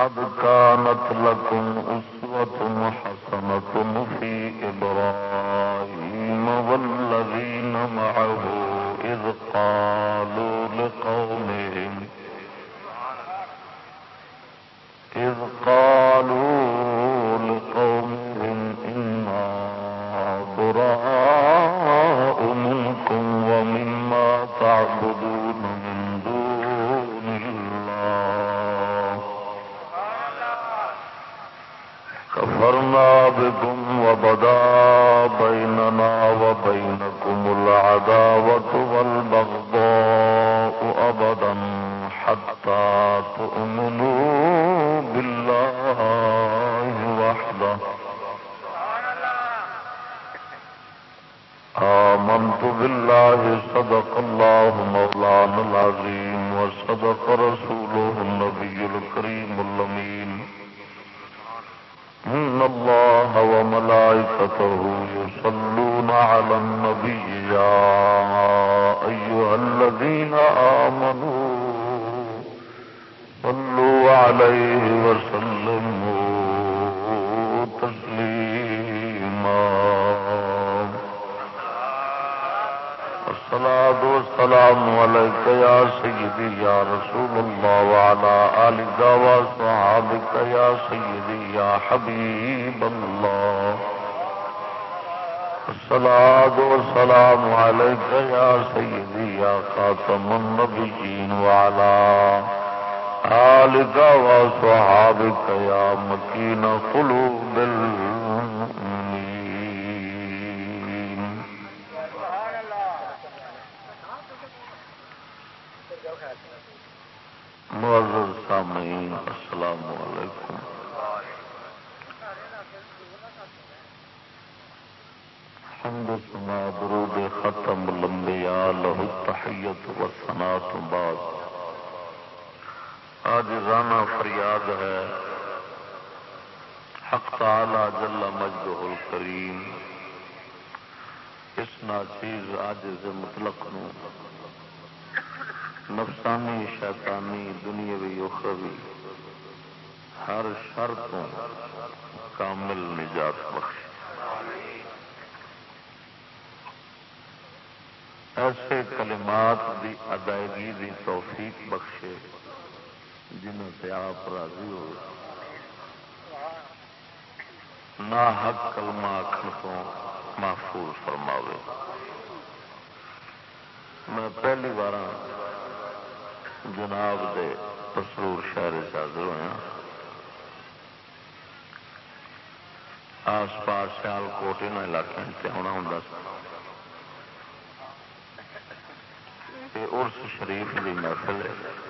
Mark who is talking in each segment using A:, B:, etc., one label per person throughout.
A: قد كانت لكم پار سیال کوٹ یہاں علاقے آنا ہوں ارس شریف کی محفل ہے۔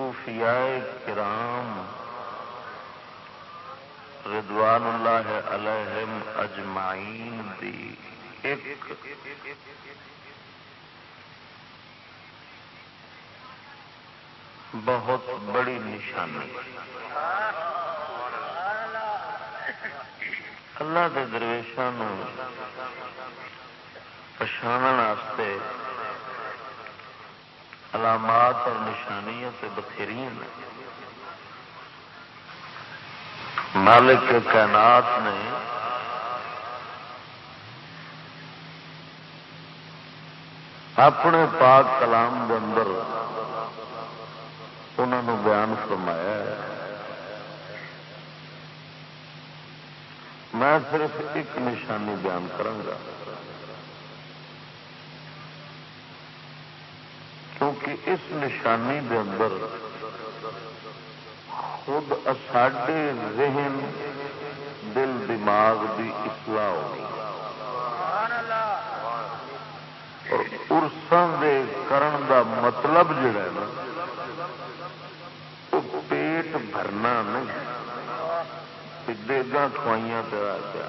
A: صوفیاء کرام رضوان اللہ علیہم اجمعین دی ایک بہت بڑی نشانی۔ اللہ کے درویشان پچھاڑ علامات اور نشانیوں سے بتھیری ہیں۔ مالک کائنات نے اپنے پاک کلام کے اندر انہوں نے بیان فرمایا ہے۔ میں صرف ایک نشانی بیان کروں گا۔ کیونکہ اس نشانی دے اندر خود ساڈے ذہن دل دماغ دی اصلاح ہونی اور ارسان دے کرن دا مطلب جڑا ہے نا، وہ پیٹ بھرنا نہیں دیگا کھوائیاں پیا پیا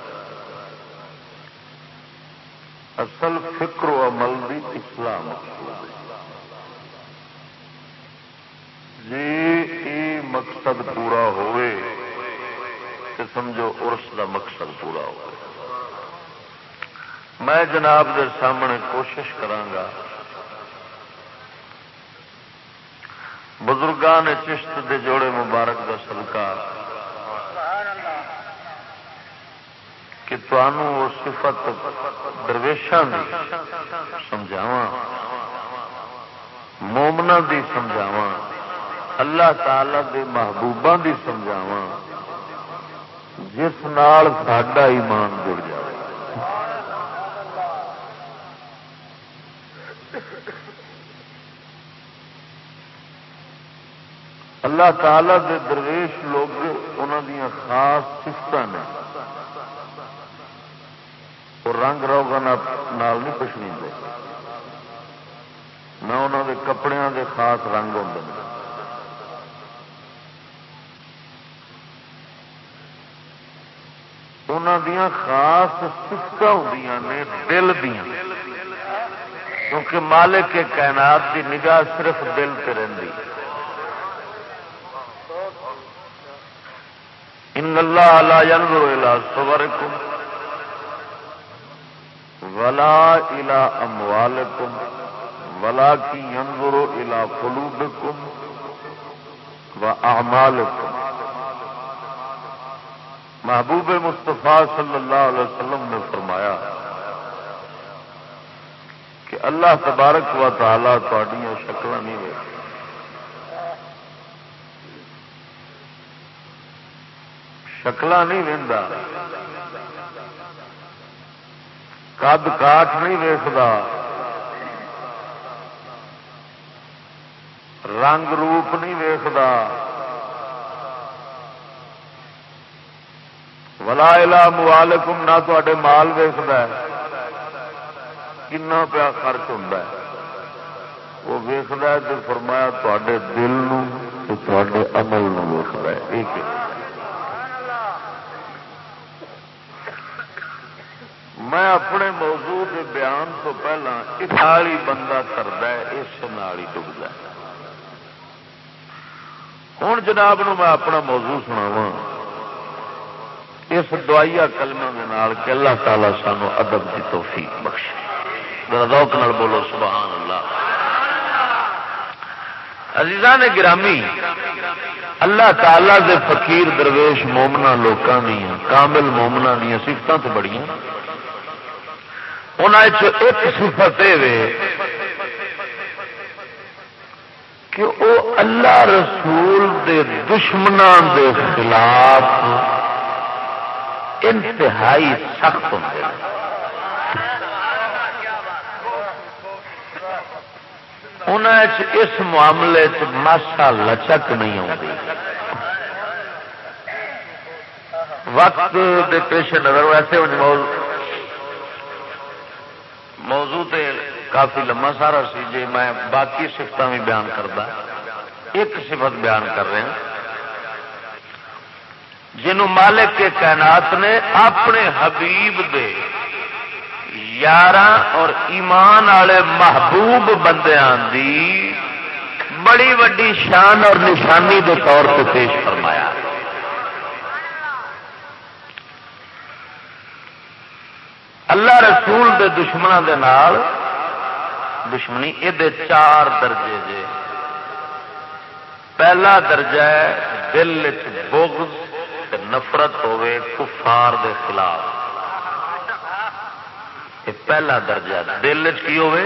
A: اصل فکر و عمل دی اسلام مطلب جی یہ مقصد پورا ہوئے تو سمجھو ارس دا مقصد پورا ہو میں جناب دے سامنے کوشش کرانگا۔ بزرگان چشت دے جوڑے مبارک کا صدقہ۔ کہ تمہوں صفت درویشان کی سمجھاوا مومنا دی سمجھاوا اللہ تعالی دے محبوبہ دی سمجھاوا جس نال ساڈا ایمان جڑ جائے اللہ تعالی دے درویش لوگ انہوں دیا خاص سفت نے۔ وہ رنگ روگا نال نہیں پچھنی نہ انہوں دے کپڑے دے خاص رنگ ہوں انہوں خاص سفت ہوں نے، دل دیا کیونکہ مالک کے کائنات کی نگاہ صرف دل سے رہی ان اللہ لا ينظر الى صوركم ولا الى اموالكم ولكن ينظر الى قلوبكم واعمالكم محبوب مصطفیٰ صلی اللہ علیہ وسلم نے فرمایا کہ اللہ تبارک و تعالی تھوڑی شکل نہیں ہوئی شکل نہیں وہدا کد کاٹ نہیں ویستا رنگ روپ نہیں ویستا ولا الا موالکم نہ تے مال ویسد کنا پیا خرچ ہوتا ہے۔ وہ ویسد تو فرمایا تے دل تے عمل ویسد ہے۔ ایک میں اپنے موضوع کے بیان تو پہلا اس ہی بندہ کرتا ہے، اس نال ہی ڈبتا ہوں جناب نو میں اپنا موضوع سناوا اس دعائیا کلموں کے نال کہ اللہ تعالی سانو ادب کی توفیق بخش روک نال بولو سبحان اللہ عزیزہ نے گرامی، اللہ تعالی دے فقیر، درویش مومنا لوگوں دیا کامل مومنا دیا سفتوں تو بڑی ایک صفت کہ وہ اللہ رسول دے دشمنوں دے خلاف انتہائی سخت ہوں اس معاملے ماسا لچک نہیں آتی وقت دے پیش نظر، ویسے موضوع تے کافی لما سارا سی جی میں باقی سفت بھی بیان کرتا ایک صفت بیان کر رہے ہیں جنہوں مالک کے کائنات نے اپنے حبیب دے یار اور ایمان والے محبوب بندیاں دی بڑی وڈی شان اور نشانی کے طور پہ پیش فرمایا۔ اللہ رسول دے دشمنوں دے نال دشمنی یہ چار درجے جے۔ پہلا درجہ ہے دل بغض نفرت ہوے کفار دے خلاف۔ یہ پہلا درجہ، دل کی ہوے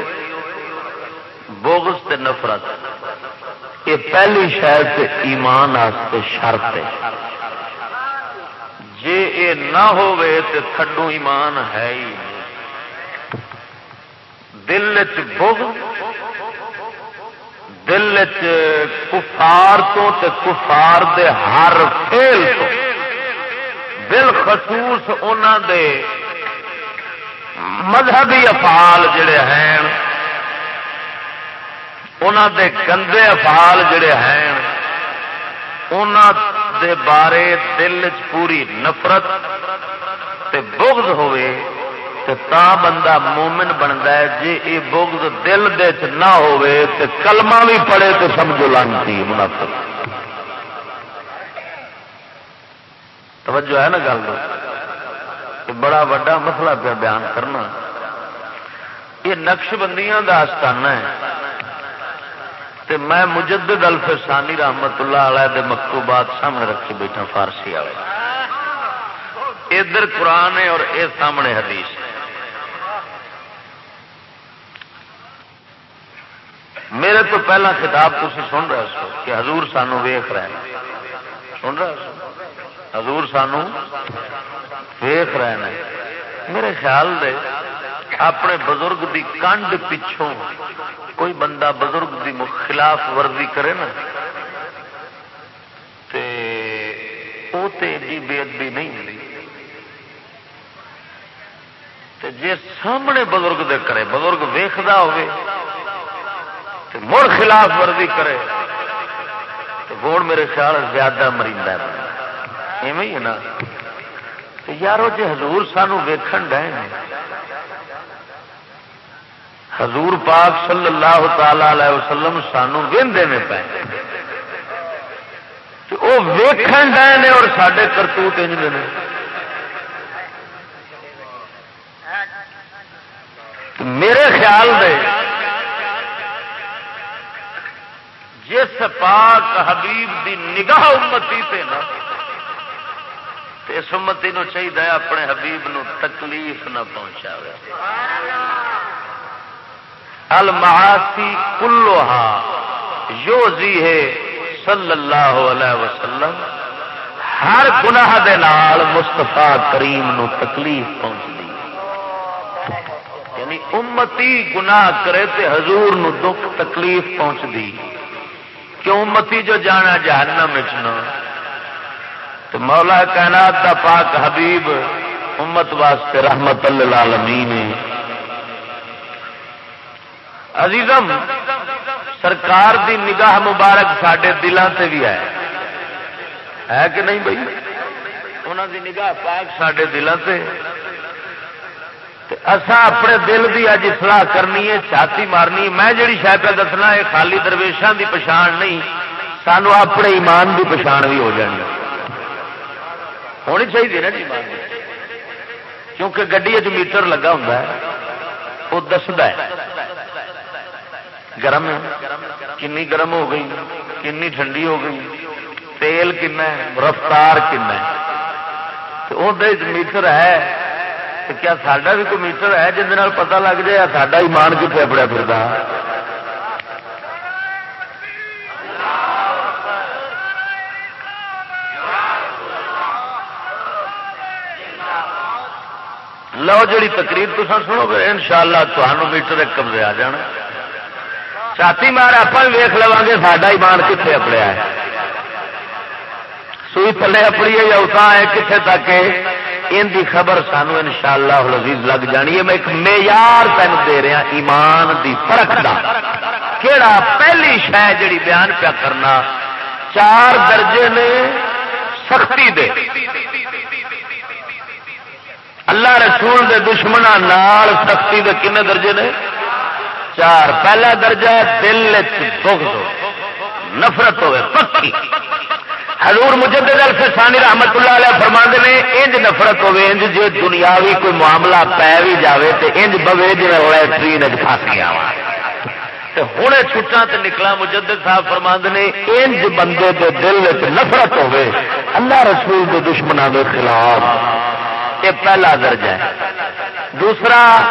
A: بغض تے نفرت۔ یہ پہلی شاید سے ایمان آستے شرط ہے۔ جے اے نہ ہوئے تے تھڈو ایمان ہے ہی دل چ بغض، دل کفار تو تے کفار دے ہر فیل تو۔ بالخصوص انہوں دے مذہبی افعال جڑے ہیں انہوں دے گندے افعال جڑے ہیں انہوں دے بارے دل چ پوری نفرت تے بغض ہوئے تا بندہ مومن بنتا ہے جی یہ بغض دل دے چ نہ ہوئے تے کلمہ بھی پڑے تو سمجھو لانتی منافق۔ توجہ ہے نا گل بڑا وا مسئلہ پہ بیان کرنا۔ یہ نقش بندیاں کا آستانہ ہے۔ تے میں مجدد الفسانی رحمت اللہ علیہ دے مکتوبات سامنے رکھی بیٹھا فارسی والے۔ ادھر قرآن ہے اور اے سامنے حدیث۔ ہے میرے تو پہلا خطاب تھی سن رہے سو کہ حضور سانو ویخ رہے ہیں۔ سن رہے سو حضور سانو ویخ رہے ہیں۔ میرے خیال دے اپنے بزرگ دی کنڈ پچھوں کوئی بندہ بزرگ دی خلاف ورزی کرے نا، تے او تے بے ادبی نہیں ملی جی سامنے بزرگ دے کرے، بزرگ ویختا ہوئے مڑ خلاف ورزی کرے تو گوڑ میرے خیال زیادہ مریندہ ہے۔ ایویں ہی نا۔ یارو جی حضور سانو ویکھن ڈے حضور پاک صلی اللہ تعالی علیہ وسلم سانو وہدے میں پے۔ وہ ویکھن ڈے نے اور سڈے کرتوت انج نے۔ میرے خیال دے، جس پاک حبیب دی نگاہ امتی پہ نا اس امتی نو چاہیے اپنے حبیب نو تکلیف نہ پہنچا المعاسی کلوہا یو زی ہے صلی اللہ علیہ وسلم۔ ہر گناہ دے نال مستفا کریم نو تکلیف پہنچتی یعنی امتی گناہ کرے تے حضور نو دکھ تکلیف پہنچتی کیوں امتی جو جانا جہنم تو مولا کائنات دا پاک حبیب امت واسطے رحمت اللہ عزیزم، سرکار دی نگاہ مبارک سڈے دلان سے بھی ہے۔ ہے کہ نہیں بھائی؟ انہوں دی نگاہ پاک سڈے دلان سے اسا اپنے دل کی اج سلاح کرنی ہے، چھاتی مارنی میں جی شاید پہ دسنا ہے، خالی درویشان دی پچھان نہیں، سانو اپنے ایمان دی پچھان بھی ہو جانی ہونی چاہیے نا جی کیونکہ گڈی میٹر لگا ہوں وہ دستا ہے۔ گرم کنی گرم ہو گئی کنی ٹھنڈی ہو گئی۔ تیل کن رفتار کن میٹر ہے کیا ساڈا بھی کوئی میٹر ہے جن پتا لگ جائے ساڈا ایمان کتنے اپڑیا پھر لو جی تقریر تو سنو گے ان شاء اللہ تمہوں میٹر ایک قبضے آ جانا چھاتی مار آپ ویخ لوا گے ساڈا ایمان کتنے اپڑیا ہے سوئی تھلے اپڑی ہے یا اتنا ہے کتنے تک ان دی خبر سانو ان شاء اللہ لذیذ لگ جانی ہے میں ایک معیار تین دے رہا ایمان دی فرق دا کیڑا پہلی شہ جڑی بیان پیا کرنا چار درجے نے سختی دے اللہ رسول دے دشمنوں نال سختی دے کنے درجے نے؟ چار۔ پہلا درجہ دل بغض نفرت ہوئے پکی۔ حضور مجدد الفسانی رحمت اللہ علیہ فرما نے، انج نفرت ہوے انج جی دنیاوی کوئی معاملہ پی بھی جاوے تے انج بوے جی لٹرین پھس گیا وا ہوں چھٹا تے نکلا مجدد صاحب فرما نے، انج بندے دے دل نفرت ہوے اللہ رسول کے دشمنوں کے خلاف۔ یہ پہلا درجہ ہے۔ دوسرا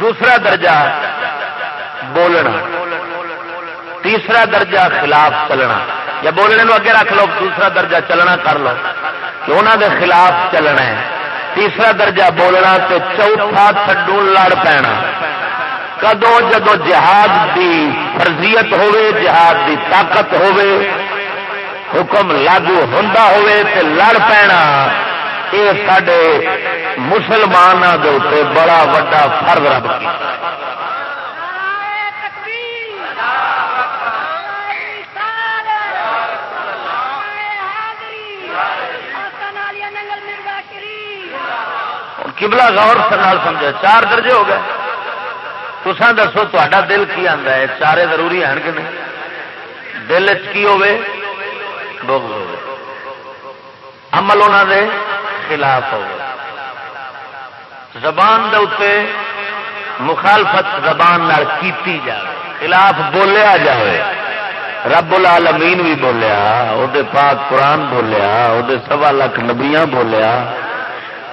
A: دوسرا درجہ بولنا۔ تیسرا درجہ خلاف چلنا۔ یا بولنے نو اگے رکھ لو، دوسرا درجہ چلنا کر لو۔ کہ انہوں دے خلاف چلنا ہے۔ تیسرا درجہ بولنا تو چوتھا تھڈو لڑ پینا۔ کدو جدو جہاد دی فرضیت ہوے جہاد دی طاقت ہوے حکم لاگو ہوں لڑ پینا۔ یہ سڈے مسلمانوں کے بڑا وا فرض رب کبلا غور سال سمجھا چار درجے ہو گئے۔ تسان دسو تا دل کی آتا ہے؟ چارے ضروری ہیں کہ نہیں؟ دل چی ہوے عمل انہوں دے خلاف ہو زبان دے اتنے مخالفت زبان کیتی جائے۔ خلاف بولیا جائے۔ رب العالمین بھی بولیا وہ پاک قرآن بولیا وہ سوا لاکھ نبیاں بولیا۔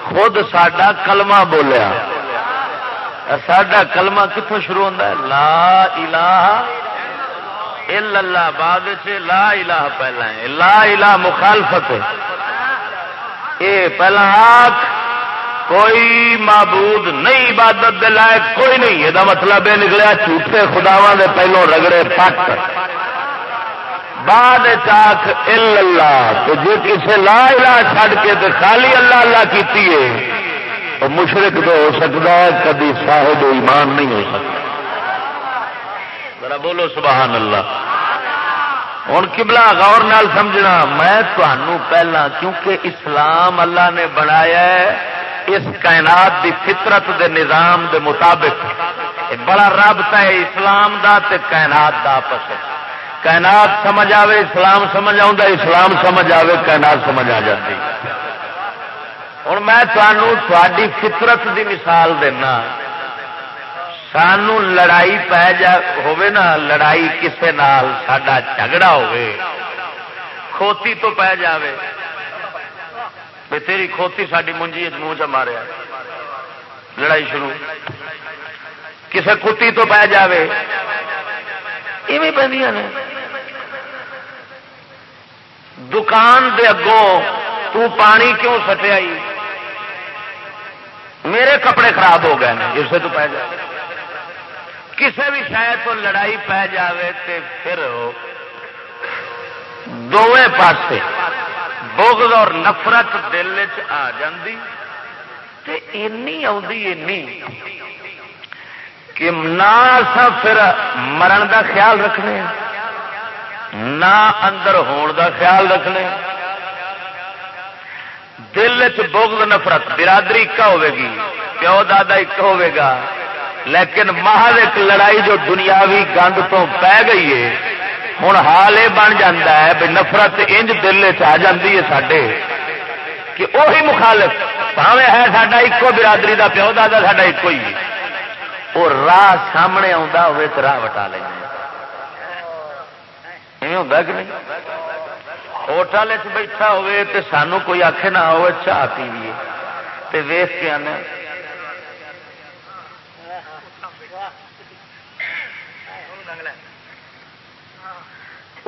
A: خود سڈا کلمہ بولیا۔ سڈا کلمہ کتوں شروع ہوتا ہے؟ لا الہ الا اللہ، بعد لا الہ پہلا ہے۔ لا الہ مخالفت اے پہلا آخ کوئی معبود نہیں عبادت دے لائق، کوئی نہیں۔ یہ مطلب یہ نکلیا، جھوٹے خداوا دے پہلو رگڑے پٹ بعد چاک اللہ، تو جی کسی لا الہ چھڈ کے تو خالی اللہ اللہ کیتی ہے، تو مشرق تو ہو سکتا ہے کبھی صاحب ایمان نہیں ہو سکتا ذرا بولو سبحان اللہ۔ ہوں کبلا غور نال سمجھنا، میں تمہوں پہلا، کیونکہ اسلام اللہ نے بنایا ہے، اس کائنات دی فطرت دے نظام دے مطابق۔ بڑا رابطہ ہے اسلام دا تے کائنات دا آپس کائنات سمجھ آوے، اسلام سمجھ آ اسلام سمجھ آوے، کائنات سمجھ آ جاتی ہوں میں تھوڑی فطرت دی مثال دینا۔ سانو لڑائی پی جا نا، لڑائی کسے نال ساڈا جھگڑا کھوتی تو پی جاوے۔ تیری کھوتی ساری منجی منہ چ ماریا۔ لڑائی شروع۔ کسے کتی تو پی جاوے۔ ایویں پہ دکان دے اگوں تو پانی کیوں سٹیا میرے کپڑے خراب ہو گئے اسے تو پہ جائے کسی بھی شاید تو لڑائی پی جائے تو پھر دونوں پاسے بغض اور نفرت دل چ آ جاندی تے اینی اینی کہ نہ پھر مرن دا خیال رکھنے، نہ اندر ہون دا خیال رکھنے۔ دل چ بغض نفرت، برادری ایک ہوے گی، پیو دادا ایک ہوے گا۔ لیکن محل ایک لڑائی جو دنیاوی گند تو پی گئی ہے ہوں حال یہ بن جا ہے بھی نفرت انج دل چ جاتی ہے سڈے کہ وہی مخالف پاوے ہے ساڈا ایکو برادری دا پیو دادا ساڈا ایک ہی وہ راہ سامنے آتا ہوے تو راہ وٹا لینا ہوتا کہ نہیں؟ ہوٹل بیٹھا ہوئے تے سانو کوئی آخ نہ ہو چاہ اچھا پی ویس کے آنے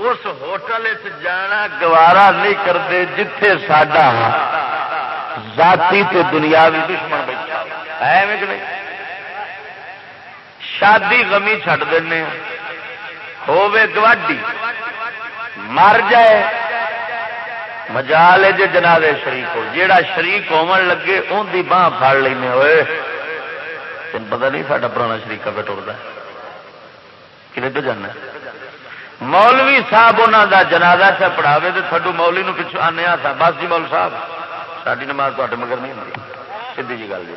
A: اس ہوٹل جانا گوارا نہیں کرتے جتھے ساڈا ذاتی تے دنیاوی دشمن بیٹھا ہے۔ نہیں؟ شادی غمی چھڈ دینا ہوے گواڈی۔ مر جائے۔ مجال جی جنازے شریک ہو۔ جیڑا شریک ہون لگے ان کی باہ پڑ لینے ہوئے۔ تین پتا نہیں سا پرانا شریقہ پہ ٹرتا کھے تو جانا مولوی صاحب انہوں کا جنازہ سے پڑھاوے تو تھڈو مولی نو پچھو آنے سا بس جی مول صاحب۔ ساری نماز تے مگر نہیں ہوتی سی جی گل جی۔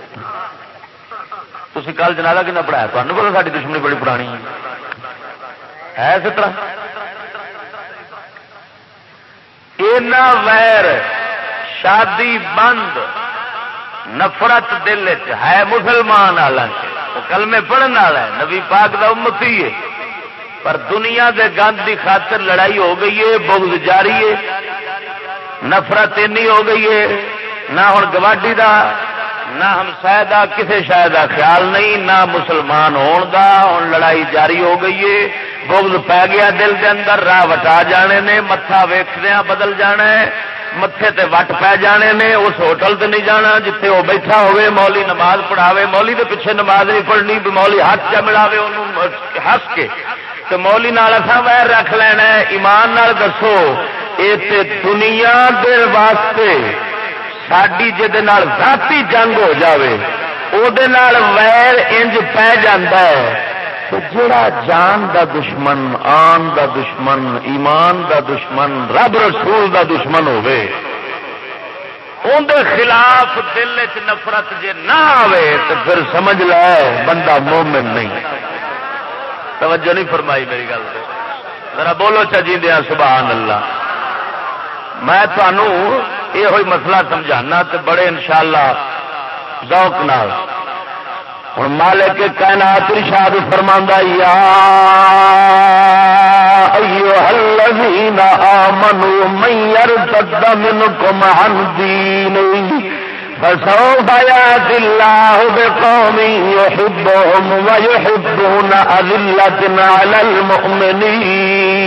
A: تھی کل جنازہ کن پڑھایا؟ تمہیں پتا ساری دشمنی بڑی پرانی ہے اس طرح؟ اینا ویر شادی بند نفرت دل ہے مسلمان والا کلمے پڑھنے والا ہے۔ نبی پاک کا امتی ہے۔ پر دنیا دے گند کی خاطر لڑائی ہو گئی ہے، بغض جاری ہے، نفرت اینی ہو گئی ہے، نہ ہوں گواڈی دا، نہ ہمسائے کا کسی شاید کا خیال نہیں، نہ مسلمان ہون دا ہوں لڑائی جاری ہو گئی ہے۔ بغض پی گیا دل کے اندر، راہ وٹا جانے نے، متھا ویخدیا بدل جانا ہے۔ متے تے وٹ پی جانے نے، اس ہوٹل تے نہیں جانا، جتھے وہ بیٹھا ہوئے، مولی نماز پڑھاوے، مولی دے پیچھے نماز نہیں پڑھنی مولی ہاتھ چا ملاوے، انہوں ہس کے تو مولی نال اصا ویر رکھ لینا ایمان نال دسو یہ دنیا دے واسطے ساری جہد ذاتی جنگ ہو جاوے او دے نال ویر انج پی جاندہ ہے۔ جڑا جان دا دشمن، آن دا دشمن، ایمان دا دشمن، رب رسول دا دشمن ہوے اندر خلاف دل چ نفرت جے نہ آئے تو پھر سمجھ لے، بندہ مومن نہیں۔ توجہ نہیں فرمائی میری گل سے ذرا بولو چی دیا سبحان اللہ۔ میں تمہوں یہ ہوئی مسئلہ سمجھانا تو بڑے انشاءاللہ ذوق نال۔ ہوں مالک کائنات ارشاد فرما یا الذین آمنوا، من يرتد منكم عن دینه فسوف يأتي الله بقوم يحبهم ويحبون أذلة على المؤمنين.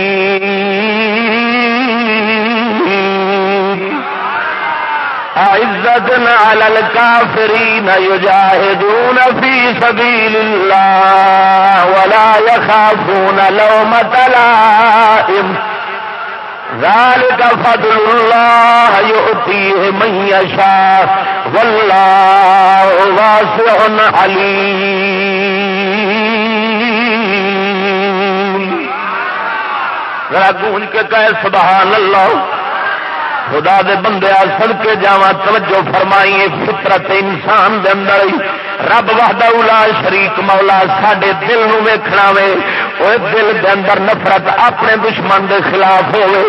A: عزة على الكافرين يجاهدون في سبيل الله ولا يخافون لومة لائم. ذلك فضل الله يؤتيه من يشاء. والله واسع عليم. ذرا گونج کے کہے، سبحان اللہ. خدا دے بندے سڑ کے جا توجہ فرمائیے، فطرت انسان دے اندر رب وحدہ اولا شریک مولا سڈے دل نو ویکھنا وے۔ وہ دل دے اندر نفرت اپنے دشمن دے خلاف ہوئے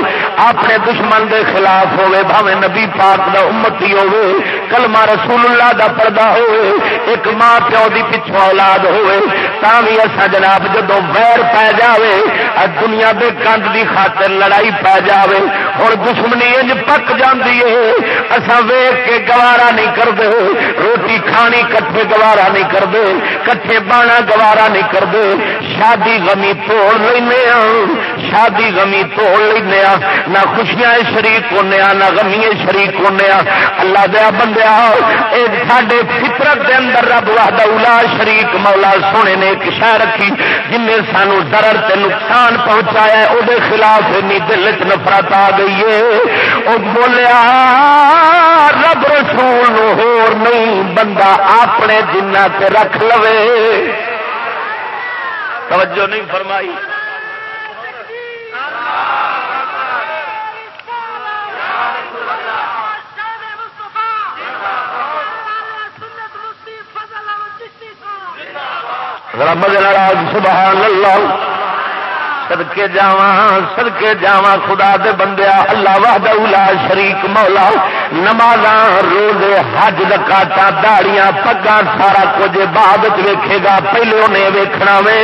A: اپنے دشمن دے خلاف ہوئے بھاوے نبی پاک دا امتی ہوئے کلمہ رسول اللہ دا پردہ ہوئے ایک ماں پیو دی پچھو اولاد ہوئے بھی ایسا جناب جدو ویر پی جاوے دنیا دے کند دی خاطر لڑائی پی جاوے۔ ہوں دشمنی انج پک جاندی ہے اسا ویخ کے گوارا نہیں کرتے روٹی کھانی کٹھے گوارا نہیں کرتے کٹھے بانا گوارا نہیں کرتے شادی غمی توڑ لینا شادی غمی توڑ لینا نہ خوشیاں شریک ہونے نہ غمی شریک ہونے اللہ دیا بندیا سڈے فطرت کے اندر رب وحدہ اولا شریک مولا سونے نے ایک شہ رکھی، جن نے سانو ضرر تے نقصان پہنچایا وہ خلاف اینی دل چ نفرت آ گئی ہے۔ وہ بولیا، رب رسول ہور نہیں، بندہ اپنے جنہ تے رکھ لو توجہ نہیں فرمائی۔ رب سبحان اللہ۔ سدکے جا سدکے جا خدا دے بندیا اللہ وحد اولا شریک مولا نماز روزے، حج دکاٹا داڑیاں پگا سارا کچھ بعد ویکھے گا پہلے انہیں ویکھنا وے۔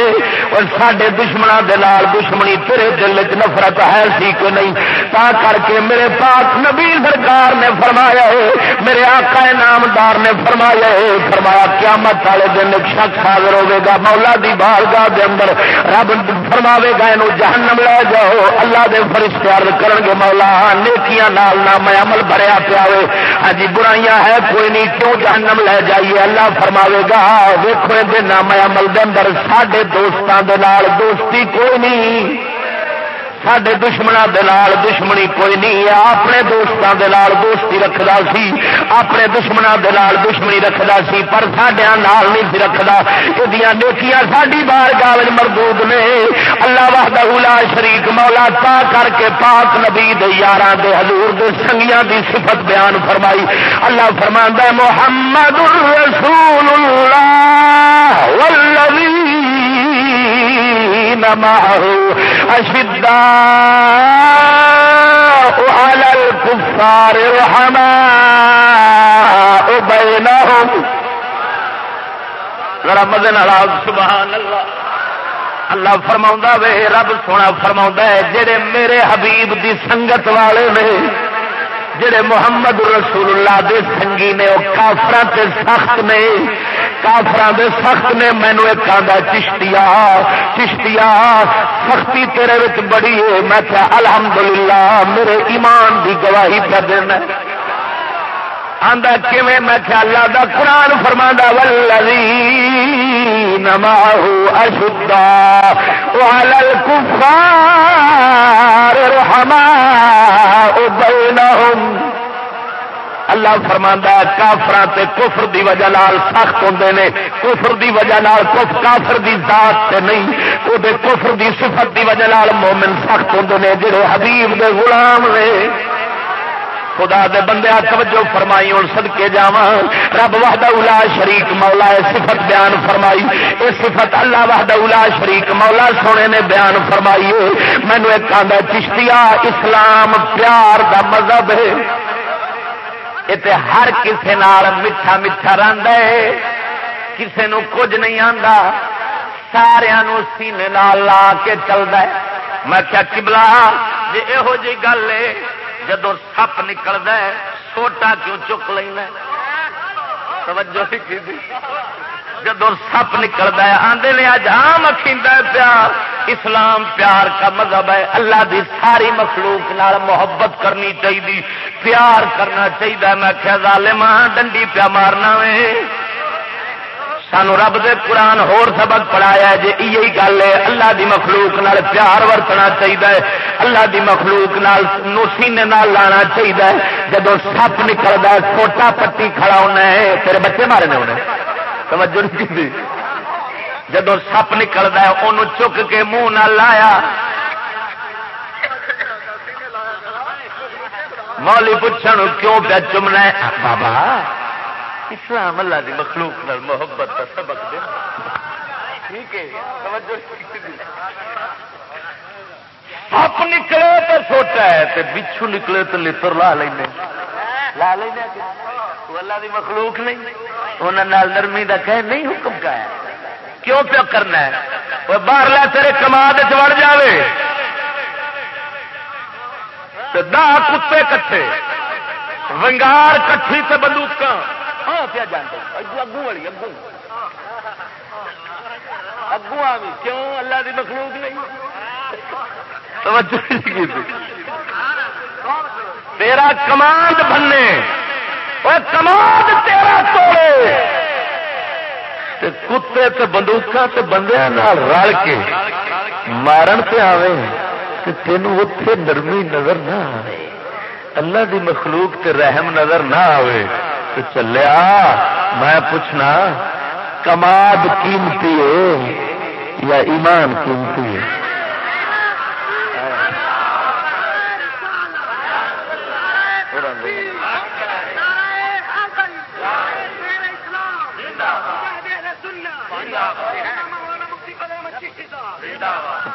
A: اور سڈے دشمنوں کے لال دشمنی تیرے دل چ نفرت ہے سی کہ نہیں؟ تا کر کے میرے پاس نبی سرکار نے فرمایا ہے، میرے آقا نامدار نے فرمایا ہے، فرمایا قیامت والے دن شخص حاضر ہوے گا، مولا دی بارگاہ دے اندر رب فرماوے گا جہنم لے جاؤ۔ اللہ دے فرشتے عرض کرن گے، مولا، نیکیاں نال نام عمل بھریا پیا ہاں جی برائیاں ہے، کوئی نہیں، کیوں جہنم لے جائیے؟ اللہ فرماوے گا ویکو نام عمل دے اندر، ساڈے دوستوں دے نال دوستی کوئی نہیں۔ سڈے دشمنوں کے دشمنی کوئی نہیں ہے اپنے دوستوں کے دوستی رکھتا سی اپنے دشمنوں کے دشمنی رکھتا سی پر سڈیا نہیں سی رکھتا یہ نیکیاں ساری بار گال مردود نے اللہ وحدہ اولا شریک مولا تا کر کے پاک نبی یار دے حضور دے سنگیاں دی صفت بیان فرمائی اللہ فرما محمد الرسول اللہ والذین معه أشداء على الكفار رحماء بينهم رمضان سبحان اللہ۔ اللہ فرما وے، رب سونا فرما ہے، جڑے میرے حبیب دی سنگت والے نے جڑے محمد رسول اللہ دے سنگی نے وہ کافر سخت نے۔ کافر دے سخت نے مینو ایک آدھا چشتیا چشتیا سختی تیرے بڑی ہے۔ میں کیا الحمدللہ، میرے ایمان دی گواہی کر دینا آدھا کیویں؟ میں کیا اللہ دا قرآن فرما ولوی نماہ اشدا وعلى الكفار رحماء۔ بينهم اللہ فرماندا تے کفر دی وجہ لال سخت ہوندے نے۔ کفر دی وجہ لال کف کافر دی ذات تے نہیں۔ او دے کفر دی صفت دی وجہ لال مومن سخت ہوندے نے، جڑے حبیب دے غلام نے۔ خدا دے بندے توجہ فرمائی ہوں سدکے جا رب وحد الا شریک، مولا صفت بیان فرمائی۔ یہ صفت اللہ وحد الا شریک، مولا سونے نے بیان فرمائی مینو ایک آدھا چشتیا اسلام پیار دا مذہب ہے۔ یہ ہر کسی میٹھا میٹھا رنگ ہے۔ کسی نو کچھ نہیں آتا سارا سینے لا کے چلتا ہے۔ میں کیا چبلا جی یہو جی گل ہے جدو سپ نکلتا ہے، سوٹا کیوں چک لینا توجہ جدو سپ نکلتا ہے آدھے نے اج آم اخیدا پیار۔ اسلام پیار کا مذہب ہے۔ اللہ دی ساری مخلوق نال محبت کرنی چاہیے پیار کرنا چاہیے میں کیا ظالما ڈنڈی پیا مارنا وے۔ سانو رب دے قرآن ہور سبق پڑھایا جی یہی گل ہے، اللہ دی مخلوق نال پیار ورتنا چاہیے اللہ دی مخلوق نال سینے نال لانا چاہیے جب سپ نکلتا ہے چھوٹا پٹی کھڑا ہونا ہے تیرے بچے مارے نے انہیں توجہ نہیں جب سپ نکلتا ہے انہوں چک کے منہ نہ لایا۔ مولی پوچھن، کیوں پہ چمنا ہے؟ بابا اسلام اللہ دی مخلوق نال محبت کا سبق دے۔ ٹھیک ہے سپ نکلے تو چھوٹا ہے تو بچھو نکلے تو لطر لا لینا لا لینا اللہ دی مخلوق نہیں انہوں نرمی کا کہ نہیں حکم کا ہے۔ کیوں پیا کرنا ہے؟ وہ باہر لے تیرے کماد چڑ جائے دہ کتے کٹھے، ونگار کٹھی سے بندوق ہاں پیا جانتے اگو والی اگو اگو آ گئی۔ کیوں؟ اللہ دی مخلوق نہیں۔ تیرا کمانڈ بننے۔ اور کمانڈ تیرا توڑے۔ تے کتے تے بندوقا تے بندے رل کے مارن پہ آوے تے تینوں اتے نرمی نظر نہ آئے اللہ دی مخلوق تے رحم نظر نہ آئے تو چلیا۔ میں پوچھنا کماد قیمتی ہے یا ایمان قیمتی ہے؟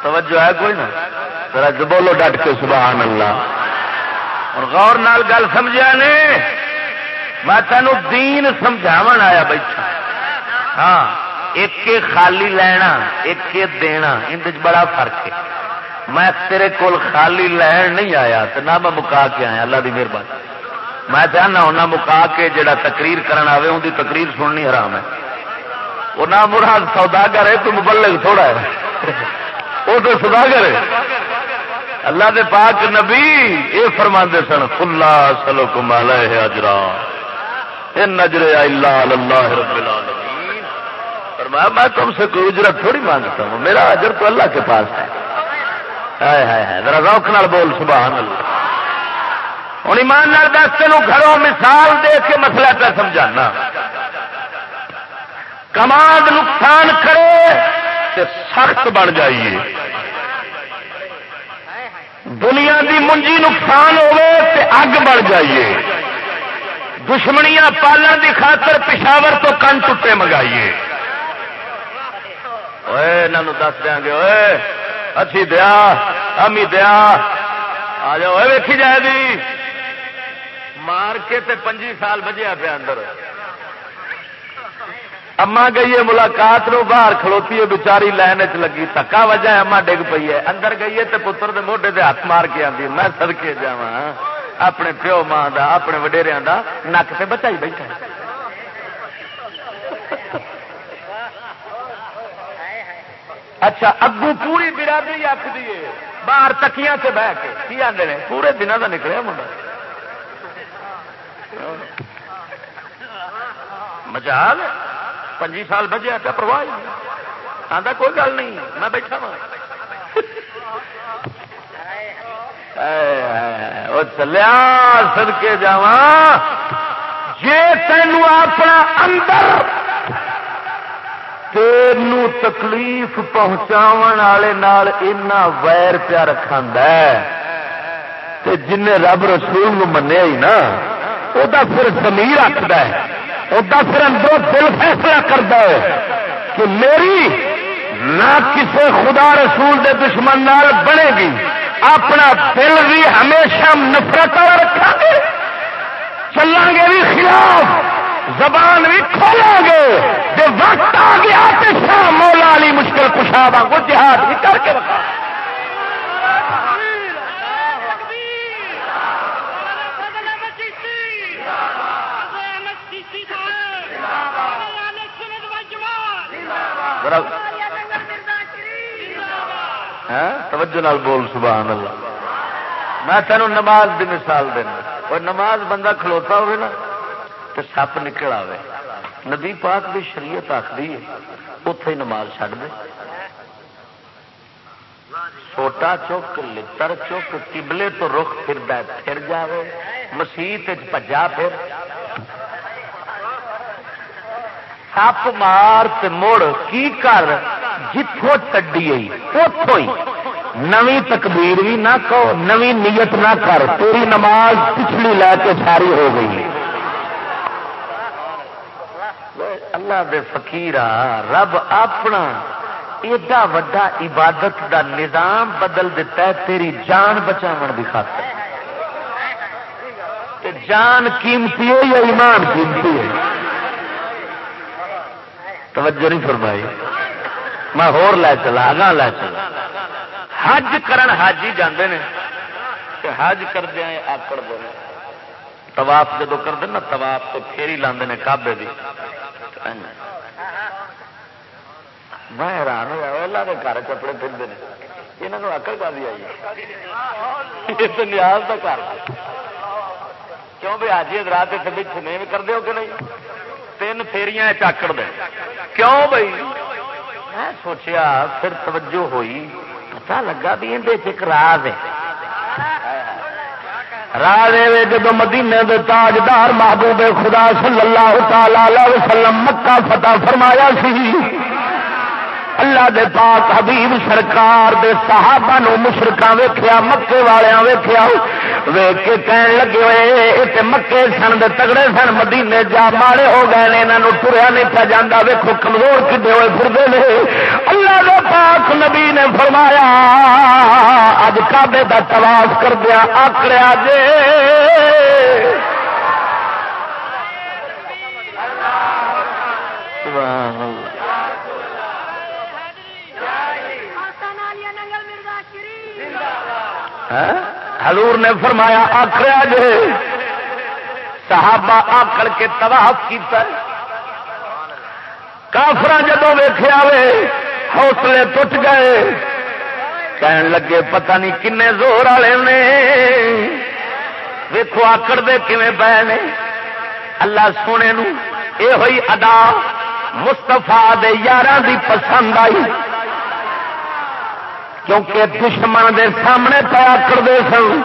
A: توجہ ہے کوئی نا؟ ذرا بولو ڈٹ کے سبحان اللہ۔ اور غور نال گل سمجھا نے؟ میں تینوں دین سمجھاو آیا بیٹھا۔ ہاں ایک خالی لینا ایک دینا اندر بڑا فرق ہے۔ میں تیرے کول خالی لین نہیں آیا تو نہ میں مکا کے آیا، اللہ کی مہربانی۔ میں چاہنا ہونا مکا کے جڑا تقریر کرنا آئے ان کی تقریر سننی حرام ہے۔ وہ نہ مراد سوداگر ہے تو مبلغ تھوڑا ہے۔ وہ تو سوداگر ہے۔ اللہ دے پاک نبی یہ فرما سن کلا سلو کمالا ہے اجرا نجر اللہ اللہ رب العالمین۔ فرمایا، میں تم سے کوئی اجرت تھوڑی مانگتا ہوں، میرا اجر تو اللہ کے پاس ہے۔ ذرا روک نال بول، سبحان اللہ۔ ہوں ایمان دس تین گھروں مثال دے کے مسئلہ پہ سمجھانا۔ کماد نقصان کرے تو سخت بن جائیے۔ دنیا دی منجی نقصان ہوے تے اگ بڑھ جائیے۔ دشمنیاں پالن دی خاطر پشاور تو کن ٹوٹے منگائیے۔ دس دیا گے اچھی دیا، امی دیا۔ آ جاؤ ویکھی جائے دی۔ مار کے تے پنجی سال بجیا پیا اندر۔ اما گئی ہے ملاقات نو، باہر کھلوتی ہے بچاری لائن چ لگی۔ تکا وجہ اما ڈگ پی ہے۔ اندر گئی ہے تے پتر دے موڈے دے ہاتھ مار کے آدھی میں سڑکے جا اپنے پیو ماں دا، اپنے وڈیریا دا نک سے بچا ہی بیٹھا اچھا اگو پوری برادری آخ دیے باہر تکیاں سے بہ کے۔ کی آدھے پورے دنوں کا نکلیا ہاں منڈا۔ مجال، پنجی سال بجے آتا پرواہ آتا کوئی گل نہیں، میں بیٹھا ہاں۔ وا چلیا سدکے جا جی تینوں اپنا اندر تین تکلیف پہنچا ویر پیا رکھا جن رب رسول منیا ہی نا وہ پھر زمین رکھد پھر اندروں دل فیصلہ کرتا ہے کہ میری نہ کسی خدا رسول دے دشمن نال بنے گی۔ اپنا دل بھی ہمیشہ نفرت رکھا گے چلیں گے بھی خلاف زبان بھی کھولو گے جو وقت آ گیا تو شاہ مولا علی مشکل کشا کو جہاد بھی کر کے رکھا ہاں؟ توجہ نال بول، سبحان اللہ۔ میں تینوں نماز کی مثال دینا۔ اور نماز بندہ کھلوتا ہوئے نا تو سپ نکل آئے نبی پاک بھی شریعت آخری اتے ہی نماز چڑھ دے۔ چھوٹا چک لڑ چک کبلے تو رخ پھر پھر جائے مسیت پجا پھر۔ سپ مار مڑ کی کر؟ جتوں چڈی آئی اتوں ہی۔ نوی تکبیر بھی نہ کہو نوی نیت نہ کر۔ تیری نماز پچھلی لے کے ساری ہو گئی۔ اللہ دے فقیر رب اپنا ایڈا وڈا عبادت دا نظام بدل دیتا ہے، تیری جان بچاؤ کی خاطر۔ جان قیمتی ہے یا ایمان قیمتی ہے؟ توجہ نہیں فرمائی۔ میں ہور لے چلا آگاہ لے چلا۔ حج کرن حاجی جاندے نے، کہ حج کردیا آکڑ دے تواف جدو کرتے نا تواف تو پھیری لاندے نے کابے دی۔ میں حیران ہوا اللہ کے گھر کپڑے پھرتے ہیں یہاں اکل کا بھی آئی؟ یہ تو نیاز کا گھر۔ کیوں بھی آج رات اتنے چھنے بھی کر دو کہ نہیں؟ تین فیریاں چاکڑ دیں کیوں بھائی میں سوچیا، پھر توجہ ہوئی۔ پتا لگا بھی اندر ایک راز ہے۔ راجے جب مدینے دے تاجدار محبوب خدا صلی اللہ تعالی وسلم مکہ فتح فرمایا سی۔ اللہ دے پاک حبیب سرکار دے صحابہ نو مشرکا ویخیا مکے والیا ویخیا ویک کے کہن لگے ہوئے مکے سن دے تگڑے سن، مدینے جا ماڑے ہو گئے نے یہاں تریا نہیں پہ جانا ویکو کمزور کھے ہوئے پھرتے ہیں اللہ دے پاک نبی نے فرمایا اج کابے کا تلاش کر دیا، آکڑیا جے۔ حضور نے فرمایا، آخر جے صحابہ آکڑ کے تباہ کیتا کافر جدو ویخیا وے، حوصلے ٹوٹ گئے۔ کہن لگے، پتہ نہیں کن زور والے نے۔ ویکو آکڑ دے کھے پے نے۔ اللہ سونے نو اے ہوئی ادا مستفا دے یار دی پسند آئی۔ کیونکہ دشمن دے سامنے پیا کرتے سن۔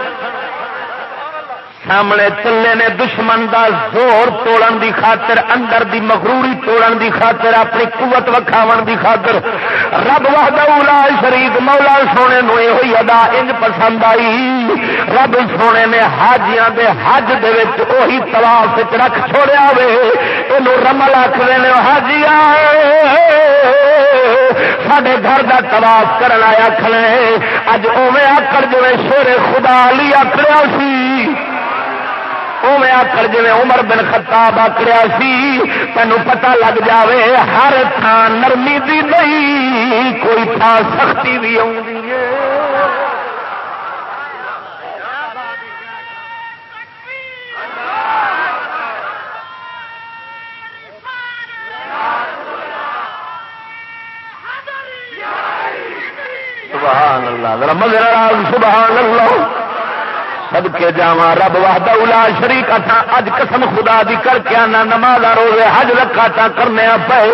A: سامنے چلے نے دشمن دا زور توڑن دی خاطر، اندر دی مغروری توڑن دی خاطر، اپنی قوت وکھاو دی خاطر۔ رب اولا شریف مولا سونے نو یہ ادا انج پسند آئی۔ رب سونے نے حاجیاں دے حج دے وچ اوہی تلاش رکھ چھوڑیا وے۔ یہ رمل آخر حاجیا سڈے گھر کا تلاش کرنا آخر اج اوے آکڑ جی شیر خدا لی آکڑیا سی۔ اوے آخر جی عمر بن خطاب آکڑیا سی، تینوں پتا لگ جاوے، ہر تھان نرمی دی نہیں، کوئی تھان سختی بھی آئی سبحان اللہ سبحان اللہ۔ سد کے جا رب وحدہ الا شریک اتھا اج قسم خدا دی کر کے آنا، نماز روزے، حج رکھا تا کرنے پے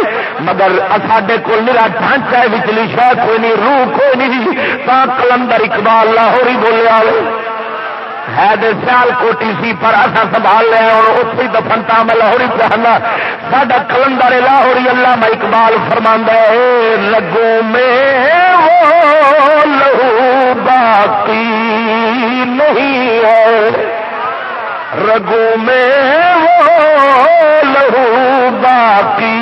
A: مگر ساڈے کو میرا ڈھانچہ ہے، وچلی شاید کوئی نہیں، روح کوئی نہیں، تا کلندر اقبال لاہوری بولیا ہے دے سیال کوٹی سی، پر ایسا سنبھال لیا اور اتنی دفنتا میں لاہوری چاہنا ساڈا کلندر لاہوری اللہ میں اقبال فرما ہے لگو میں وہ لہو باقی نہیں ہے۔ رگو میں وہ لہو باقی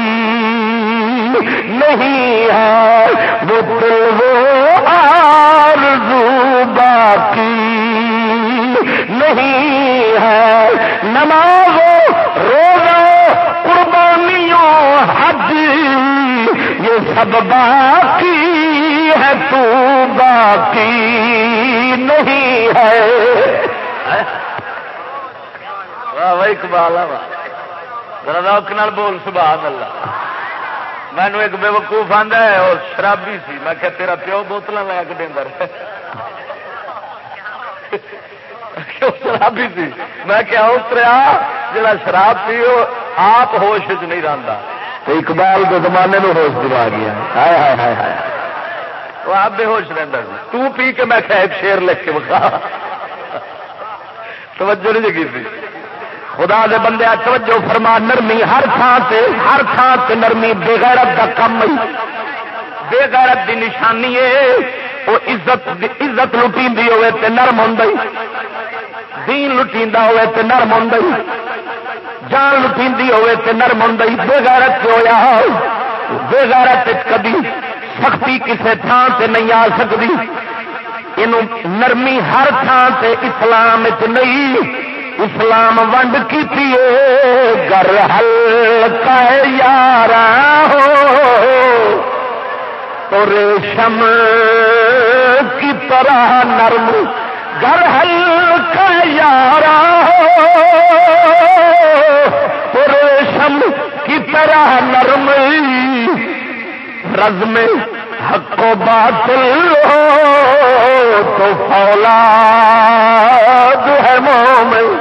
A: نہیں ہے۔ وہ دل وہ آرزو باقی نہیں ہے۔ نماز روزہ، قربانیوں، حج، یہ سب باقی ہے تو باقی نہیں ہے۔ واہ واہ، اقبال، واہ۔ روک نال بول سبحان اللہ مینو ایک بے وقوف آدھا ہے، اور شرابی سی۔ میں کہ تیرا پیو بوتل لے کے دین شرابی سی؟ میں کیا اتریا جا شراب پی آپ ہوش چ نہیں رہتا اقبال کے زمانے میں ہوش دلا گیا۔ ہائے ہائے ہائے ہائے۔ وہ آپ بے ہوش رہتا تو پی کے میں کہ شیر لکھ کے بکا توجہ نہیں جگی تھی۔ خدا دے بندے توجہ فرما، نرمی ہر تھان سے ہر تھان سے نرمی بےغیرت کا کم بے غیرت دی نشانی ہے۔ وہ عزت عزت لٹی ہوے تے نرم ہوں دین لٹی ہوے تے نرم ہوں جان لٹی ہوے تے نرم ہوں بے غیرت ہوا بے غیرت کبھی سختی کسی تھان سے نہیں آ سکتی۔ یہ نرمی ہر تھان سے اسلام چ نہیں۔ اسلام ونڈ کی گر ہلکا یار ہو۔ تو ریشم کی طرح نرم گر ہلکا یار ہو۔ تو ریشم کی طرح نرم۔ رز میں حق و باطل ہو تو فولاد ہے مومن۔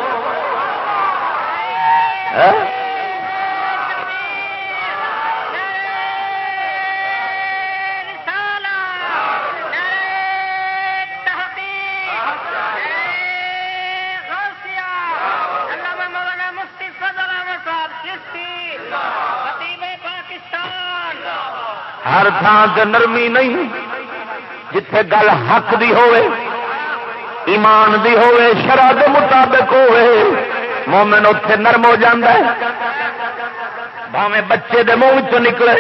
A: ہاں؟ ہر تھان سے نرمی نہیں جتھے گل حق دی ہوئے، ایمان دی ہوئے شرح کے مطابق ہوئے، مومن اتے نرم ہو جاندہ ہے۔ بھاویں بچے دے منہ چ نکلے،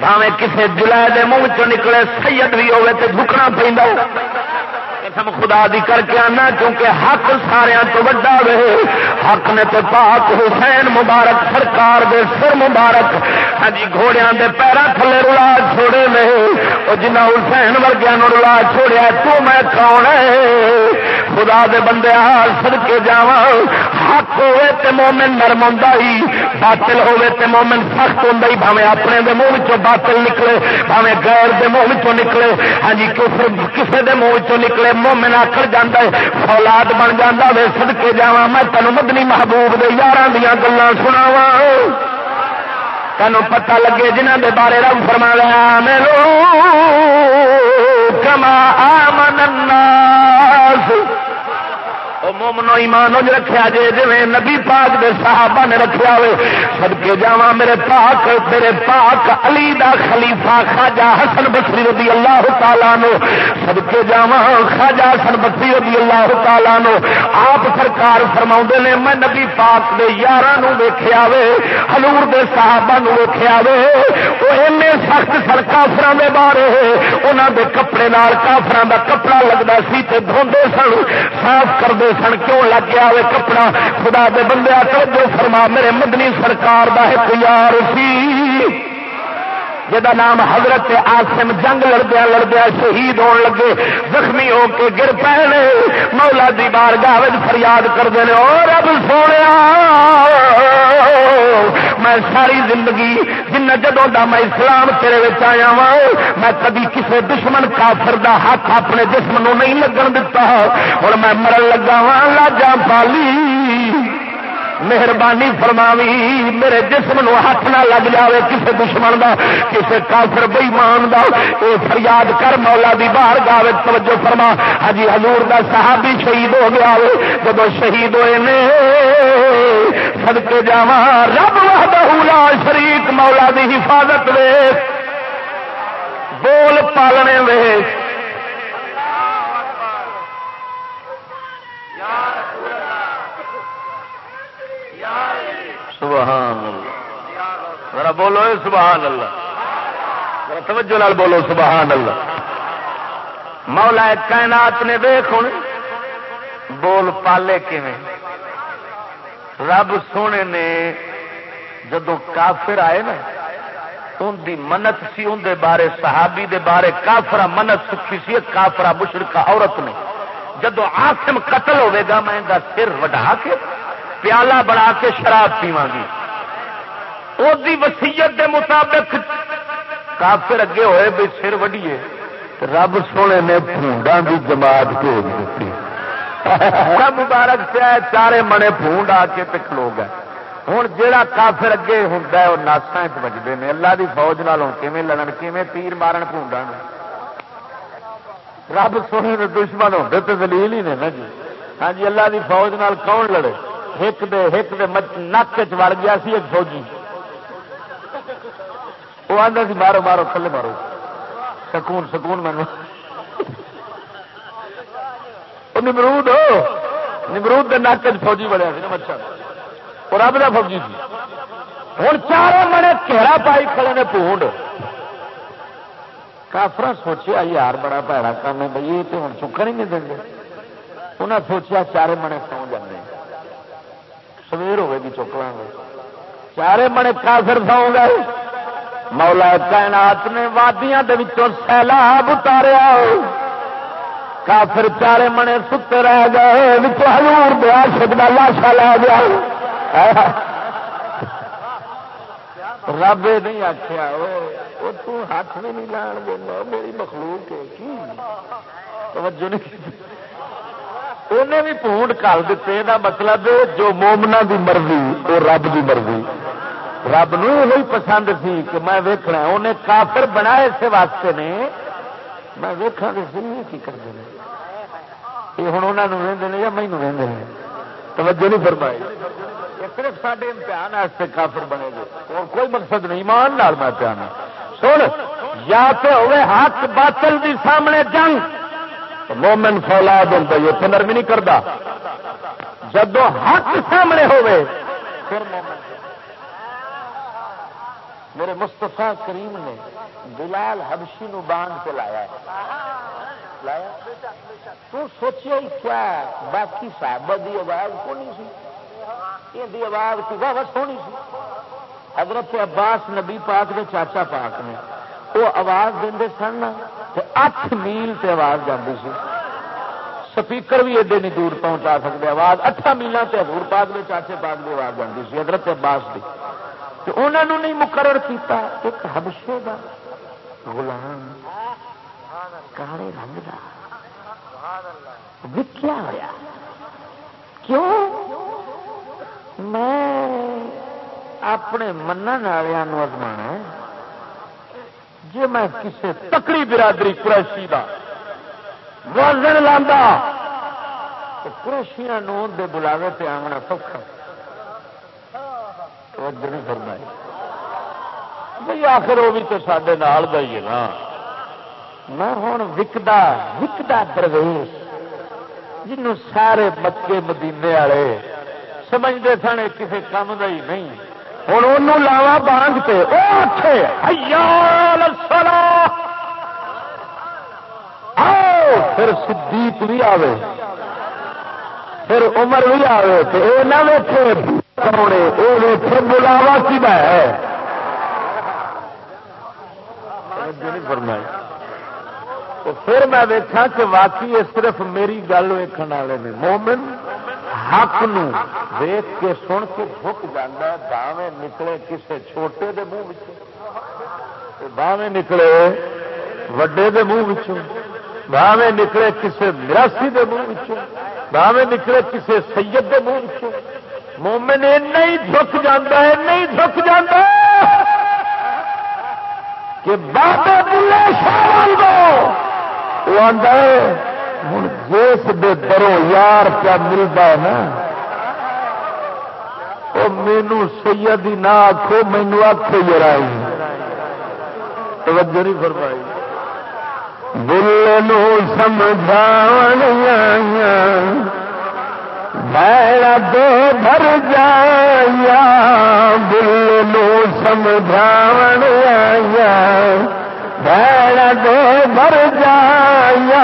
A: بھاویں کسے جلائے دے منہ چ نکلے، سید بھی ہوئے تے جھکنا پہ قسم خدا دی کر کے آنا کیونکہ حق سارا تو وڈا رہے حق نے تو پاک حسین مبارک سرکار دے سر مبارک۔ ہاں جی گھوڑیاں دے پیروں تھلے رلا چھوڑے نے۔ وہ جنہ حسین ورگیا رلا چھوڑیا تو میں کون ہے؟ خدا دے بندے ہار سر کے جا حق ہوے تے مومن نرم ہوں باطل ہوے تے مومن سخت ہوں بھاوے اپنے دے منہ چ باطل نکلے بھاوے غیر دے منہ چ نکلے۔ ہاں جی کسے دے منہ چ نکلے مومن آکڑ جانا ہے فولاد بن جانا وے سد کے جا میں تینوں مدنی محبوب دے یار دیا گلان سناوا تینوں پتہ لگے جنہ دے بارے رب فرما لیا میرو کما آمن الناس۔ وہ مومنو ایمان جو رکھا جے جی نبی پاک دے صحابہ نے رکھا ہوئے سب کے جا میرے پاک میرے پاک علی دا خلیفہ خاجا حسن بسری رضی اللہ تعالیٰ نو سب کے جا خاجا حسن بسری رضی اللہ تعالیٰ نو آپ سرکار فرما نے، میں نبی پاک دے یار ویخیا وے ہلور دے صحابہ نو ویخیا وے۔ وہ ایسے سخت سر کافر دے بارے انہوں دے کپڑے نال کافر دا کپڑا لگتا سی تے دھوندے سن، صاف کرتے آخر کیوں لگ گیا وہ کپڑا؟ خدا دے بندے جو فرما، میرے مدنی سرکار دا ایک یار سی۔ جا نام حضرت آسم جنگ لڑدیا لڑدیا شہید ہون لگے، زخمی ہو کے گر پے مولا دی بار گاہ فریاد کرتے ہیں اور اب سونے میں
B: ساری زندگی جن جدوں دا میں اسلام تیرے آیا وا میں کدی کسی دشمن کافر دا ہاتھ اپنے جسم نو نہیں لگن دتا۔ ہوں میں مرن لگا ہاں، وا لاجا پالی۔ مہربانی فرماوی، میرے جسم نو ہاتھ نہ لگ جائے کسی دشمن دا کسی کافر بئیمان دا، اے فریاد کر مولا دی باہر گاوے توجہ فرما۔ ہجی حضور دا صحابی شہید ہو گیا جب شہید ہوئے نے سدکے جا رب لا شریک، مولا دی حفاظت وے، بول پالنے وے۔
A: سبحان اللہ۔ ذرا بولو سبحان اللہ۔ ذرا توجہ لال بولو سبحان اللہ۔ مولا کائنات نے دیکھ ہوں بول پالے کیویں۔ رب سونے نے جدو کافر آئے نا، ان دی منت سی، ان دے بارے صحابی دے بارے کافرا منت سکھی سی کافرا مشرقہ عورت نے۔ جدو آسم قتل ہوے گا، میں سر وڈا کے پیالہ بنا کے شراب پیوا گی وہی وسیعت دے مطابق کافر اگے ہوئے بھی سر وڈیے رب سونے نے پونڈا کی جماعت بھیج دیتی مبارک سے چارے منے پونڈ آ کے پکلو گئے۔ ہوں جا کافر اگے ہوں وہ ناسا چجتے ہیں اللہ کی فوج نال کیون لڑن کیون تیر مارن پونڈا رب سونے دشمن ہوتے تو دلیل ہی نے نا جی۔ ہاں جی اللہ کی فوج نال کون لڑے؟ ہک دے ہک دے نک چڑ گیا سی، ایک فوجی۔ وہ آدھا سی، مارو مارو، تھلے مارو۔ سکون سکون مینو نمرود نمرود کے نک فوجی بڑا سی نا مچھا وہ رب کا فوجی سی۔ ہوں چار منے گھیرا پائی کھڑے نے پونڈ۔ کافر سوچیا، یار بڑا پیڑا کام ہے بھائی یہ تو ہوں چکن ہی نہیں دیں گے انہیں سوچیا چارے منے سو جانے سویر ہوئے گی چک لیں گے چارے منے کافر سو گئے مولا کائنات نے وادیاں دے وچوں سیلاب اتاریا کافر چارے منے ستے رہ گئے وچوں ہزور دیا سکتا لاشا لے گیا رب نہیں آخیا وہ تو ہاتھ بھی نہیں لان دینا میری مخلوق ہے توجہ نہیں انہیں بھی پونڈ کر دیتے یہ مطلب جو مومنا دی مرضی وہ رب دی مرضی۔ رب نو یہ پسند سی کہ میں ویکنا انہیں کافر بنا اس واسطے نے۔ میں ویکا کہ سی کی کرتے ہیں؟ یہ ہوں انہوں نے یا مینو رہتے ہیں توجہ نہیں فرمائی۔ صرف سارے امتحان واسطے کافر بنے گے۔ اور کوئی مقصد نہیں مان لال میں پیانا۔ سن، یا تو ہوئے ہاتھ باطل دی سامنے جنگ۔ مومن فولاد ہوتا ہے اتنے نرمی نہیں کرتا۔ جب حق سامنے ہوئے، پھر مومن۔ میرے مستفا کریم نے بلال حبشی نو باندھ کے لایا۔ لایا؟ تو سوچیا ہی کیا باقی صاحب دی آواز کو نہیں سی۔ یہ آواز کی بہت سونی سی۔ حضرت عباس نبی پاک نے چاچا پاک نے۔ وہ آواز دے سن اٹھ میل سے آواز جاتی سی۔ سپیکر بھی ایڈے نہیں دور پہنچا سکتے آواز اٹھا میلوں سے ہزور پاک میں چاچے پاک کی آواز جاتی سی، حضرت عباس کی تو انہوں نے نہیں مقرر کیتا ایک حبشے کا غلام کالے رنگ کا وکیا ہوا کیوں؟ میں اپنے من ازما جی میں کسی تکڑی برادری قریشی کا وزن لا قریشیاں دے بلاوے پہ آنا سوکھا نہیں کرنا بھائی آخر وہ بھی تو سڈے نال کا ہی ہے نا۔ میں ہوں وکدا وکدا درویش جنوں سارے مکے مدینے والے سمجھتے سن کسی کام کا ہی نہیں۔ ہوں انہوں لاوا بانگ پہ باندھ کے پھر صدیق بھی آوے، پھر عمر بھی آوے تو یہ نہ ویٹے وہ ویٹے بلاوا کی ہے؟ پھر میں ویکا کہ واقعی صرف میری گل ویکن والے نے، مومن حق ویخ کے سن کے جھک جانا باوے نکلے کسے چھوٹے دے منہ باوے نکلے وڈے دے منہ باوے نکلے کسے مراسی دے منہ باوے نکلے کسے سید دے منہ مومن نہیں جھک جانا ہے نہیں جھک جانا کہ بابے بلے شاہ وہ آدھا ہوں جس دے دروں یار کیا ملتا ہے نا وہ مینو سیدی نہ آخو مینو آخ جرائی توجہ نہیں فرمائی۔ بل سمجھا میرا دو بھر جایا بل سمجھا بھڑ دو بھر جایا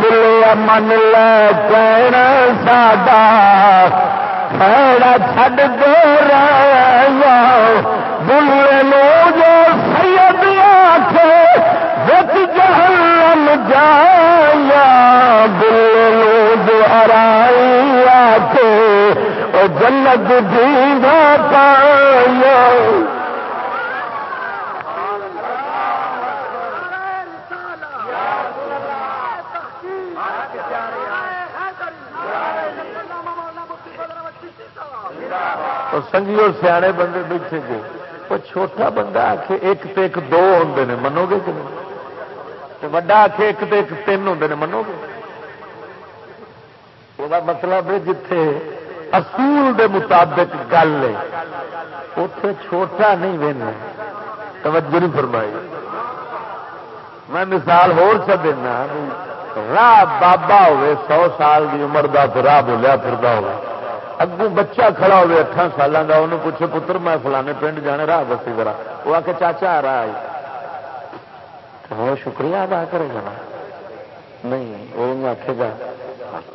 A: بلیا من لے کہنا ساڈا بھڑا چھڈ دو رایا بلے لو جو سید آخ بت جہنم جایا بلے لو جو ارائی آخ جنت جیوا پایا سنگیو سیانے بندے بیٹھے گے وہ چھوٹا بندہ آخ ایک تو ایک دو ہوں نے منو گے کہ نہیں وڈا آخ ایک تو ایک تین ہوں نے منو گے وہ مطلب ہے جتھے اصول دے مطابق گل ہے اتے چھوٹا نہیں وہنا توجہ نہیں فرمائی میں مثال ہو دینا راہ بابا ہوے سو سال کی عمر کا راہ بولیا پھر ہو اگو بچہ کھڑا ہوئے اٹھان سال کا انہوں پوچھے، پتر، میں فلانے پنڈ جانے راہ بسی ذرا۔ وہ آ کے چاچا آ رہا ہے وہ شکریہ ادا کرے گا نا۔ نہیں، وہ آخے گا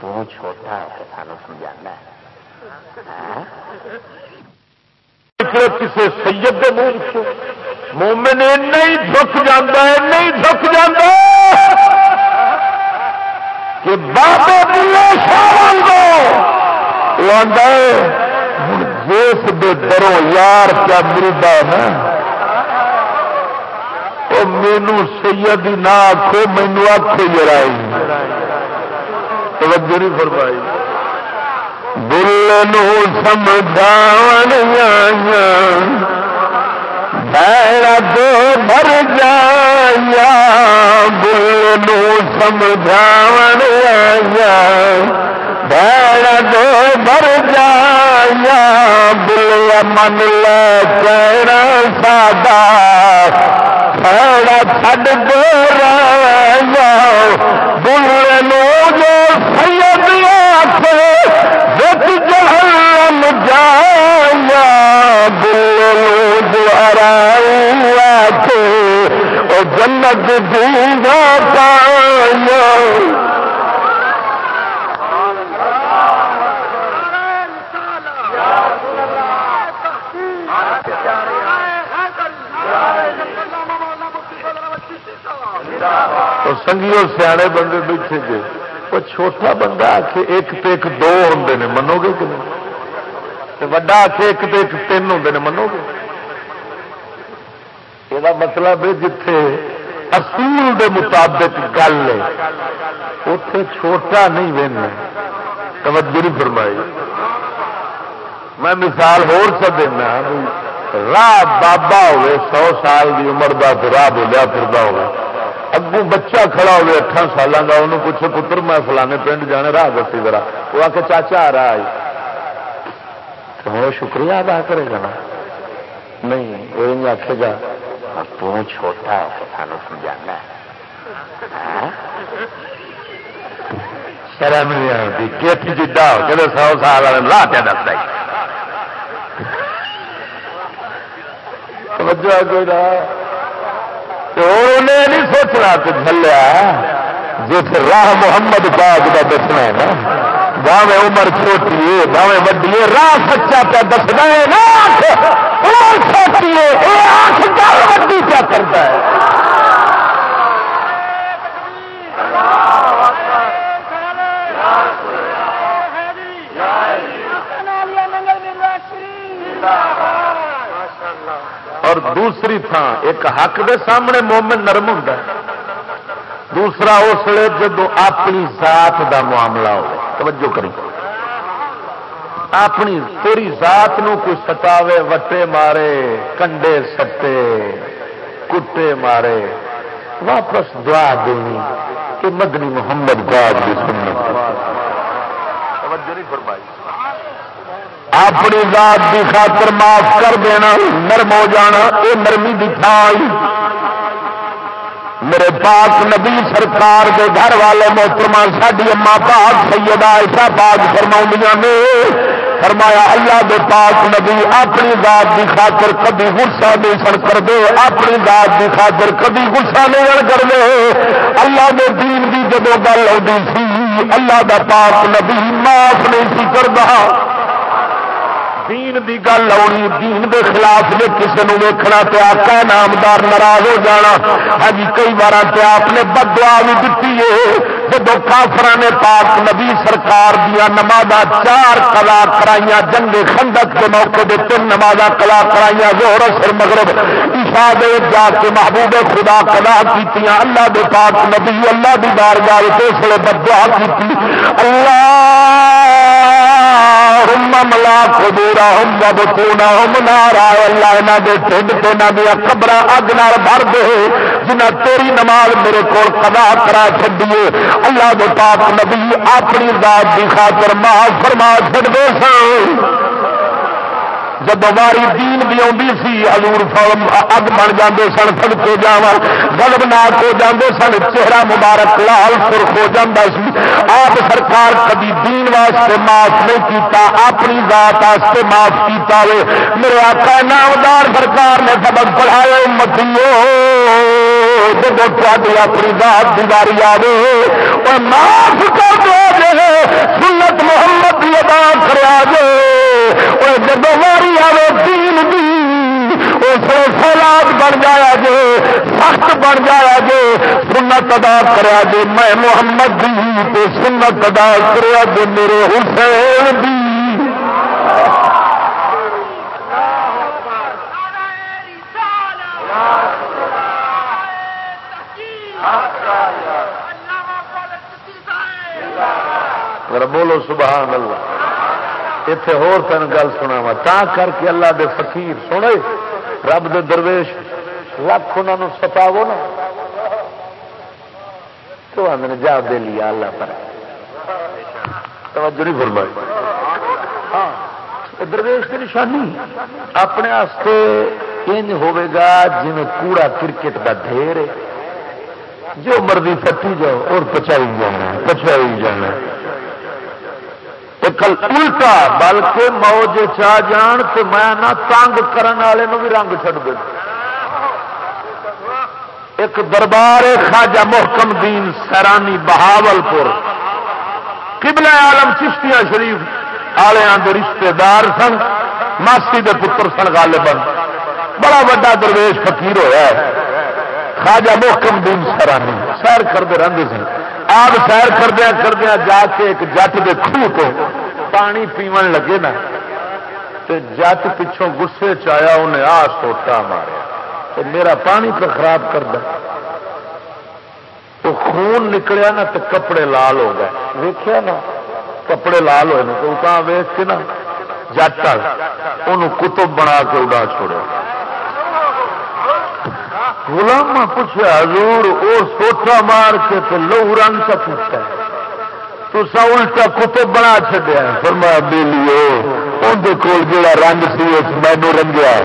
A: تو چھوٹا ہے سانو سمجھانا ہے۔ ہاں؟ کسی سید کے منہ مومن نہیں جھک جانا ہے نہیں جھک جانا کہ بابے بلے شاہ جس دے دروں یار کیا ملتا ہے نا۔ وہ مینو سید نہ آخو مینو آخ جرائی توجہ نہیں فرمائی۔ بل سمجھا میرا دو مر جایا بل سمجھا دو بر جایا بلیا من لے کہنا ساڈا چھڈ دو رایا بلے لو جو سید آخ بت جہنم جایا۔ بلے لو جو ارائی آخ جنت جی دوں پایا۔ سنگیو سیانے بندے بیٹھے گے وہ چھوٹا بندہ آ ایک تو ایک دو ہوں نے منو گے کہ نہیں؟ وڈا آ ایک تو ایک تین ہوں نے منو گے یہ مطلب ہے جتھے اصول دے مطابق گل ہے۔ اتے چھوٹا نہیں وہنا توجہ نہیں فرمائی۔ میں مثال دینا راہ بابا ہوئے سو سال کی عمر کا راہ بولیا پھر ہوا اگو بچہ کھڑا ہوئے اٹھان سال کا انہوں پوچھے پتر، میں فلانے پنڈ جانے، راہ دسی ذرا. وہ آ کے چاچا، آ رہا ہے وہ شکریہ ادا کرے گا نا. نہیں، وہ آخے گا تو چھوٹا ہے سانو سمجھانا ہاں؟ شرم نہیں آتی کیٹ جدا ہو کہ سو سال والے لا پیا دستا توجہ کوئی نہ انہیں نہیں سوچنا تو جلیا جس راہ محمد پاک کا دسنا ہے نا۔ باوے عمر چھوٹی باوے وڈی راہ سچا پہ دسنا ہے۔ نا چھوٹی ہے۔ وڈی کیا کرتا ہے۔ اور دوسری تھان ایک حق دے سامنے مومن نرم ہوں دوسرا اس لیے جب اپنی ذات دا معاملہ ہو توجہ کری اپنی تیری ذات نو کوئی ستاوے، وٹے مارے، کنڈے سٹے، کٹے مارے، واپس دعا دینی کہ مدنی محمد باغ کی سنت۔ اپنی ذات کی خاطر معاف کر دینا، نرم ہو جانا یہ نرمی دکھائی میرے پاک نبی سرکار کے گھر والے محترمہ ساری اما پاک، سیدہ ایسا پاک فرما نے، فرمایا، اللہ دے پاک نبی، اپنی ذات کی خاطر کبھی غصہ نہیں سن کر دے اپنی ذات کی خاطر کبھی غصہ نہیں کر دے اللہ دے دین کی جب گل آتی سی، اللہ دا پاک نبی معاف نہیں سی کرتا دین دی گل آنی، دین دے خلاف جی کسی نے ویکنا تو آقا نامدار ناراض ہو جانا۔ ہاں جی، کئی بار آپ نے بدوا بھی دیتی ہے۔ جب کافر نے پاک نبی سرکار دیا نماز چار کلا کرائیاں جنگ خندق کے موقع دے تین نماز کلا کرائیاں زور سر مغرب، عشاء دے جا کے محبوب خدا کلا کی اللہ دے پاک نبی، اللہ دی بار گال تو اس بدوا کی اللہ ملا کبورا ہم جب کونا ہم نارا، اللہ یہاں کے ٹھنڈ سے یہاں دیا قبر اگ نال بھر دے جنہ تیری نماز میرے کو کدا کرا چڈیے اللہ دے پاک نبی اپنی ذات کی خاطر معاف فرما چڑتے سن۔ جب باری دین بھی آتی سی ہزور اگ بن جاتے سن سڑ کے جا گلبناک ہو جاتے سن، چہرہ مبارک، لال سرخ ہو جاتا سی۔ آپ سرکار کبھی دین واسطے معاف نہیں کیتا، اپنی ذات واسطے معاف کیتا وے۔ میرے آقا نامدار سرکار نے سبق پڑھایا متیو جب تاری اپنی ذات کی باری آئے اور معاف کر دو سنت محمد کی ادا کرا دے اور جب ماری آئے دین دی سیلاب بن جایا جے، سخت بن جایا جے، سنت ادا کرا جے، میں محمد دی تو سنت ادا کرا جے، میرے حسین دی بولو سبحان اللہ۔ اتے ہور تین گل سنا وا تا کر کے اللہ دے فقیر سنے، رب دے درویش، لکھ انہوں ستاو نا۔ تو آدھے جا دے لیا اللہ پر۔ توجہ نہیں فرمائی۔ ہاں درویش کی نشانی۔ اپنے ان ہوگا جی کوڑا کرکٹ کا ڈھیر جو مرضی پٹی جاؤ، اور پچائی جانا پچائی جانا الٹا، بلکہ موج چاہ جان تو میں نہ تنگ کرنے والے بھی رنگ چڑ دے۔ ایک دربار خواجہ محکم دین سیرانی بہاول پور کبلا عالم چشتیاں شریف والوں رشتے دار سن، ماسی دے پتر سن گل بن بڑا وا درویش فقیر ہوا خواجہ محکم دین سیرانی سیر کرتے رہتے سن۔ آپ سیر کردیا کردیا جا کے ایک جٹ کے خوہ کو پانی پیو لگے نا۔ تو جٹ پچھوں گسے چیا انہیں آ سوٹا ماریا۔ میرا پانی تو خراب کر تو خون نکلیا نا تو کپڑے لال ہو گئے۔ ویخیا نا، کپڑے لال ہوئے تو کہاں ویچ کے نا، جٹ ان کتب بنا کے اڈا چھوڑا گلاما پوچھا حضور اور سوٹا مار کے تو لو رنگ کا پوچھا تو سا الٹا کتب بنا چڈیا فرمایا، بیلیو اندر کول جڑا رنگ سی، اس مینو رنگیا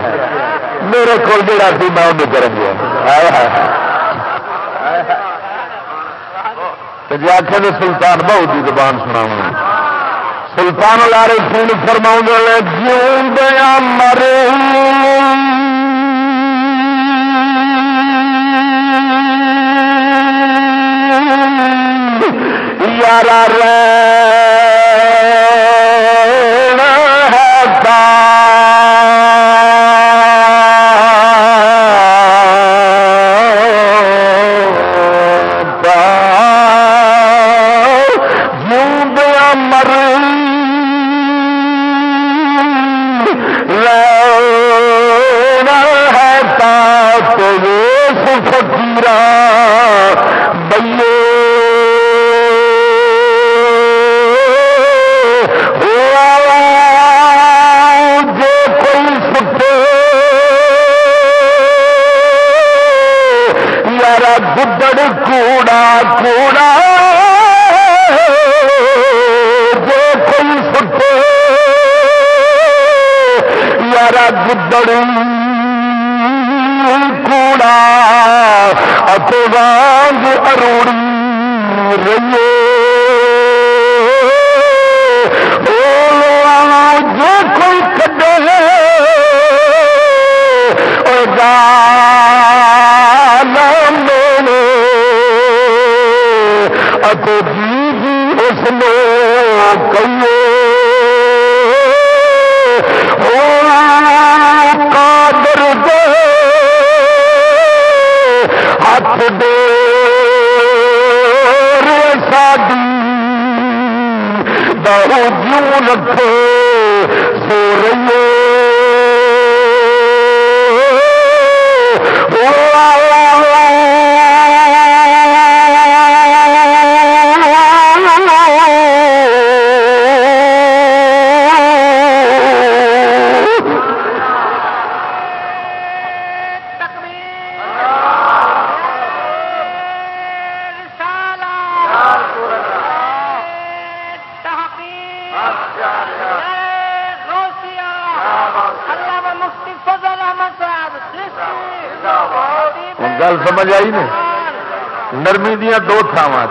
A: میرے کول جڑا سی، میں انہیں رنگیا جی آخر سلطان بہو کی زبان سنا سلطان لارے سن فرما جیوں دیا مرے یارا ہے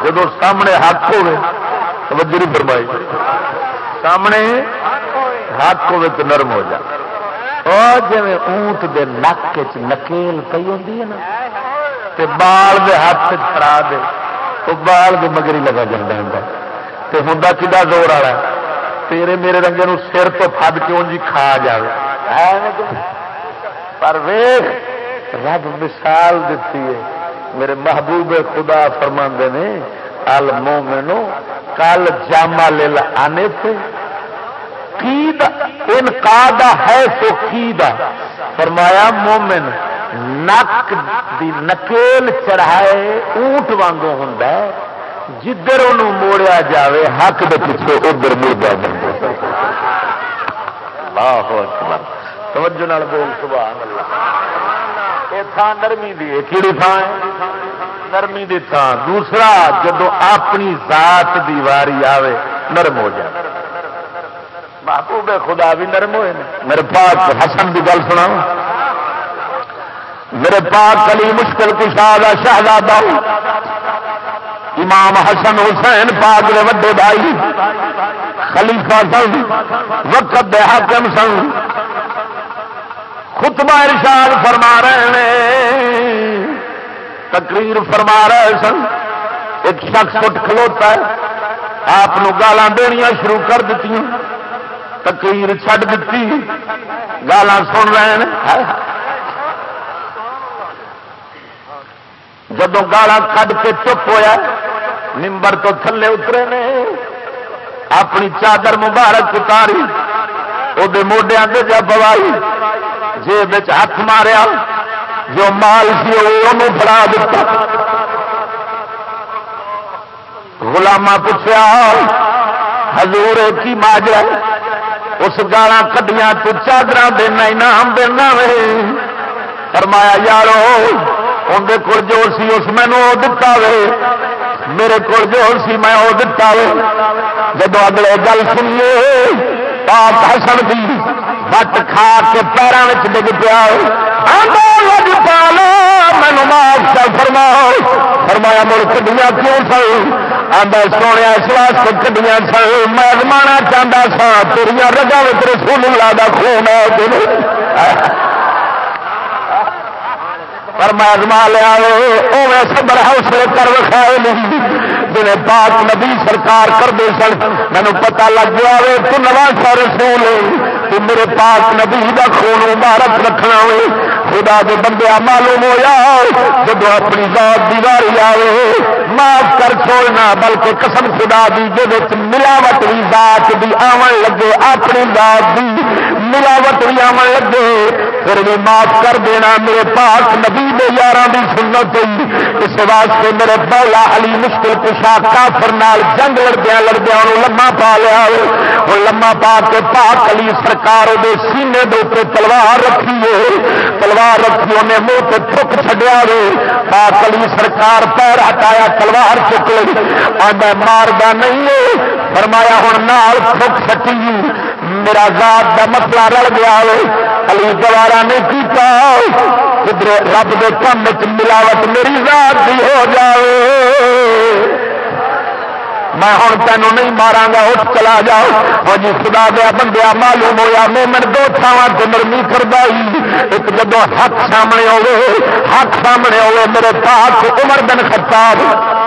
A: جب سامنے حق ہوئے، توجہ فرمائی۔ سامنے حق ہوئے تو نرم ہو جائے اور جی اونٹ دے نک نکیل پی ہوتی ہے نا، تے بال دے ہاتھ پڑا دے تو بال دے مگری لگا جاتا ہوں تو ہوں کھا زور والا تیرے میرے رنگے نو سر تو فد کے جی کھا جائے پر ویخ رب مثال دیتی ہے۔ میرے محبوب خدا فرما نے المومنو کل جاما لے آنے تھے ان کا ہے تو کی فرمایا، مومن، نک دی نکیل چڑھائے اونٹ وانگو ہوں جدھر ان موڑیا جاوے، حق دے پیچھے ادھر مل جائے اللہ اکبر۔ توجہ نال بول، سبحان اللہ۔ تھان نرمی دی کہڑی تھان نرمی دی تھان دوسرا، جدو اپنی ذات دی واری آوے، نرم ہو جائے۔ محبوب خدا بھی نرم ہوئے میرے پاس حسن کی گل سنا میرے پاس کلی مشکل کشاد شہزادہ، امام حسن حسین پاک نے وڈے بھائی، خلیفہ سن، وقت دے حاکم سن۔ خطبہ ارشاد فرما رہے ہیں۔ تقریر فرما رہے سن۔ ایک شخص اٹھ کھلوتا ہے۔ آپ گالا دنیا شروع کر دیتی تقریر چھڈ دیتی گالا سن رہے ہیں۔ جب گالا کھ کے چپ ہوا نمبر تو تھلے اترے نے۔ اپنی چادر مبارک اتاری۔ وہ موڈیا سے جب بوائی جیب ہاتھ ماریا جو مال سی وہ فڑا دیتا گلاما پوچھا حضور کی ماجرا اس گالا کڈیا تو چادر دینا انعام دینا وے فرمایا یارو اندر کول جو سی اس مینو دتا وے میرے کو جو سی میں وہ دتا وے جب اگلے گل سنیے پاپ حسن دی، بٹ کھا کے پیروں میں ڈگ پیا لگ پالو مینو معاف کر فرماؤ۔ فرمایا، مڑ کڈیاں کیوں سن؟ آدھا سونے اس واسطے کڈیاں سن۔ میں زمانا چاہتا سا تیریا رگا رسول اللہ کا خون ہے پر میں ازما لیا وہ سبر حوصلے کر رکھائے نہیں جی پاک نبی سرکار کرتے سن مینو پتا لگ گیا تو نواز سا رسول تو میرے پاک نبی کا خون مبارک رکھنا ہوئے خدا جو بندیا معلوم ہوا جب اپنی ذات دیواری آئے معاف کر چھوڑنا بلکہ قسم خدا دی جب ملاوٹ بھی ذات بھی آن لگے، اپنی ذات بھی ملاوٹ بھی آن لگے، پھر بھی معاف کر دینا میرے پاس نبی نے یار کی سنت ہوئی۔ اس واسطے میرے بولا علی مشکل کشا کافر نال جنگ لڑدیا لڑدیا لما پا لیا۔ وہ لما پا کے پاک علی سرکار دے سینے دے تلوار رکھی ہے۔ تلوار رکھی انہیں منہ سے تھک چڈیا وے۔ پاک علی سرکار پیر ہٹایا تلوار چک لی آدھا ماردا نہیں ہے۔ فرمایا ہوں نال تھک سکی میرا ذات کا مسئلہ رل گیا علی گوارا نے کیتا کدھر رب کے کم ملاوٹ میری ذات بھی ہو جائے میں ہوں تینوں نہیں مارا گا اٹھ چلا جاؤ۔ ہاں جی خدا دیا بندیا معلوم ہوا مومن دو تھاواں سے نرمی کرتا ایک جب ہاتھ سامنے ہوے ہاتھ سامنے ہوے میرے پاس عمر بن خطاب۔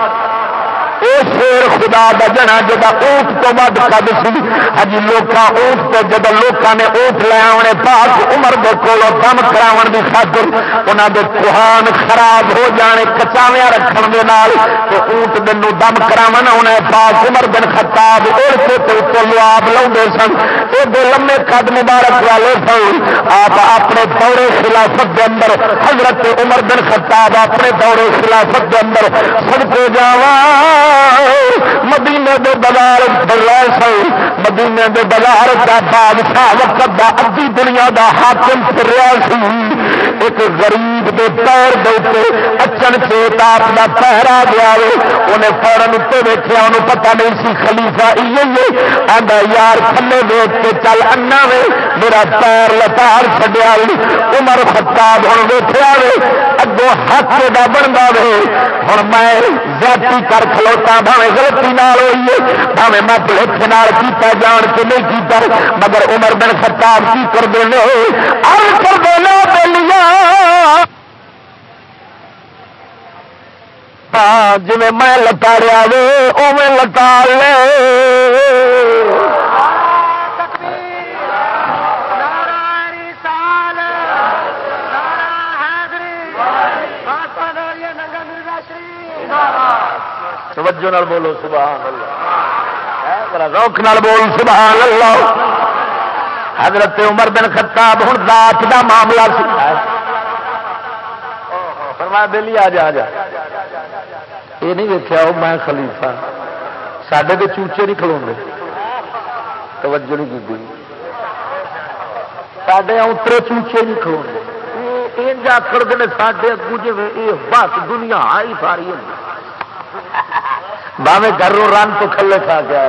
A: شیر خدا دا جنا جا اونٹ تو ود کد سی۔ ہجی لوگ اونٹ تو جب لوگوں نے اونٹ لے آنے پاس عمر دے کول دم کرا کی خاطر انہوں دے کوہان خراب ہو جانے کچاویا رکھن دے نال تو اونٹ دن دم کرا انہیں پاس عمر دن خطاب اڑ کے تو اتو آپ لاؤ سن۔ یہ لمے قد مبارک والے سن آپ اپنے دورے خلافت دے اندر حضرت عمر بن خطاب اپنے دورے خلافت دے اندر سب کو جاوا۔ مدینے دے بازار بلا سن مدینے دے بازار کا بادشاہ وقت دا ادی دنیا دا حاکم پھریا سی۔ ایک غریب دے پیر دے اچن چیت آپ کا پیر آ گیا انہیں فورن اتنے ویکیا انہوں پتا نہیں سی خلیفہ آدھا یار، تھلے دیکھ کے چل انا وے۔ میرا پیر لتار چڈیا عمر خطاب ہوں ویٹیا وے۔ اگوں ہاتھ کا بنتا وے۔ ہوں میں زیادتی کر کھلوتا کیتا بھاوے غلطی نال ہوئی ہے بھاوے میں بلکھ نال کیتا جان کے نہیں کیتا مگر عمر بن خطاب کی کر دے ار کر دینا بلیا جی میں لتاڑیا وے او میں لتاڑ لے توجہ نال بولو، سبحان اللہ۔ روک نال بول، سبحان اللہ۔ حضرت عمر بن خطاب ہوں دات کا معاملہ سکھا فرمایا دلی آ جا آ جا۔ یہ نہیں دیکھا وہ میں خلیفہ۔ سڈے تو چوچے نہیں کھلو گے توجہ نہیں کی سڈے اترے چوچے نہیں کھلو گے آخر دے سڈے اگو جی یہ بس دنیا آئی ساری ہوئی باوے گھروں رن تو کھلے کھا گیا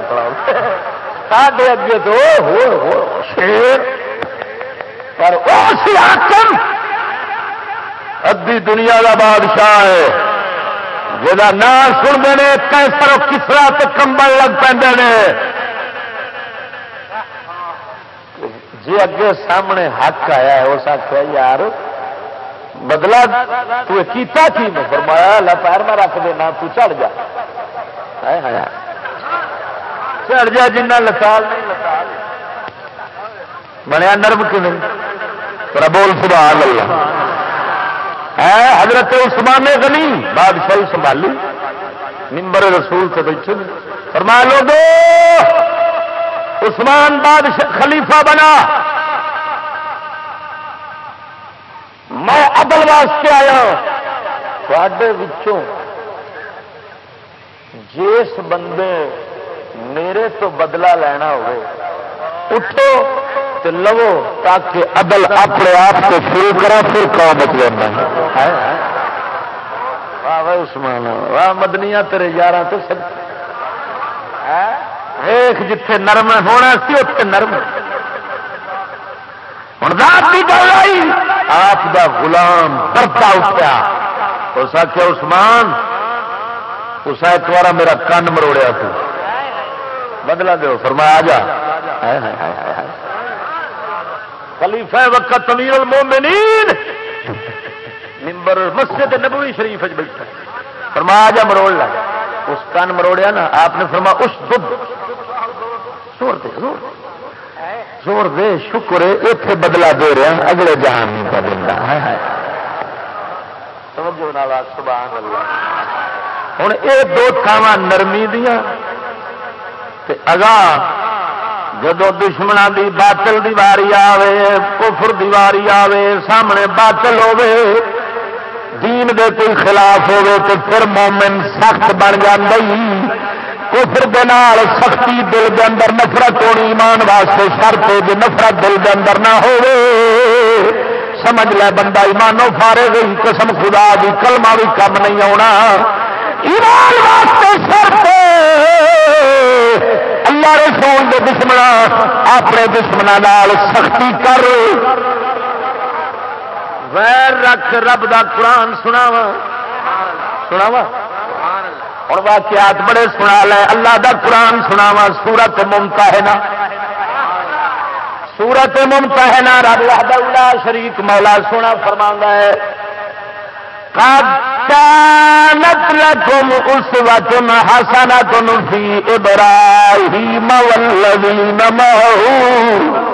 A: ساڈے اگے تو شیر۔ پر آکم ادی دنیا کا بادشاہ ہے۔ جا نام سنتے ہیں کیسر کسرا تو کمبل لگ پہ جی اگے سامنے حق آیا ہے، اس آخیا یار بدلا تو کیتا کی میں؟ فرمایا لا پیر میں رکھ دینا تو چڑھ جا۔ چڑھ جا جنا لسال نہیں لسال بنیا نرم کی نہیں؟ بول سبحان اللہ۔ ہے حضرت عثمان غنی بادشاہی سنبھالی۔ نمبر رسول سے بیٹھے فرما لو عثمان بادشاہ خلیفہ بنا۔ میں عدل واسطے آیا تھوڑے جس بندے میرے تو بدلا لینا ہو اٹھو تو لو تاکہ عدل اپنے آپ کو شروع کرا، پھر کام بچ جانا واہ واہ عثمان، واہ مدنیا تیرے یار تو سب۔ ایک جتھے نرم ہونا سی اتنے نرم۔ ہوں رات کی گل آئی۔ آپ کا غلام برتا اٹھا اس آخیا عثمان، اس ایک بار میرا کن مروڑیا تو۔ بدلا دو فرمایا جا۔ خلیفہ وقت امیر المومنین۔ ممبر مسجد نبوی شریف بیٹھا۔ فرمایا جا، مروڑ لگا اس کن مروڑیا نا، آپ نے فرما اس دودھ زور دے زور دے زور دے، شکر اتے بدلا دے رہا اگلے جہان نہیں پہ دینا ہوں یہ دو تھاوا نرمی دیا اگا جدو دشمنا دی باطل دیواری آوے، کفر دیواری آوے، سامنے باطل ہوے دین دے کوئی خلاف ہوے تو پھر مومن سخت بن جی کفر دے نال سختی دل دے اندر نفرت ہونی ایمان واسطے شرط ہو جی نفرت دل دے اندر نہ ہوے سمجھ لے بندہ ایمانو فارے گئی قسم خدا دی، کلمہ بھی کم نہیں آنا ایمان واسطے شرط اللہ رسول دے دشمنا اپنے دشمنوں سختی کر۔ ویر رکھ رب دا قرآن سناوا سناوا اور واقعات بڑے سنا لے۔ اللہ دا قرآن سناوا سورت ممتا ہے نا سورت ممتا ہے نا رب اللہ شریک مولا سونا فرما ہے۔ كانت لكم أسوة حسنة في إبراهيم والذين معه۔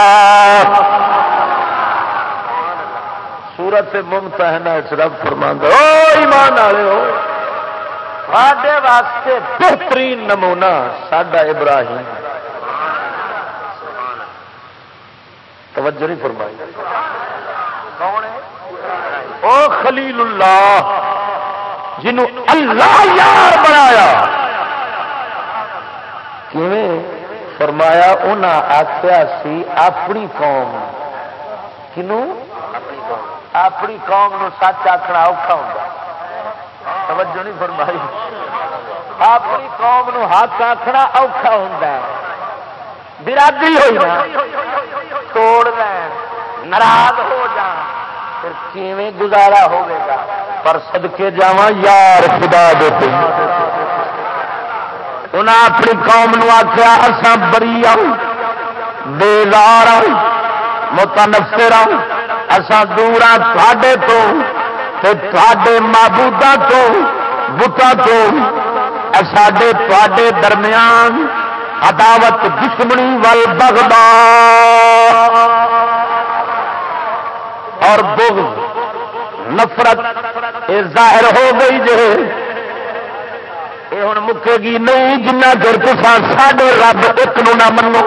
A: سورت ممتحنا رب فرما او ایمان والے ہو سڈے واسطے بہترین نمونہ سڈا ابراہیم توجہ نہیں فرمائی۔ او خلیل اللہ جنوں اللہ یار بنایا۔ فرمایا انہیں آخیا سی، اپنی قوم، کنوں؟ اپنی قوم نو سچ آخنا اوکھا ہوں توجہ نہیں فرمائی اپنی قوم نو حق آخنا اوکھا ہوں برادری ہوئی نا توڑ دین ناراض ہو جان پھر کیویں گزارا ہوگا پر سدکے جا یار خدا دیتے انہیں اپنی قوم نو آخیا اصا بری آؤ بےزار آؤ متنفر آؤ اسان دور تھے تو تھے تو بتا تو ساڈے تے درمیان عداوت دشمنی ول بغدا اور بغض، نفرت یہ ظاہر ہو گئی جو یہ ہوں مکے گی نہیں، جنہ دیر کسان ساڈے رب ایک نو نہ منو۔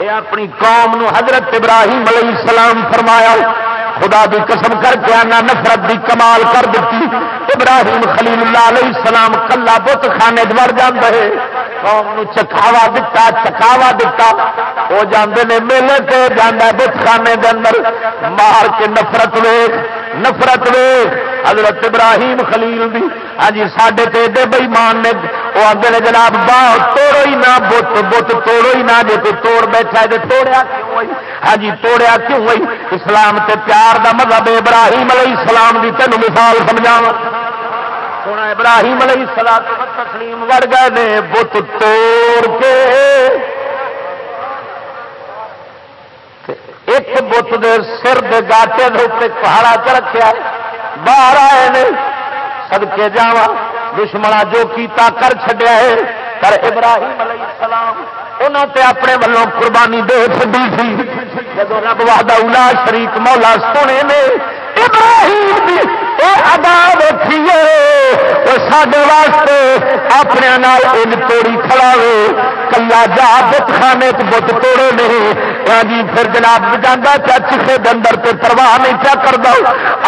A: یہ اپنی قوم نو حضرت ابراہیم علیہ السلام فرمایا، خدا دی قسم کر کے آنا، نفرت دی کمال کر دیتی۔ ابراہیم خلیل اللہ علیہ السلام کلا بت خانے دور جانے قوم نو چکھاوا دتا چکھاوا دتا۔ وہ جاندے نے میلے سے جانا بت خانے دے اندر۔ مار کے نفرت ویخ نفرت ویخ حضرت ابراہیم خلیل دی۔ ہاں جی سڈے تو ایڈے بئیمان نے، وہ آتے نے جناب باہ توڑو ہی نہ، بت بت توڑو ہی نہ جی کوئی توڑ بیٹھا ہے توڑیا کیوں ہوئی؟ ہاں جی توڑیا کیوں ہوئی؟ اسلام تے پیار دا مذہب ابراہیم علیہ السلام دی تینوں مثال سمجھاوا سونا، ابراہیم علیہ السلام تسلیم وڑ گئے نے، بت توڑ کے ایک بت دے سر دے گاٹے دے پہاڑا چ رکھا باہر آئے نے سدکے جا دشمنا جو کیتا کر چڈیا ہے پر ابراہیم علیہ السلام انہوں تے اپنے والوں قربانی دے چی سی جب رب وحدہ اولا شریک مولا سونے نے ابراہیم دی اے ادا دیکھیے وہ سڈے واسطے اپنے نال ان توڑی کھڑا کلا جا بت خانے بت توڑے نہیں جی پھر جناب جانا چا چکے دندر تے پرواہ نہیں کیا کر دو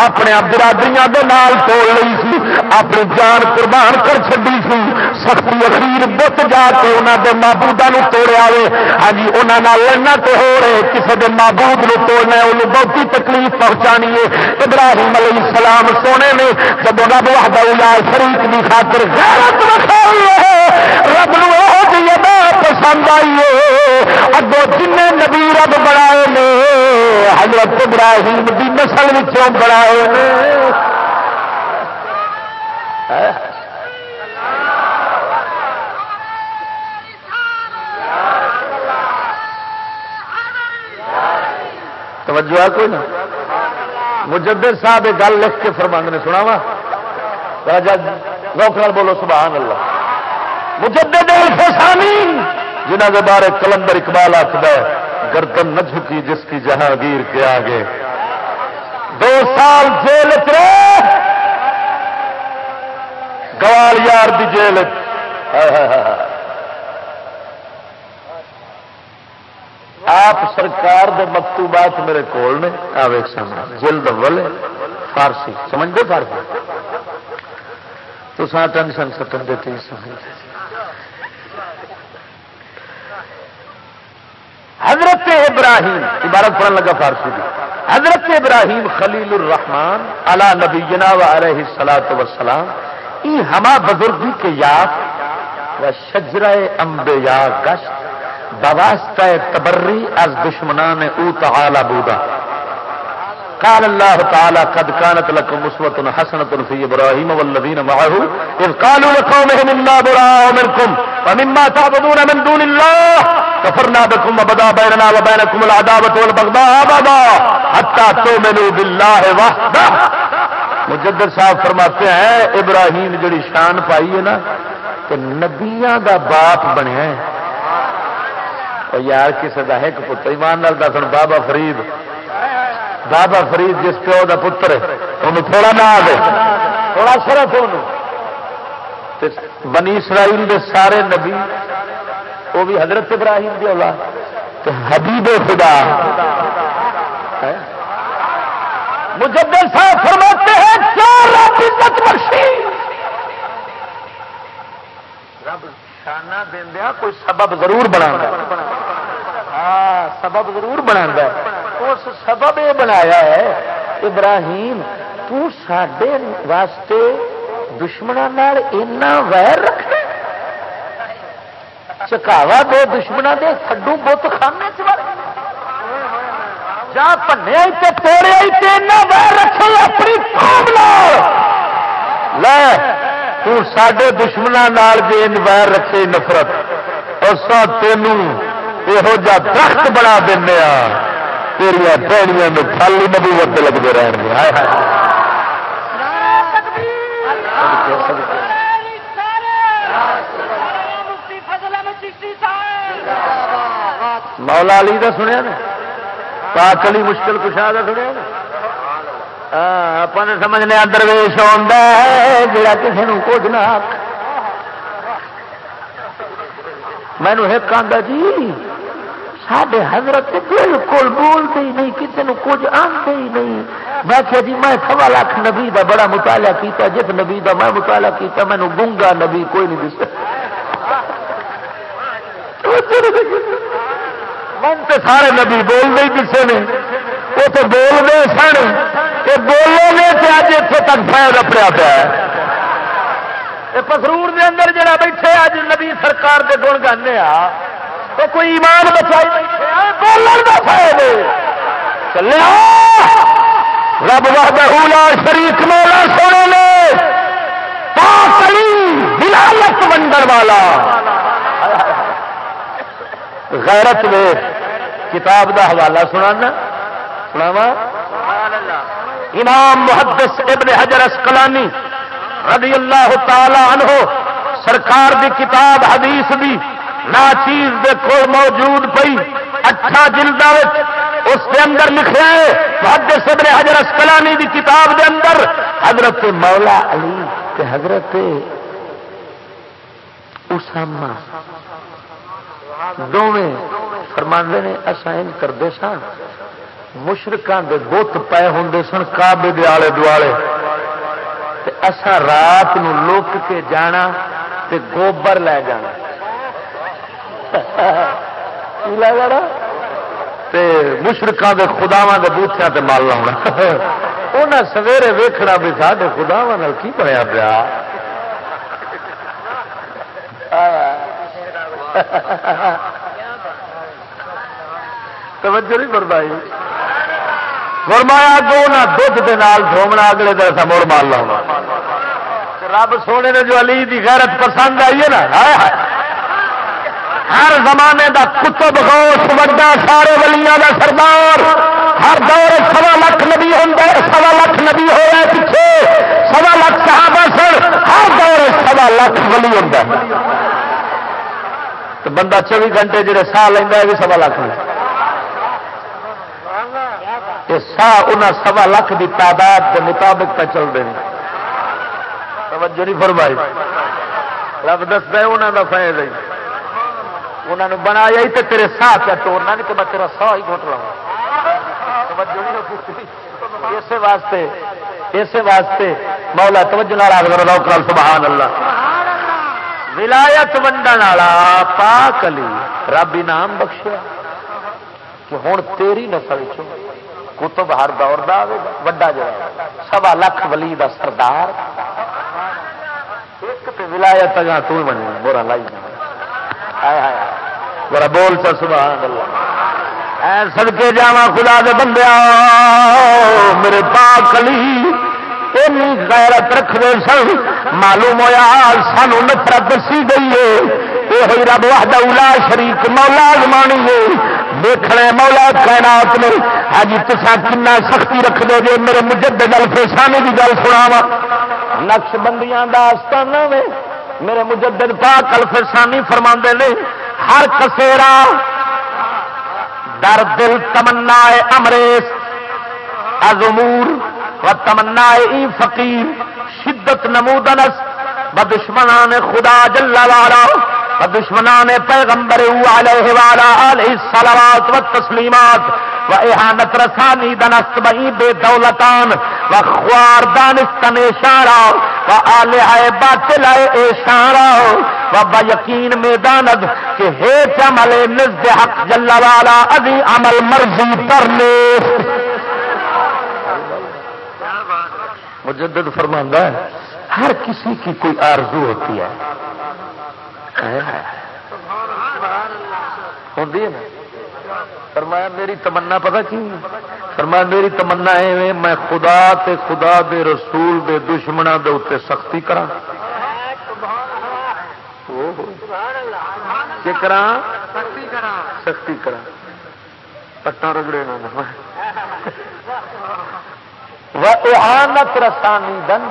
A: اپنے برادریاں دے نال توڑ لی سی، اپنی جان قربان کر چڈی سی۔ سختی اخیر بت جا کے انہوں دے معبودا توڑیا ہو ہاں جی انہوں لڑنا تو ہو رہے کسی دے معبود نو توڑنا انہوں بہت تکلیف پہنچانی ہے۔ ابراہیم علیہ السلام سونے نے جب رب وحدہ شریف کی خاطر غیرت رب نو پسند آئی ہے اگو جن نبی رب بنائے نے، حضرت ابراہیم کی نسل بنائے توجہ ہے کوئی نا؟ مجدد صاحب یہ گل لکھ کے فرماند نے سنا وا راجا روکڑ بولو، سبحان اللہ۔ مجدد الفسانی! جنہ کے بارے کلندر اقبال آخر گردن نہ جھکی جس کی جہانگیر کے آگے۔ دو سال جیل گوال یار کی جیل آپ سرکار دے مکتوبات میرے کول نے آوے سامنے جلد اول فارسی سمجھتے فارسی؟ تو سا ٹینشن ستن دیتے سمجھتے حضرت ابراہیم، عبارت پڑھنے لگا فارسی کی حضرت ابراہیم خلیل الرحمان علا نبی جناب علیہ سلاۃ وسلام ای ہما بزرگی کے یاد و شجرہ امبیا گشت، بواسطہ تبری از دشمنان او تعالی بودا۔ قال الله تعالى قد كانت لكم اسوه حسنه في ابراهيم والذين معه اذ قالوا لقومهم انا براء منكم ومما تعبدون من دون الله كفرنا بكم وبدا بيننا وبينكم العداوه والبغضاء ابدا حتى تؤمنوا بالله وحده مجدد صاحب فرماتے ہیں، ابراہیم جڑی شان پائی ہے نا، کہ نبیاں دا باپ بنیا ہے. اور یار کسی کا ایک پتر ایمان نال دس بابا فرید بابا فرید جس پیو کا پتر انہوں تھوڑا نہ آئے تھوڑا شرف بنی اسرائیل دے سارے نبی وہ بھی حضرت ابراہیم دی اولاد۔ حبیب خدا۔ مجدد صاحب فرماتے ہیں رب عزت بخشی؟ رب شانہ دیا کوئی سبب ضرور بنا ہاں سبب ضرور بنا اس سبب یہ بنایا ہے، ابراہیم، تو سڈے واسطے دشمنوں ویر رکھ چکاوا دو دشمنوں کے کڈو بت خانے جا پنیا ویر رکھے اپنی قوم لے، تو سڈے دشمنوں جی ویر رکھے نفرت۔ اور تینوں یہو جا درخت بنا دینا تیریا پیڑیاں میں خالی نبوت لگتے رہن گے مولا علی کا سنیا نا پاک علی مشکل کشا کا سنیا نا اپنے سمجھنے درویش آتا ہے جڑا کسی نے کچھ نہ مینو ایک آدھا جی سڈے حضرت بالکل بولتے ہی نہیں، کسی نے کچھ آتے ہی نہیں۔ میں کہ جی میں سوا لاکھ نبی دا بڑا مطالعہ کیتا جس نبی دا میں مطالعہ کیتا مینو گونگا نبی کوئی نہیں دس من تو سارے نبی بولتے ہی کسے نے۔ وہ تو بولتے سن۔ یہ بولو نے تو اج اتنے تک فائد اپنے پیا پسرور دے اندر جڑا بیٹھے اج نبی سرکار کے گن گانے آ۔ تو کوئی ایمان بچائی بولن کا فائد چلے رب وحدہ لا شریف مولا سونے نے۔ ہلالت منڈر والا۔ غیرت میں کتاب دا حوالہ سنانا۔ سناوا امام محدث ابن حجر اسکلانی رضی اللہ تعالی عنہ سرکار دی کتاب حدیث دی نا چیز دے کول موجود پئی۔ اچھا جلدا اس کے اندر لکھا ہے، محدث ابن حجر اسکلانی دی کتاب دے اندر، حضرت مولا علی تے حضرت اسامہ۔ دونوں فرماندے نے اسائن کرتے سن مشرقان دے بت پے ہوں سن کابے دے آلے دوالے اسا رات نو لک کے جانا تے گوبر لے جانا۔ لے جانا مشرقہ دے خداواں دے بوتھیاں تے مال لاؤنا انہیں سویرے ویکھنا بھی سارے خداواں کی بنیا پیا توجہ نہیں بربائی فرمایا گو نہ دھد کے نال دھومنا اگلے دن سا مڑ مار لاؤنا رب سونے نے جو علی دی غیرت پسند آئی ہے نا ہر زمانے دا کتب غوث بڑا سارے ولیاں دا سردار۔ ہر دور سوا لاکھ نبی ہوں سوا لاکھ نبی ہو پیچھے۔ سوا لاکھ صحابہ سن، ہر دور سوا لاکھ ولی ہوں تو بندہ چوبی گھنٹے جڑے سا لینا بھی سوا لاکھ سا ان سوا لاکھ کی تعداد کے مطابق پہ چلتے ہیں۔ توجہ نہیں فرمائی۔ رب دستا انہوں کا فائدہ انہوں نے بنایا ہی تو تیرے سا پہ توڑنا نہیں تو میں تیرا سا ہی گھٹ لاؤں اسی واسطے اسی واسطے مولا توجہ نال سبحان اللہ۔ ولایت ونڈن والا پاک علی رب انعام بخشیا۔ کہ ہوں تیری نسل چ کتب ہر دور کا وڈا جا سوا لکھ ولی دا سردار۔ ایک تے ولایت اگا تو من برا لائی جانا برا بول چل سبحان اللہ۔ اے سڑکے جا خدا دے بندے میرے پاک علی غیرت رکھتے سن۔ معلوم ہوا سانو نفرت دسی گئی ہے۔ یہ رب وحدہ اولا شریف مولا زمانی ہے۔ دیکھنے مولا کائنات نے ہاں جی، اج تسا کنا سختی رکھ دو جی میرے مجد گل فیسانی کی گل سنا وا نقش بندیاں آستانہ میں میرے مجدد پاک الفسانی فرما نے، ہر کسیرا در دل تمنا امریش ازمور و تمنا ای فقیر، شدت نمودنس، بدشمنان خدا جل والا دشمنان پیغمبر علیہ والا علیہ الصلوات والتسلیمات و احانت رسانی دنست بئی بے دولتان و خوار دانستن اشارہ و آلہ باطل اشارہ و با یقین میداند کہ ہیچ عمل نزد حق جل والا ادھی عمل مرضی پر کرنے مجدد فرماندہ ہے، ہر کسی کی کوئی آرزو ہوتی ہے ہوتی ہے نا؟ فرمایا، میری تمنا پتا کی؟ فرمایا، میری تمنا ہے میں خدا تے خدا دے رسول دے دشمنوں دے اتنے سختی کرا کرا سختی کرا پٹا رگڑے رسانی دن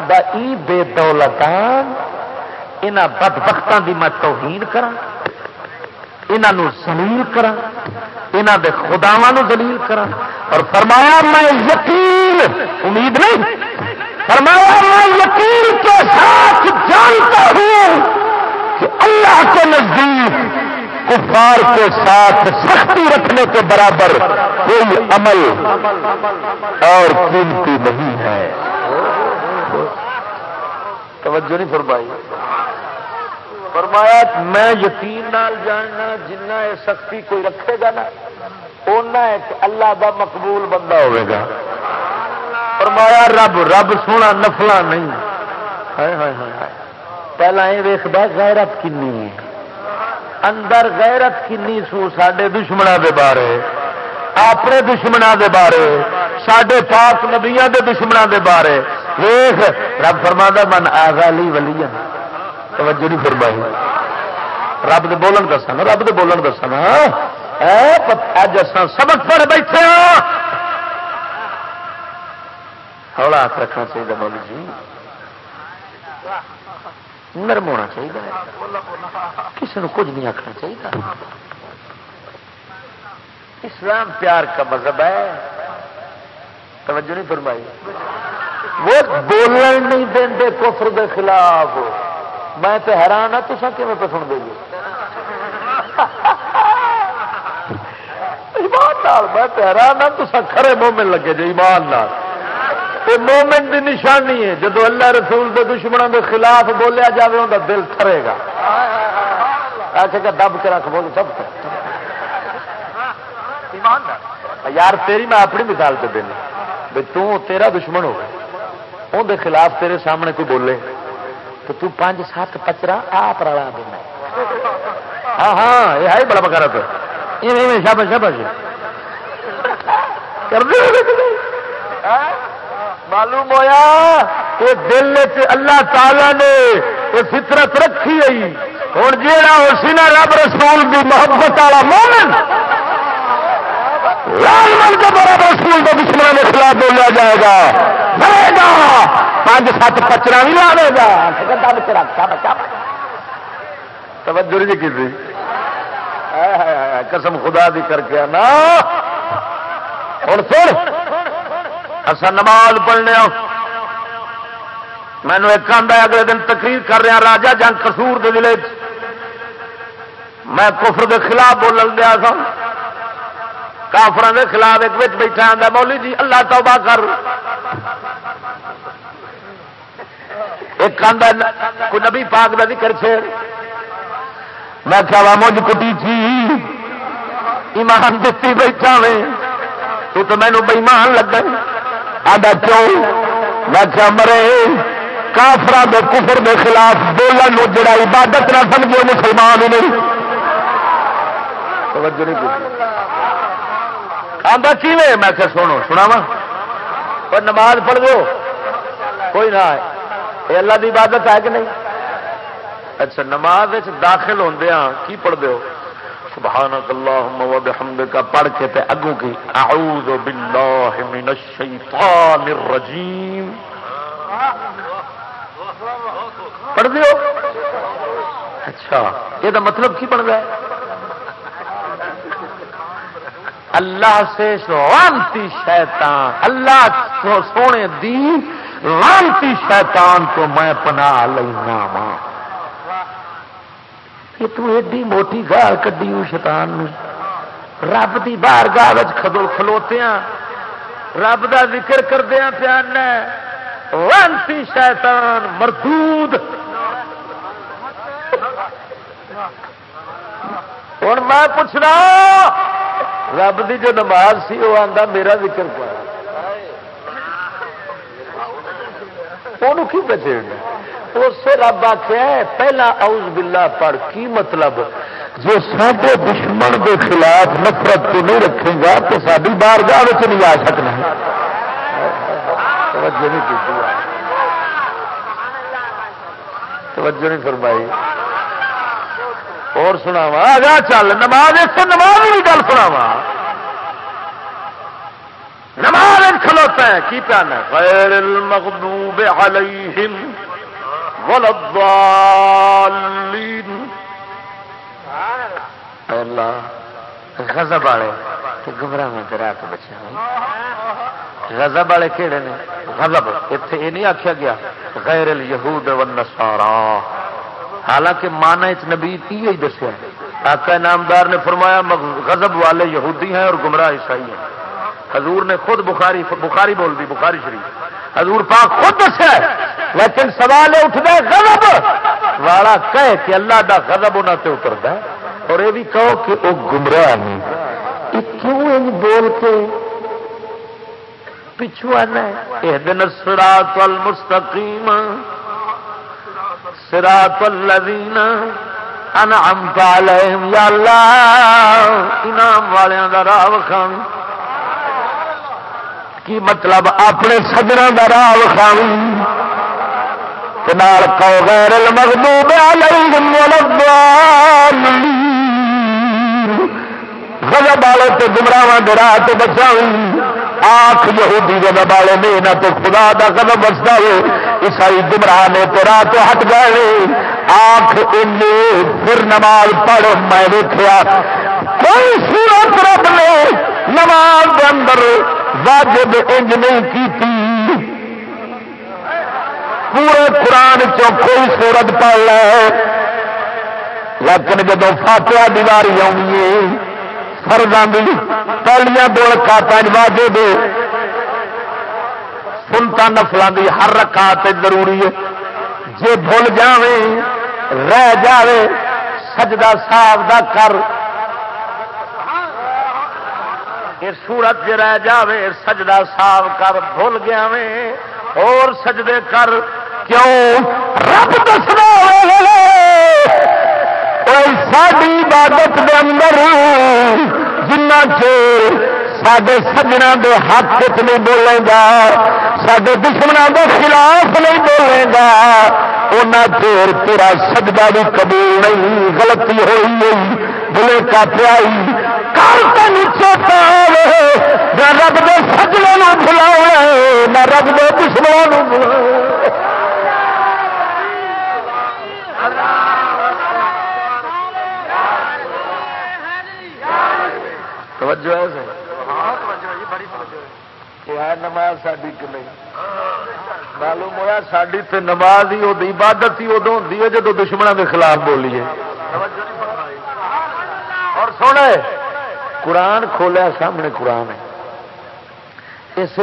A: بے دولتان یہاں بد بختوں کی میں توہین کرا یہاں زلیل کرا یہاں دے خداوا زلیل کرا اور فرمایا، میں یقین، امید نہیں، فرمایا، میں یقین کے ساتھ جانتا ہوں کہ اللہ کے نزدیک کفار کے ساتھ سختی رکھنے کے برابر کوئی عمل اور قیمتی نہیں ہے۔ توجہ نہیں فرمائی۔ فرمایا، میں یقین نال جاننا، جنہ یہ سختی کوئی رکھے گا نا ایک اللہ دا مقبول بندہ ہوئے گا۔ فرمایا، رب رب سونا نفلا نہیں۔ پہلا یہ ویختا غیرت کنی؟ اندر غیرت کنی سو سڈے دشمنوں دے بارے۔ اپنے دشمنوں دے بارے۔ سڈے پاک نبیا دے دشمنوں دے بارے۔ ویخ رب فرما من آگالی ولی توجہ نہیں فرمائی۔ رب دے بولن دسا نا رب دے بولن دسا نا اج اصا سبق پڑھ بیٹھے ہاں۔ ہولا ہاتھ رکھنا چاہیے مولی جی۔ نرم ہونا چاہیے۔ کسی نے کچھ نہیں آخنا چاہیے۔ اسلام پیار کا مذہب ہے۔ توجہ نہیں فرمائی۔ وہ بولن نہیں دیں کفر دے خلاف۔ میں تو حیران ہاں تو کیون پہ سن دے جی؟ ایمان میں تو حیران ہاں تو کھڑے مومن لگے جی ایمان نال۔ مومن کی نشانی ہے، جدو اللہ رسول کے دشمنوں کے خلاف بولیا جائے ان کا دل تھرے گا۔ ایسے کہ دب کے رکھ بول سب یار، تیری میں اپنی مثال سے دینا۔ بھائی تیرا دشمن ہو اندر خلاف تیرے سامنے کوئی بولے۔ تو تو پانچ سات پچرا آپ رلا دینا۔ ہاں ہاں یہ ہے بڑا بکارا تو۔ شب شب معلوم ہوا کہ دل اللہ تعالی نے یہ فطرت رکھی گئی ہوں جا اسی نا رب رسول کی محبت والا مومن۔ لال من کے برابر رسول کے دشمنوں کے خلاف بولیا جائے گا۔ مرے گا۔ پانچ سات کچرا بھی لاوے گا۔ توجہ نہیں کی قسم خدا دی کر کے نا ہوں سن اصا نماز پڑھنے مینو ایک آدھا اگلے دن تقریر کر رہا راجا جنگ کسور کے ضلع میں کفر کے خلاف بولن دیا سا کافر کے خلاف ایک بچ بیٹھا آتا مولی جی اللہ توبہ کر۔ ایک آدھا کوئی نبی پاک کا ذکر چھیڑ میں کیا مجھ کٹی چی ایمان دتی بیٹھا میں۔ تو تو مینو بےمان لگا۔ آدھا کیوں؟ میں کیا مرے کافرا دے کفر دے خلاف بولن جڑا عبادت نہ سمجھے، مسلمان ہی نہیں۔ توجہ نہیں آدھا کی میں کہ سنو سنا وا نماز پڑھ دو کوئی نہ یہ اللہ کی عبادت ہے کہ نہیں؟ اچھا نماز داخل ہوندیا ہاں، کی پڑھ دو سبحانک اللہم و بحمدک، پڑھ کے تے اگوں کی۔ اعوذ باللہ من الشیطان الرجیم۔ پڑھ دیو اچھا یہ مطلب کی بن گیا اللہ سے رانتی شیطان، اللہ سونے دی رانتی شیطان کو میں پنا لینا وا تو ایڈی موٹی گال کڈی شیطان رب کی بار گاہ کدو کھلوتے رب کا ذکر کردیا پیانا لانتی شیطان مردود۔ ہوں میں پوچھنا رب کی جو نماز سی، وہ آتا میرا ذکر پایا پا کی بچے اس رب آخیا پہلا اوز بلا پڑھ کی مطلب؟ جو سارے دشمن کے خلاف نفرت تو نہیں رکھے گا، تو ساری بار گاہ نہیں آ سکنا۔ توجہ نہیں کی۔ توجہ نہیں فرمائی۔ اور سناوا آگا چل نماز اس نماز بھی گل سناوا نماز کھلوتا ہے کی پیانا غیر المغضوب علیہم والضالین اللہ غضب والے تو گمراہ میں کرا کے بچا غضب والے کہڑے نے غضب اتنے یہ نہیں آخیا گیا غیر الیہود والنصارا حالانکہ مانا اس نبی ہی دسیا آقا نامدار نے فرمایا غضب والے یہودی ہیں اور گمراہ عیسائی ہیں۔ حضور نے خود بخاری بخاری بول دی، بخاری شریف۔ حضور پاک خود دسیا لیکن سوال اٹھتا غضب! والا کہے کہ اللہ دا غضب انہوں سے اترتا ہے۔ اور یہ بھی کہو کہ وہ گمراہ نہیں کیوں بول کے پچھو آنا ہے؟ دن سرات المستقیم۔ سراط الذین انعمت علیہم، یا اللہ، انعام والوں کا راہ وکھاوی کی مطلب؟ اپنے سجنا کا راہ وکھاوی نال کو غیر المغضوب علیہم والضالین غضب والے تے گمراہاں دے راہ تے بچاوی آخ یہودی غضب والے نے نہ تو خدا دا غضب بسدا ہو عیسائی گمراہ نے تو راہ تو ہٹ گئے۔ آخ ان پھر نماز پڑھ میں دیکھا کوئی سورت رب نے نماز کے اندر واجب انج نہیں کی پورے قرآن چو کوئی سورت پڑھ لے۔ لیکن جب فاتحہ دیواری آئی فرداں پہلیاں دو رکھا واجب۔ سنتا نفلوں کی ہر رکھا ضروری ہے۔ جی بھول جائے رہ جائے سجدہ صاحب دا کر۔ سورت جی رہ جائے سجدہ صاحب کر۔ بھول گیا اور سجدے کر۔ کیوں؟ رب دسنا ساری عبادت دے اندر جنہ چیر سڈے سجنا دے حق چ نہیں بولے گا سڈے دشمنوں کے خلاف نہیں بولے گا ان چیر تیرا سجدہ بھی قبول نہیں غلطی ہوئی بلے کا پیائی تین چوتا نہ رب دے سجلوں بلاؤ نہ رب دے دشمنوں بلاؤ توجہ ہے نماز ساری کہ نہیں؟ معلوم ہوا ساری تو نماز ہی عبادت ہی ادو ہوتی ہے جب دشمنوں کے خلاف بولیے اور سونا قرآن کھولیا سامنے قرآن ہے۔ اس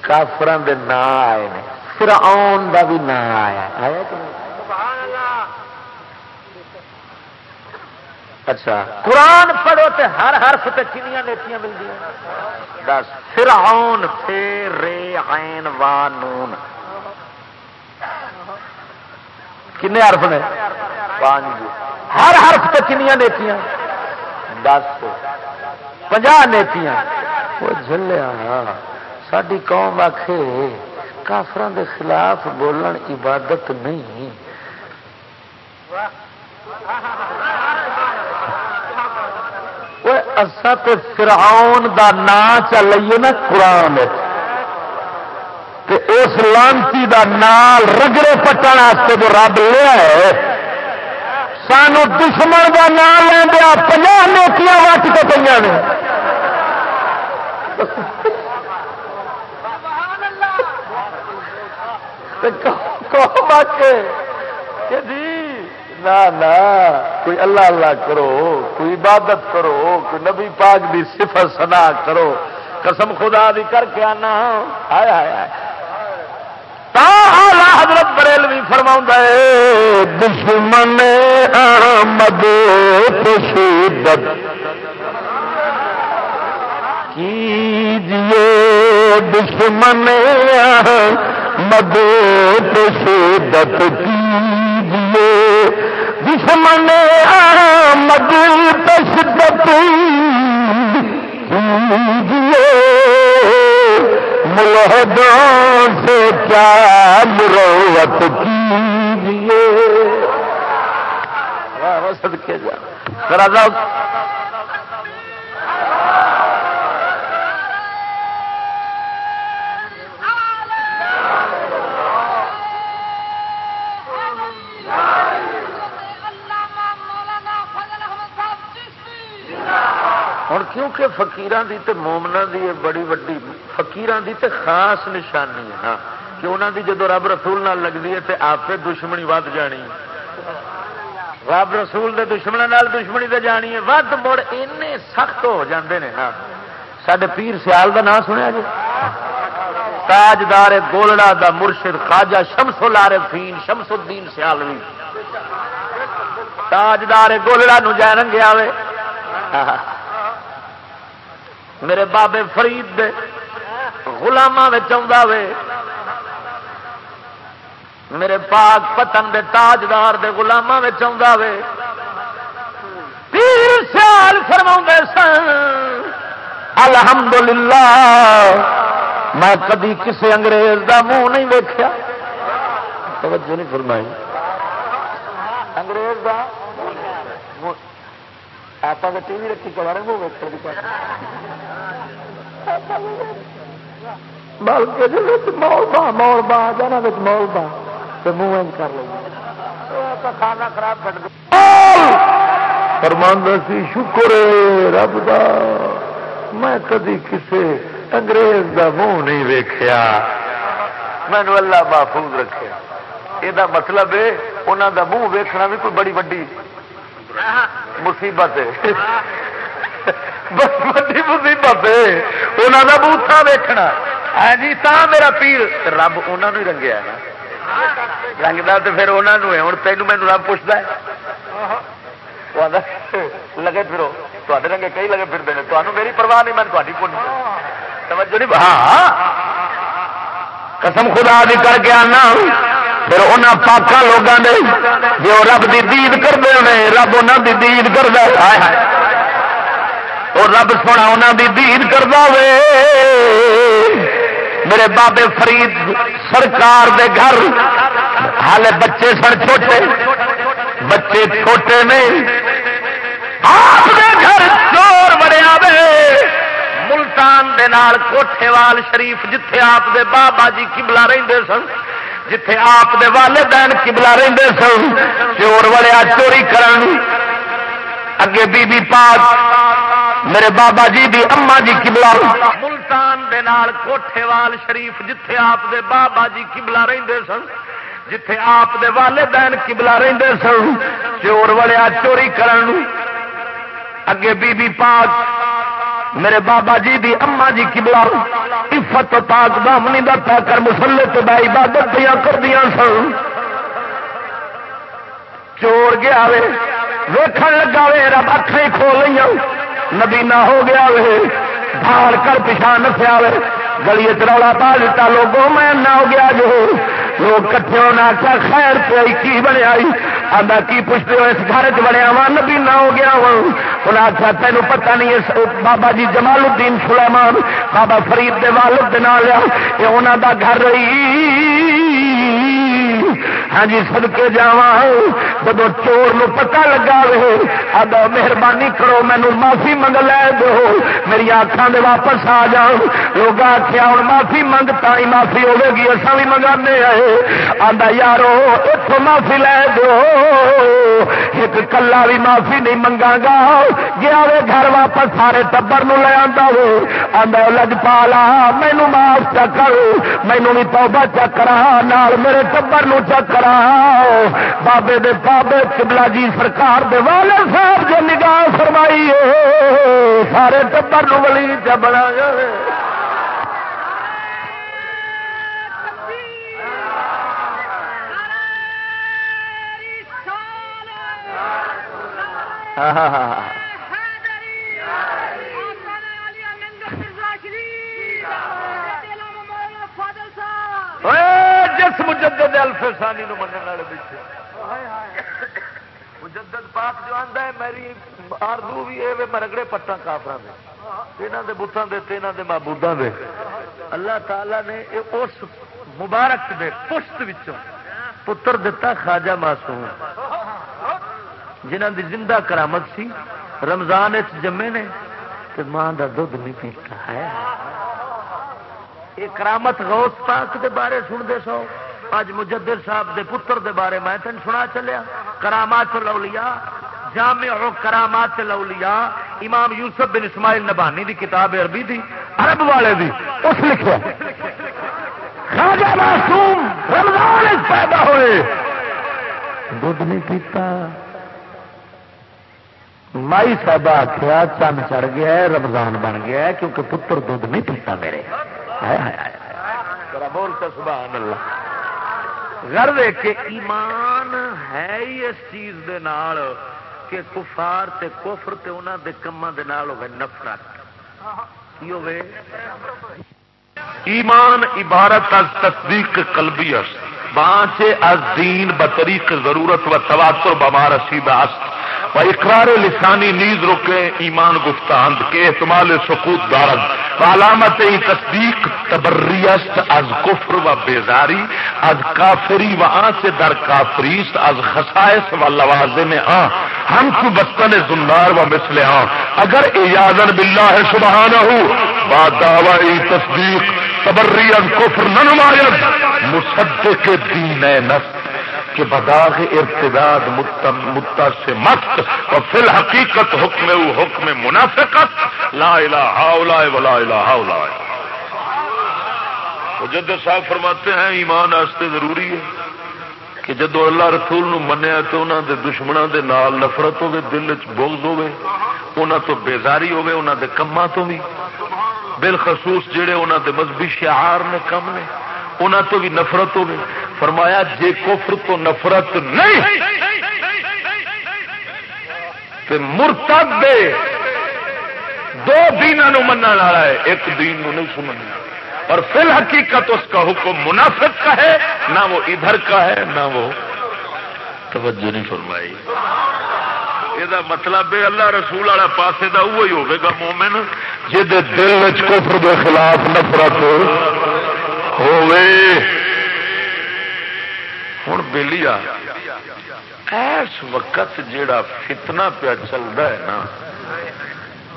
A: کافران دے نا آئے پھر آن کا بھی نا آیا آیا کہ نہیں؟ اچھا۔ قرآن پڑھو تے ہر حرف تے کنیا نیتیاں ملتی دس۔ پھر آن پھر رے عین وا نون۔ کنے حرف نے؟ پانچ۔ ہر حرف تے کنیا نیتیاں دس۔ پنجا نیتیاں وہ جلیا ساری قوم آخ کافران دے خلاف بولن عبادت نہیں۔ فرعون دا نام چلیے نا قرآن اس لانتی دا نام رگڑے پٹن جو رب لیا ہے سانو دشمن دا نام لیا پناہ نیتیاں وٹ کے پہ جی نہ کوئی اللہ اللہ کرو، کوئی عبادت کرو، کوئی نبی پاک دی صفت سنا کرو۔ قسم خدا دی کر کے آنا۔ آیا آیا حضرت بریلوی فرماؤں فرما دشمن احمد شدت کیجیے دشمن احمد شدت کیجیے دشمن آمد تشدت ملحدوں سے کیا مروت کیجیے سدکے جا کرا ہوں کیونکہ فکیران کی مومنا کی بڑی وی فکیران کی خاص نشانی ہے نا کہ انہوں کی جدو رب رسول نہ لگتی ہے تو آپ دشمنی ود جانی رب رسول دے دشمنوں نال دشمنی تو جانی ہے، ود مڑ این سخت ہو جاندے نے ہاں۔ نا سڈے پیر سیال کا نام سنیا جی؟ تاجدار گولڑا دا مرشد خواجہ شمس العارفین شمس الدین سیالوی۔ تاجدار گولڑا نو جائے رنگے آئے میرے بابے فرید دے گلاما وے۔ میرے پاک پتن دے تاجدار دے گلاما وے۔ پیر سیال فرما سن، الحمدللہ، میں کدی کسی انگریز دا منہ نہیں ویکیا توجہ نہیں فرمائی۔ انگریز دا آپ ٹی وی رکھی چلا رہے بلکہ مول با مول با جانا مول با تو منہ کر لیں کھانا خراب کٹ فرماند سی شکر رب دا میں کدی کسے انگریز دا منہ نہیں ویخیا مینو اللہ محفوظ رکھا یہ مطلب ہے انہوں دا منہ ویکھنا بھی کوئی بڑی وڈی مصیبت بڑی مصیبت انہوں کا بوٹا ویکنا ہاں جی تا میرا پیر۔ رب انہوں ہی رنگیا نا۔ رنگتا تو پھر انہوں ہوں تینوں مینو رب پوچھتا ہے۔ لگے پھرو تے رنگے کئی لگے پھرتے ہیں تمہیں میری پرواہ نہیں، میں تاری کو توجہ نہیں ہاں۔ قسم خدا دی کر کے آنا۔ پھر انہوں پاکا لوگوں نے جو رب کی دید کرتے ہیں رب انہوں کی دید کرتا اور رب سونا انہوں کی دید کرتا وے میرے بابے فرید سرکار دے گھر ہالے بچے سن چھوٹے بچے چھوٹے نے آپ دے گھر چور بڑے ملتان دے نال کوٹھے وال شریف جتھے آپ دے بابا جی کبلا رہتے سن جتھے آپ دے والدین کبلا رہتے سن، چور وڑیا چوری کرن۔ اگے بی بی پاک، میرے بابا جی دی اما جی کبلا ملتان دے نال کوٹھے وال شریف جتھے آپ دے بابا جی کبلا رہتے سن، جتھے آپ دے والدین کبلا رہتے سن، چور وڑیا چوری کرن۔ اگے بی بی پاک میرے بابا جی دی اما جی کبلا عفت پاک دامنی دا پا کر مسلے تو عبادت دیا کر دیا سن۔ چور گیا وے۔ ویکھن لگا وے، رب اکھیں کھول لیا نبینا ہو گیا وے۔ بھاڑ کر پچھا نسیا گلی چرولا پا لیتا لوگوں میں نہ ہو گیا جو لوگ کٹھے ہونا آخیا خیر پی کی بنیا آدھا کی پوچھتے ہو اس گھر چ بنیا وا نبی نہ ہو گیا وا انہیں آخیا تینوں پتہ نہیں اس بابا جی جمال الدین سلیمان بابا فرید دے والد دے نال یہ انہوں دا گھر رہی ہاں جی سدکے جا جب چور نو پتا لگا رہے اب مہربانی کرو مینو معافی منگ لے دو۔ میری آخان دے واپس آ جاؤ۔ لوگ آخیا ہوں معافی منگتا ہی معافی ہوے گی اصا بھی منگا آئے۔ آدھا یارو اتو معافی لے دو۔ ایک کلا بھی معافی نہیں منگا گا۔ گیا وے گھر واپس، سارے ٹبر نو لے آتا ہو آدھا لج پالا مینو معاف چکر مینو بھی توبہ چکرا نال میرے ٹبر نو چکر بابے دے بابے چبلا جی سرکار دے والے صاحب جو نگاہ فرمائی سارے ٹبر ولی چبڑا جائے۔ ہاں۔ ہاں ہاں جس مجدد الفسانی نو مننے والے بیٹھے۔ مجدد پاک جو آندا ہے، میری آرزو بھی اے میں رگڑے پٹا کافراں دے۔ انہاں دے بتاں دے تے انہاں دے معبوداں دے۔ اللہ تعالی نے اس مبارک دے پشت وچوں پتر دتا خواجہ معصوم۔ جنہاں دی زندہ کرامت سی، رمضان وچ جمے نے، تے ماں دا دودھ نہیں پیتا ہے یہ کرامت غوث پاک دے بارے سن دے سو۔ اج مجدر صاحب دے پتر دے بارے میں تین سنا چلیا۔ کرامات لولیا جامع و کرامات لولیا امام یوسف بن اسماعیل نبانی دی کتاب عربی دی، عرب والے دی، اس لکھا خواجہ معصوم رمضان اس پیدا ہوئے۔ دودھ نہیں پیتا۔ مائی صاحب آخیا چند چڑھ گیا ہے، رمضان بن گیا ہے، کیونکہ پتر دودھ نہیں پیتا میرے۔ بولتا سبحان اللہ غرض ہے کہ ایمان ہے ہی اس چیز دے نال کہ کفار تے کفر تے انہاں دے کماں دے نال ہوے نفرت۔ کی ہوے ایمان عبارت از تصدیق قلبی است۔ بانچ از دین بطریق ضرورت و تواتر بما رسید است. و اقرار لسانی نیز رکے ایمان گفتاند کے احتمال سکوت دارد. و علامت ای تصدیق تبریست از کفر و بیزاری، از کافری و آن سے در کافریست از خصائص و لوازم آن. ہم کو بستن زندار و مثل آن. اگر ایازن باللہ سبحانہ، با دعوی تصدیق تبری از کفر ننماید مصدق دین نفس کہ بداغ ارتداد متا سے مست اور فی الحقیقت حکم او حکم منافقت. لا الہ الا ولا الہ الا جد صاحب فرماتے ہیں ایمان آستے ضروری ہے کہ جدو اللہ رسول نو منیا تو انہوں دے دشمنوں دے نال نفرت ہوے دل چ بغض ہوے انہوں تو بیزاری ہوے انہوں دے کماں تو بھی۔ بالخصوص جڑے انہوں دے مذہبی شعار نے کم نے انہوں تو بھی نفرت ہوے فرمایا، جے کفر تو نفرت نہیں تو مرتد دے۔ دو دینوں من والا ہے، ایک دین نو نہیں سمجھنا۔ اور فی الحقیقت اس کا حکم منافق کا ہے، نہ وہ ادھر کا ہے، نہ وہ توجہ نہیں فرمائی۔ یہ مطلب ہے اللہ رسول والا پاسے دا وہی ہوے مومن جہد دل کفر کے خلاف نفرت ہوے ہوں بہلی اس وقت جیڑا فتنہ پیا چلتا ہے نا،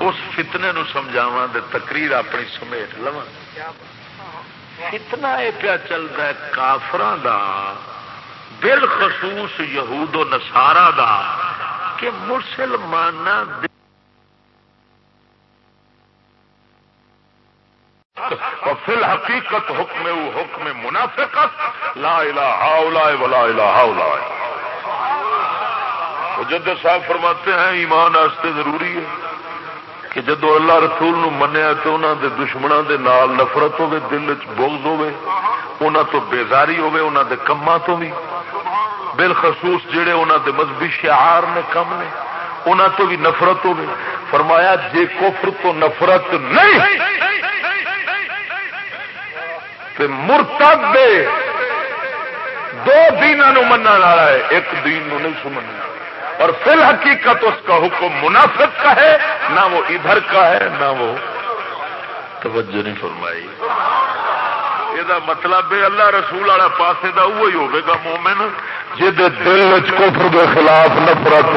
A: اس فتنے نو سمجھاوا دے تقریر اپنی سمیٹ لوا فتنا یہ پیا چلتا ہے کافران دا، بالخصوص یہود و نسارا دا۔ کہ مسلمان فی الحقیقت حکم او حکم منافقت، لا الہ الا ولا الہ الا جد صاحب فرماتے ہیں ایمان واسطے ضروری ہے کہ جدو اللہ رسول نو منیا تو انہوں دے دشمنوں دے نال نفرت ہوے دل چ بغض ہوے انہوں تو بیزاری ہوے انہوں دے کما تو بھی۔ بالخصوص جڑے انہوں دے مذہبی شعار نے کم نے انہوں تو بھی نفرت ہوے فرمایا، جے کفر تو نفرت نہیں، تے مرتد دے دو دینوں من والا ہے، ایک دین نو نہیں سمجھنا اور فی الحقیقت اس کا حکم منافق کا ہے، نہ وہ ادھر کا ہے، نہ وہ توجہ نہیں فرمائی۔ یہ مطلب ہے اللہ رسول والا پاسے دا وہی ہوے گا مومن جہد دل کفر کے خلاف نفرت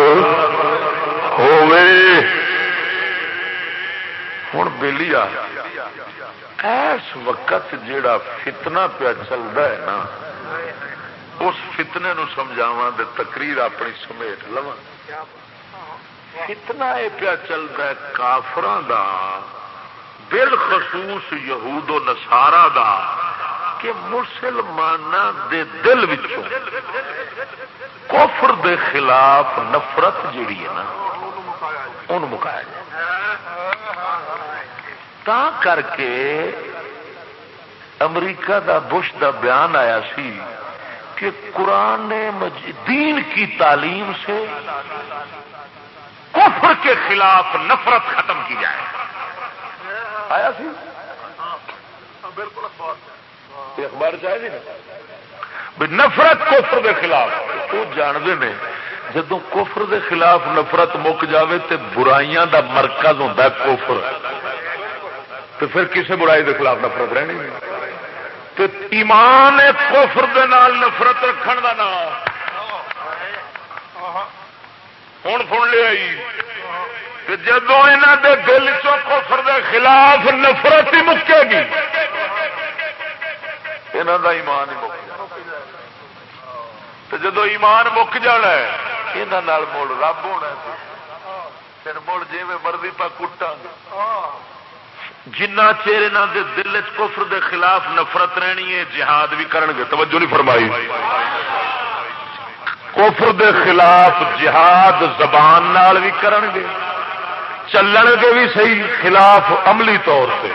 A: ہوے ہوں بہلی آ اس وقت جیڑا فتنہ پیا چلتا ہے نا اس فتنے نو سمجھاوا دے تقریر اپنی سمیٹ لوا فتنا یہ پیا چلتا ہے کافران دا بالخصوص یہود و نسارا دا کہ مسلمان دے دل وچوں کفر دے خلاف نفرت جیڑی ہے نا ان مکایا جائے۔ تا کر کے امریکہ دا بش دا بیان آیا سی کہ قرآن دین کی تعلیم سے کفر کے خلاف نفرت ختم کی جائے۔ آیا سی؟ اخبار چاہیے جی نفرت کفر کے خلاف۔ وہ جانتے ہیں جدو کفر کے خلاف نفرت مک جاوے تے برائیاں دا مرکز ہوتا ہے کفر۔ تو پھر کسی برائی کے خلاف نفرت رہنی نہیں ایمان کفر دے نال نفرت رکھن دا نام۔ ہوں سن لیا جدو یہاں دے دل کفر دے خلاف نفرت ہی مکے گی یہاں دا ایمان ہی مک جدو ایمان مک جانا ہے یہاں مڑ رب ہونا پھر مڑ جی مرضی پا کٹا جنہ چیر انہوں دے دل کفر دے خلاف نفرت رہنی ہے، جہاد بھی کرن گے۔ توجہ نہیں فرمائی۔ کفر دے خلاف جہاد زبان نال بھی کرن گے۔ چلن گے بھی صحیح خلاف عملی طور سے۔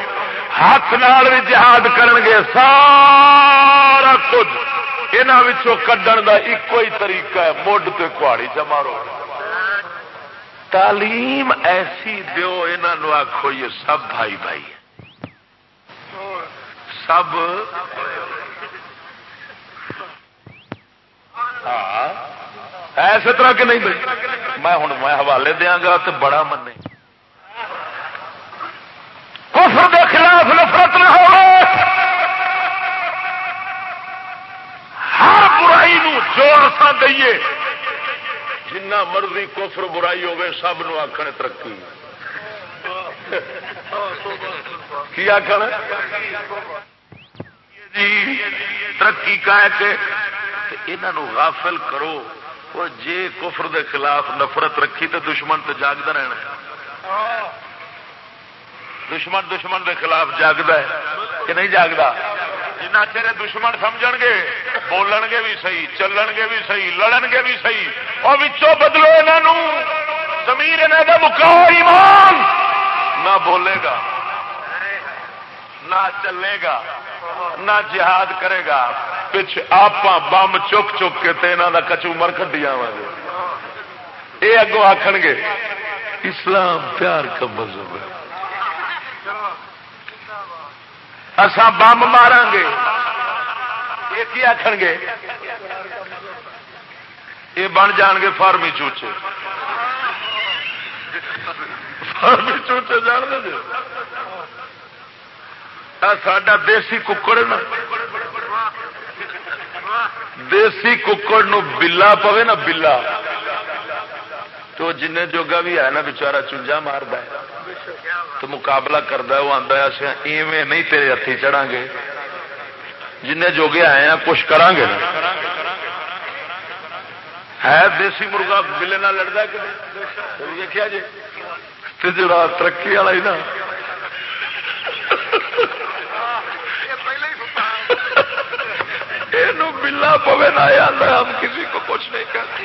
A: ہاتھ نال بھی جہاد کرن گے سارا کچھ۔ یہاں کڈن کا ایک ہی طریقہ ہے، مڈ تے کہاڑی چ مارو تعلیم ایسی دو انہوں آخو یہ سب بھائی بھائی سب۔ ہاں ایسے طرح کے نہیں بھائی۔ میں ہوں، میں حوالے دیا گا تو بڑا من کفر کے خلاف نفرت نہ ہو ہر برائی نو جو سا دئیے۔ جنہ مرضی کفر برائی ہوگی سب نو آخر ترقی۔ کی آخر جی، ترقی کا یہاں غافل کرو۔ اور جے کفر دے خلاف نفرت رکھی تو دشمن تو جاگتا رہنا۔ دشمن دشمن دے خلاف جاگتا ہے کہ نہیں جاگتا جنہ چر دشمن سمجھ گے، بولن گے بھی صحیح، چلن گے بھی صحیح، لڑن گے بھی صحیح اور بدلو یہاں زمین یہاں مکاؤ ایمان۔ نہ بولے گا، نہ چلے گا، نہ جہاد کرے گا۔ پچھ آپ بم چک چک کے تینا کا کچو مر کٹی آوا گے۔ یہ اگوں آخر گے، اسلام پیار کا مذہب ہے۔ اصا بم مارا گے۔ یہ آخ گے؟ یہ بن جان گے فارمی چوچے۔ فارمی چوچے جان دے ساڈا دیسی ککڑ نا۔ دیسی ککڑ نو بلا پوے نا بلا۔ تو جن جوگا بھی ہے نا بچارا چونجا مارد تو مقابلہ کرتا وہ آتا ہے ایویں نہیں تیرے ہاتھی چڑھا گے جن جوگے آئے ہیں، کچھ کرا گے ہے دیسی مرغا بلے نہ لڑتا کہ دیکھا جی؟ جڑا ترقی والا ہی نا۔ بلا پوے نہ آتا ہم کسی کو کچھ نہیں کرتے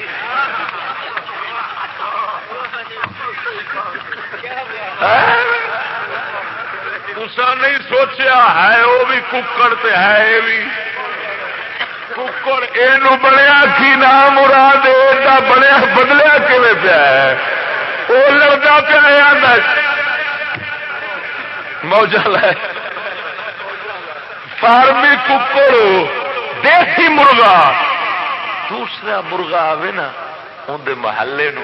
A: تسا نہیں سوچیا ہے وہ بھی ککڑ تے ہے یہ بھی۔ ککڑ یہ بنیا کی نام مراد بنیا، بدلیا کھے پیا وہ لڑتا پیا موجہ لے۔ فارمی ککڑ، دیسی مرغا۔ دوسرا مرغا آئے نا اندر محلے نو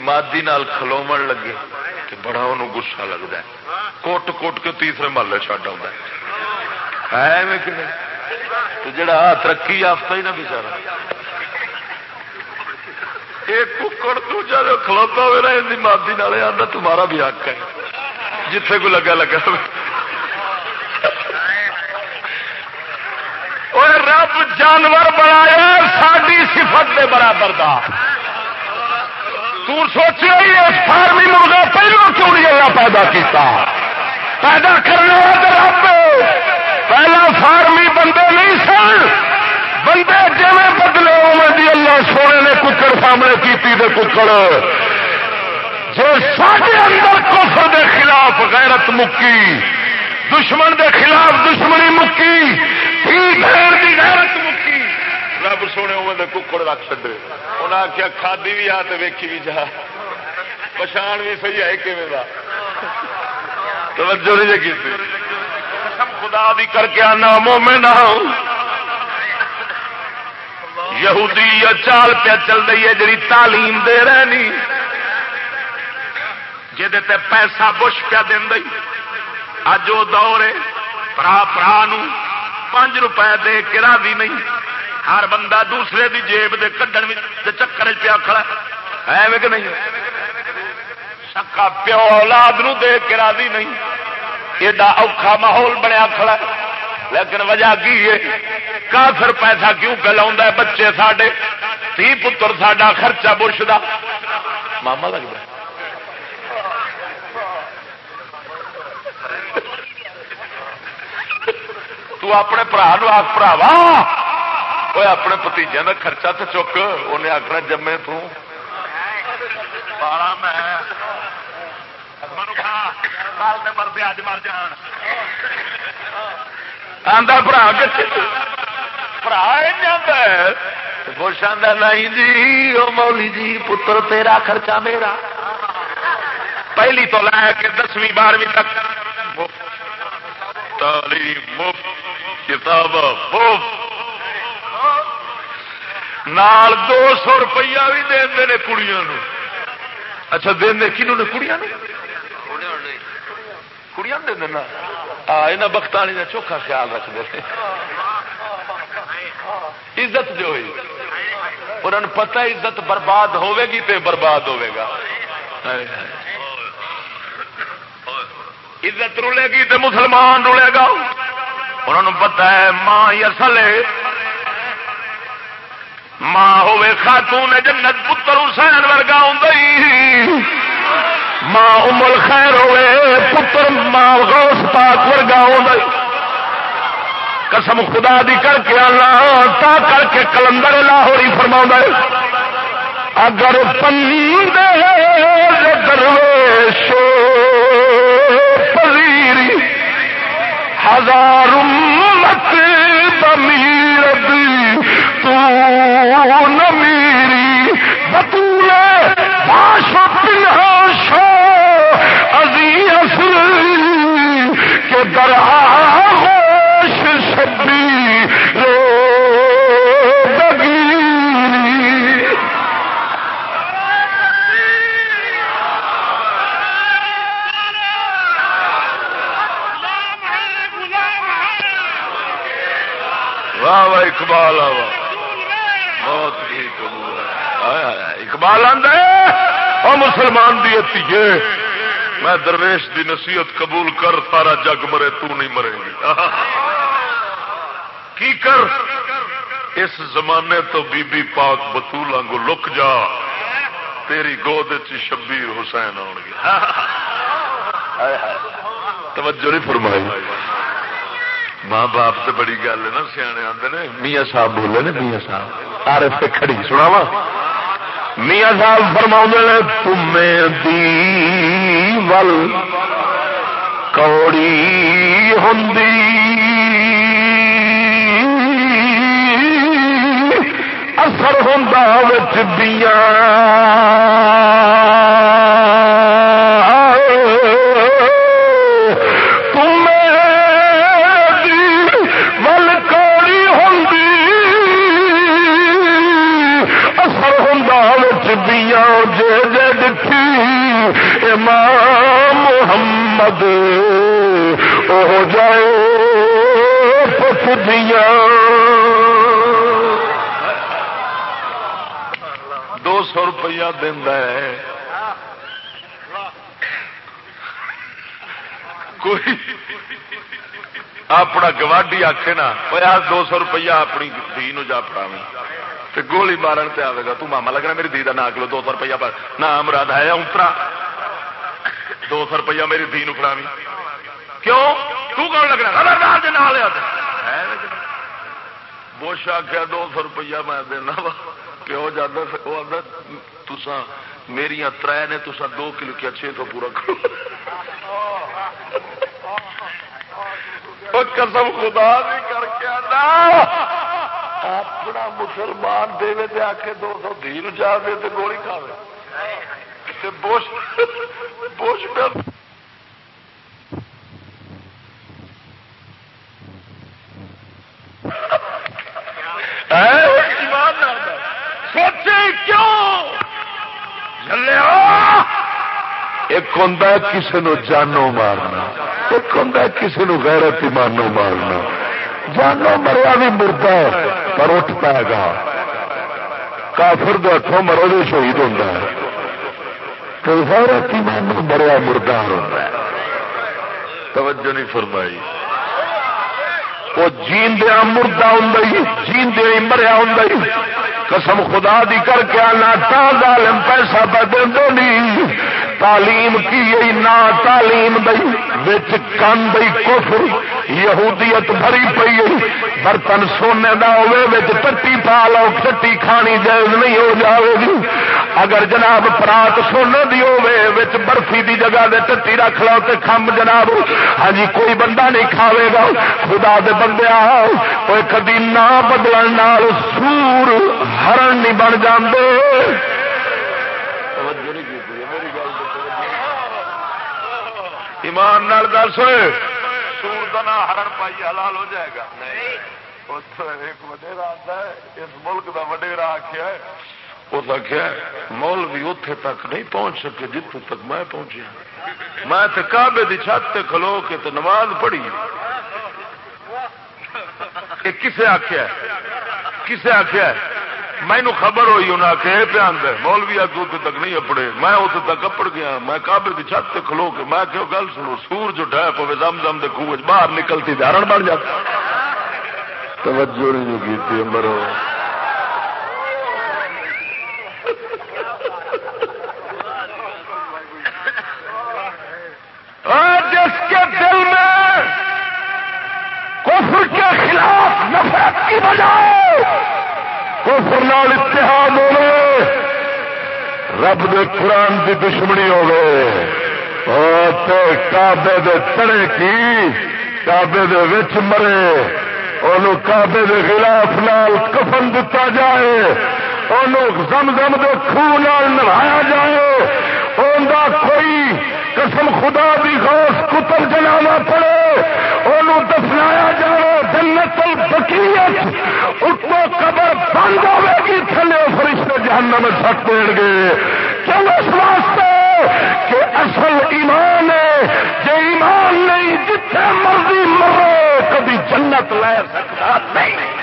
A: مادی نال کھلو لگے کہ بڑا انہوں گسا لگتا ہے۔ کوٹ کوٹ کے تیسرے محلے چڈ آ جڑا ترقی یافتہ ہی نہ بچارا۔ ایک ککڑ دوجا جو کھلوتا ہوئے نا ان مادی نال آتا تمہارا بھی حق ہے۔ جتھے کو لگا لگا رب جانور بنایا ساری سفت کے برابر دا۔ سوچے فارمی مرغا پہلو کیوں نہیں پیدا کیتا؟ پیدا کرنے والا رب، پہلا فارمی بندے نہیں سن۔ بندے جی بدلے دی اللہ سونے نے ککڑ سامنے کی ککڑ جو سارے اندر کفر دے خلاف غیرت مکی، دشمن دے خلاف دشمنی مکی غیرت مکی رب سونے وہ ککڑ رکھ چڈے انہیں آخیا کھادی بھی آ تو ویکھی بھی جا۔ پچھان بھی صحیح ہے کھے توجہ نہیں کی خدا بھی کر کے آنا، مومن یہودی یا چال پہ چل رہی ہے جی تعلیم دے رہی جہد پیسہ بش پیا دیں اج وہ دور ہے برا برا پانچ روپئے دے کے راضی نہیں۔ ہر بندہ دوسرے دی جیب دے کڈن چکر پیا کھڑا ہے۔ کہ نہیں؟ سکا پیو اولاد نو دے کے راضی نہیں۔ ایڈا اوکھا ماحول بنیا کھڑا لیکن وجہ کی ہے؟ کافر پیسہ کیوں ہے؟ بچے ساڈے، تھی پتر ساڈا خرچہ برش دا۔ ماما لگتا تو اپنے برا نو آخ براوا وہ اپنے بتیجے کا خرچہ تو چک انہیں آخنا جمے تو برا نہیں جی وہ مولی جی پتر تیرا خرچہ میرا پہلی تو لے کے دسویں بارہویں تک تعلیم مفت کتاب نال دو سو روپیہ بھی دے دے کڑیاں اچھا دے کنوں نے کڑیاں کڑیاں دے دینا یہاں بختانی کا چوکھا خیال رکھتے عزت جو ہوئی۔ انہوں نے پتا عزت برباد ہوے گی تے برباد ہوے گا۔ عزت رولے گی تے مسلمان رولے گا۔ انہوں نے پتا ہے ماں اصل ہے۔ ماں ہوے خاتون جنت پتر حسین ورگا ہوں ماں امل خیر ہوے، پتر ماں غوث پاک ورگا ہوں قسم خدا دی کر کے آنا، تا کر کے کلندر لاہوری فرما اگر پندے درویش پذیری، ہزار مت بمیر تو نہ میری بطول باش اصل کے درہا ہوش شبی رو واہ واہ۔ اقبال بہت اقبال آدھے اور مسلمان دی ہے میں درویش دی نصیحت قبول کر، سارا جگ مرے، تو نہیں مرے گی۔ کی کر؟ اس زمانے تو بی بی پاک بتولا کو لک جا، تیری گود شبیر حسین آن گے توجہ نہیں فرمائی۔ ماں باپ سے بڑی گل ہے نا، سیانے آتے نے، میاں صاحب بولے نا میاں صاحب۔ آر ایف کھڑی سنا وا میاں صاحب فرما نے تمہیں دی ول کوڑی ہوں اثر ہوں بچ امام دیا دو سو روپیہ دینا ہے۔ کوئی اپنا گواڈی آخے نا دو سو روپیہ اپنی دھی جا پڑا گولی مارن سے آئے گا، تو ماما لگنا میری دھی کا نہ کلو دو سو روپیہ پر۔ نہ مراد ہے اترا دو سو روپیہ میری دھی نکڑا کیوں؟ تو کون لگنا؟ بوش آخیا دو سو روپیہ میں دینا وا۔ کیوں جانا وہ آتا تسا میری تر نے تسا دو کلو کیا، چھ سو پورا کرو۔ قسم خدا بھی کر کے اپنا مسلمان دے دے آ کے دو سو دھی جا دے گولی کھا بوش بوش سوچے ایک ہوں کسی نو جانو مارنا، ایک ہوں کسی نو غیرت ایمانو مارنا۔ جانو مریا بھی مردہ پر اٹھ پائے گا۔ کافر دے ہاتھوں مرو جو شہید ہوتا ہے۔ تو غیرت ایمانو مریا مردار ہوتا ہے۔ توجہ نہیں فرمائی۔ وہ جیندیا مردہ ہوں جیندیا مریا ہوں قسم خدا دی کر کے آنا، تا ظالم پیسہ پہ دیں تعلیم کی نہ تعلیم دئی بچ کن دئی کفر، یہودیت بھری پی برتن سونے دا ہوے ٹٹی پا لو، ٹٹی کھانی جائز نہیں ہو جاوے گی۔ اگر جناب پرات سونے دی ہوے برفی دی جگہ دے ٹٹی رکھ لو تے کھمب جناب۔ ہاں جی کوئی بندہ نہیں کھاوے گا۔ خدا دے بندے کوئی کدی نہ بدلن سور ہرن نہیں بن جاندے۔ ایمان نال سوئے سور کا نام ہرن پائی حلال ہو جائے گا۔ ایک وڈیرا آتا ہے اس ملک کا وڈیرا آخیا اس آخیا مول بھی اتے تک نہیں پہنچ سکے جتوں تک میں پہنچیا۔ میں تے کعبے دی چھت تے کھلو کے تے نماز پڑھی۔ کسے آخیا کسے آخیا مینو خبر ہوئی انہیں کہ پہ آدھا مولوی اگ تک نہیں اپڑے۔ میں اتنے تک اپڑ گیا، میں کابل کی چھت سے کھلو کے، میں کہ گل سنو، سور جو ڈہ پوے، دم دم دے خوہ باہر نکلتی، دھارن بن جاتا۔ توجہ نہیں کی امر جس کے دل میں کفر کے خلاف نفرت کی بجائے کفر نال اتحاد ہو رب دے قرآن کی دشمنی ہو گئے کابے دے تڑے کی کابے دے وچ مرے انہوں کابے دے خلاف نال کفن دتا جائے انہوں زم زم دے خوہ نال نہایا جائے۔ اندر کوئی قسم خدا دی غوث کتل جنانا پڑے انہوں دفنایا جائے جنت البقیت اتو قبر بند ہوے گی، تھلے فرشتے جہنم میں سٹ دیں گے۔ کیوں اس واسطے کہ اصل ایمان ہے؟ جو ایمان نہیں جتنے مرضی مرو، کبھی جنت لے سکتا نہیں۔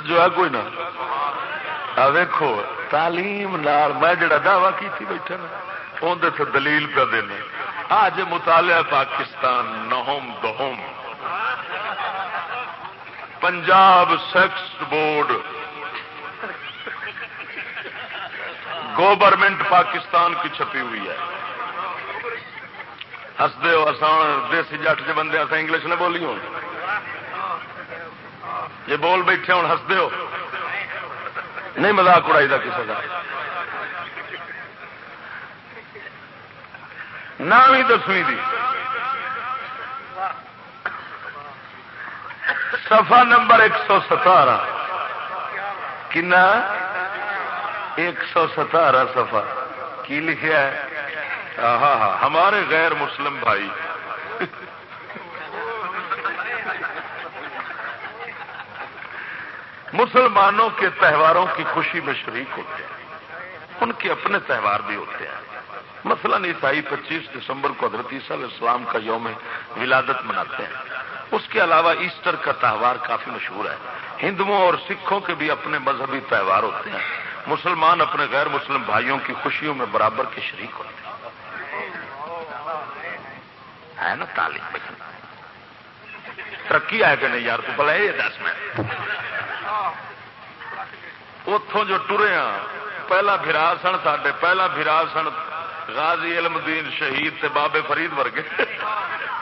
A: توجہ ہے کوئی نہ؟ ویکو تعلیم میں جڑا دعوی کی بیٹھا نا اندر سے دلیل پہ دینا آج مطالعہ پاکستان، نہم دہم۔ Punjab text board. Government Pakistan کی چھپی ہوئی ہے۔ ہستے ہو، آسان، دیسی جٹ کے بندے اصل انگلش نے بولی ہوں یہ بول بیٹھے ہوں ہستے ہو۔ نہیں مزاق اڑائی کسی کا نویں دسویں دی۔ سفا نمبر ایک سو ستارہ۔ کنا؟ ایک سو ستارہ سفا کی لکھا ہے؟ ہاں ہاں ہمارے غیر مسلم بھائی۔ مسلمانوں کے تہواروں کی خوشی میں شریک ہوتے ہیں۔ ان کے اپنے تہوار بھی ہوتے ہیں۔ مثلا عیسائی پچیس دسمبر کو حضرت عیسیٰ علیہ السلام کا یوم ولادت مناتے ہیں۔ اس کے علاوہ ایسٹر کا تہوار کافی مشہور ہے۔ ہندوؤں اور سکھوں کے بھی اپنے مذہبی تہوار ہوتے ہیں۔ مسلمان اپنے غیر مسلم بھائیوں کی خوشیوں میں برابر کے شریک ہوتے ہیں۔ نا تعلیم؟ ترقی ہے کہ نہیں یار؟ تو بلا یہ دس میں۔ اتوں جو ٹرے ہاں پہلا برا سن سڈے پہلا برا سن غازی علم دین شہید تے بابے فرید ورگے۔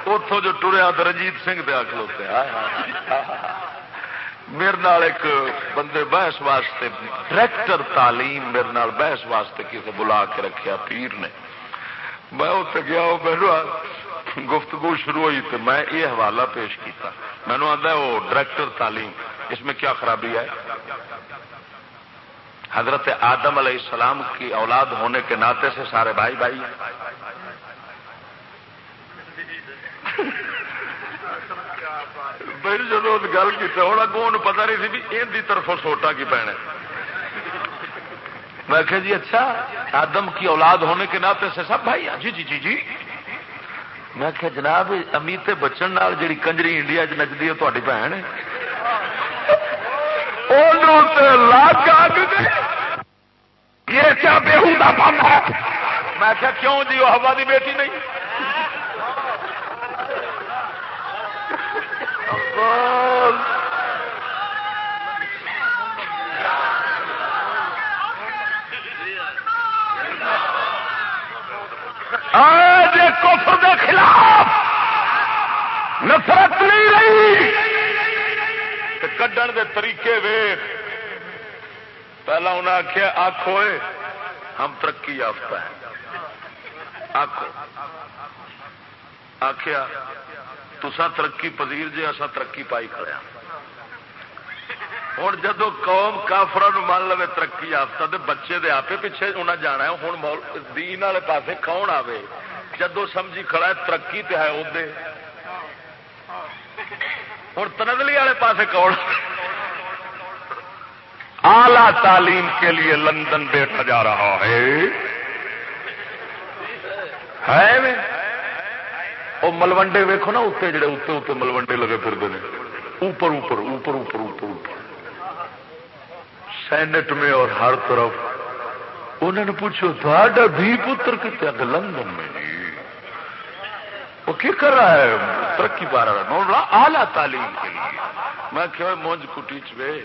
A: اتوں جو ٹریا تو رنجیت سنگھ دیا کھلوتے میرے نال ایک بندے بحث واسطے ڈائریکٹر تعلیم میرے نال بحث واسطے کسی بلا کے رکھیا، پیر نے۔ میں اتنے گیا وہ میرے گفتگو شروع ہوئی تو میں یہ حوالہ پیش کیتا۔ مینو آتا وہ ڈائریکٹر تعلیم۔ اس میں کیا خرابی ہے حضرت آدم علیہ السلام کی اولاد ہونے کے ناطے سے سارے بھائی بھائی بھائی جب گل کی ہوں اگوں پتا نہیں سی بھی ان کی طرف سوٹا کی پینے میں کہ جی اچھا آدم کی اولاد ہونے کے ناطے سے سب بھائی جی جی جی جی۔ میں کہ جناب امیتے بچن نال جڑی کنجری انڈیا چ نچتی ہے تاری بھن یہ کیا بےحو کا پن ہے؟ میں کیا کیوں جی وہ ہوا دی بیٹی نہیں۔ آج کفر کے خلاف نفرت نہیں رہی۔ کڈن دے طریقے ویخ پہلا انہیں آخیا آخو ہم ترقی یافتہ ہیں۔ آخو آخیا تسا ترقی پذیر جی اصا ترقی پائی کھڑا ہاں۔ ہوں جدو قوم کافر مان لو ترقی یافتہ تو بچے دے آپ پیچھے انہیں جانا ہے، ہوں دین والے پاسے کون آئے جدو سمجھی کھڑا ہے، ترقی تو ہے ادے ہوں تنزلی والے پاسے کون؟ اعلی تعلیم کے لیے لندن بیٹھا جا رہا ہے وہ ملوڈے ویکو نا اتنے جڑے اتنے اتنے ملوڈے لگے پھرتے ہیں اوپر اوپر اوپر اوپر اوپر اوپر۔ سینٹ میں اور ہر طرف۔ انہوں نے پوچھو تھوڑا بھی پتر کتنے اگ لندن میں جی؟ وہ کی کر رہا ہے؟ ترقی پا رہا نو رہا آلہ تعلیم کے لیے۔ میں کہ مونج کٹی چوے۔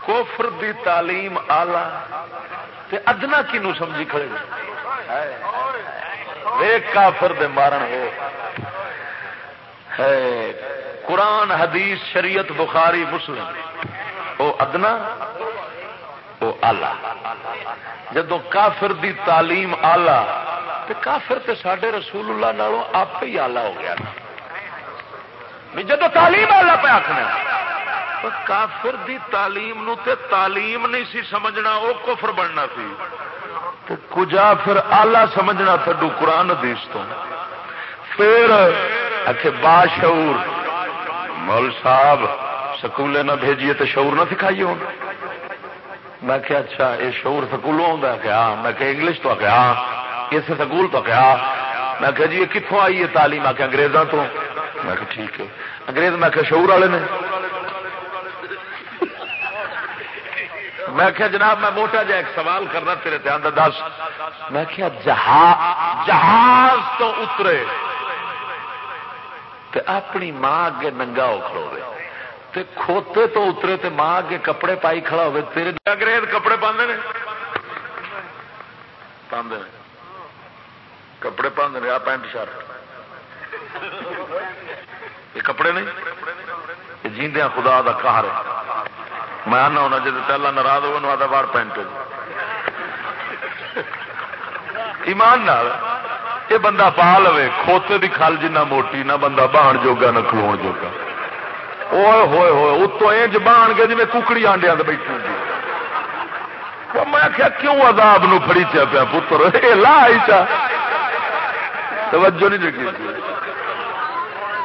A: کوفر دی تعلیم آلہ تے ادنا کنو سمجھی کھڑے ایک کافر دے مارن ہو۔ ہے قرآن، حدیث، شریعت، بخاری، مسلم۔ او ادنا، او آلہ۔ جدو کافر دی تعلیم آلہ، تے کافر تے ساڈے رسول اللہ نالوں آپ ہی آلہ ہو گیا جدو تعلیم آلہ پہ آخنا کافر دی تعلیم نو تے تعلیم نہیں سی سمجھنا وہ کفر بننا سی۔ تو کجا پھر آلہ سمجھنا تھڈو قرآن حدیث تو۔ پھر اچھے باشعور، مول صاحب سکولے نہ بھیجیے تو شعور نہ سکھائیے ہوں میں کہ اچھا یہ شعور سکولوں آتا کیا میں کہ انگلش تو کیا اس سکول تو کیا میں کہ جی یہ کتوں آئی ہے تعلیم آ کے انگریزوں تو میں کہ ٹھیک ہے انگریز میں کہ شعور والے نے میں کیا جناب میں موٹا جا ایک سوال کرنا تیرے دھیان دس میں کیا جہاز جہاز تو اترے تے اپنی ماں اگے ننگا ہو کھڑو تے کھوتے تو اترے تے ماں اگے کپڑے پائی کھڑا ہوئے، تیرے انگریز کپڑے پاندے نے؟ پاندے نے۔ کپڑے پاندے نے، آ پینٹ شرٹ۔ یہ کپڑے نہیں؟ یہ جیندیا خدا دا کہر ہے۔ میں آنا ہونا جی پہلا ناراض ہو آدھا وار پینٹ ایمان نال، یہ بندہ پا لو کھوتے کی کھل جنہ موٹی، نہ بندہ بہن جوگا، نہ کھلو جوگا۔ ہوئے ہوئے ہوئے اتو انج بان گے جی ککڑی آنڈیا بیٹھی میں کیا کیوں عذاب نو فڑی چا پیا پتر لا ہی چا توجہ نہیں دیکھی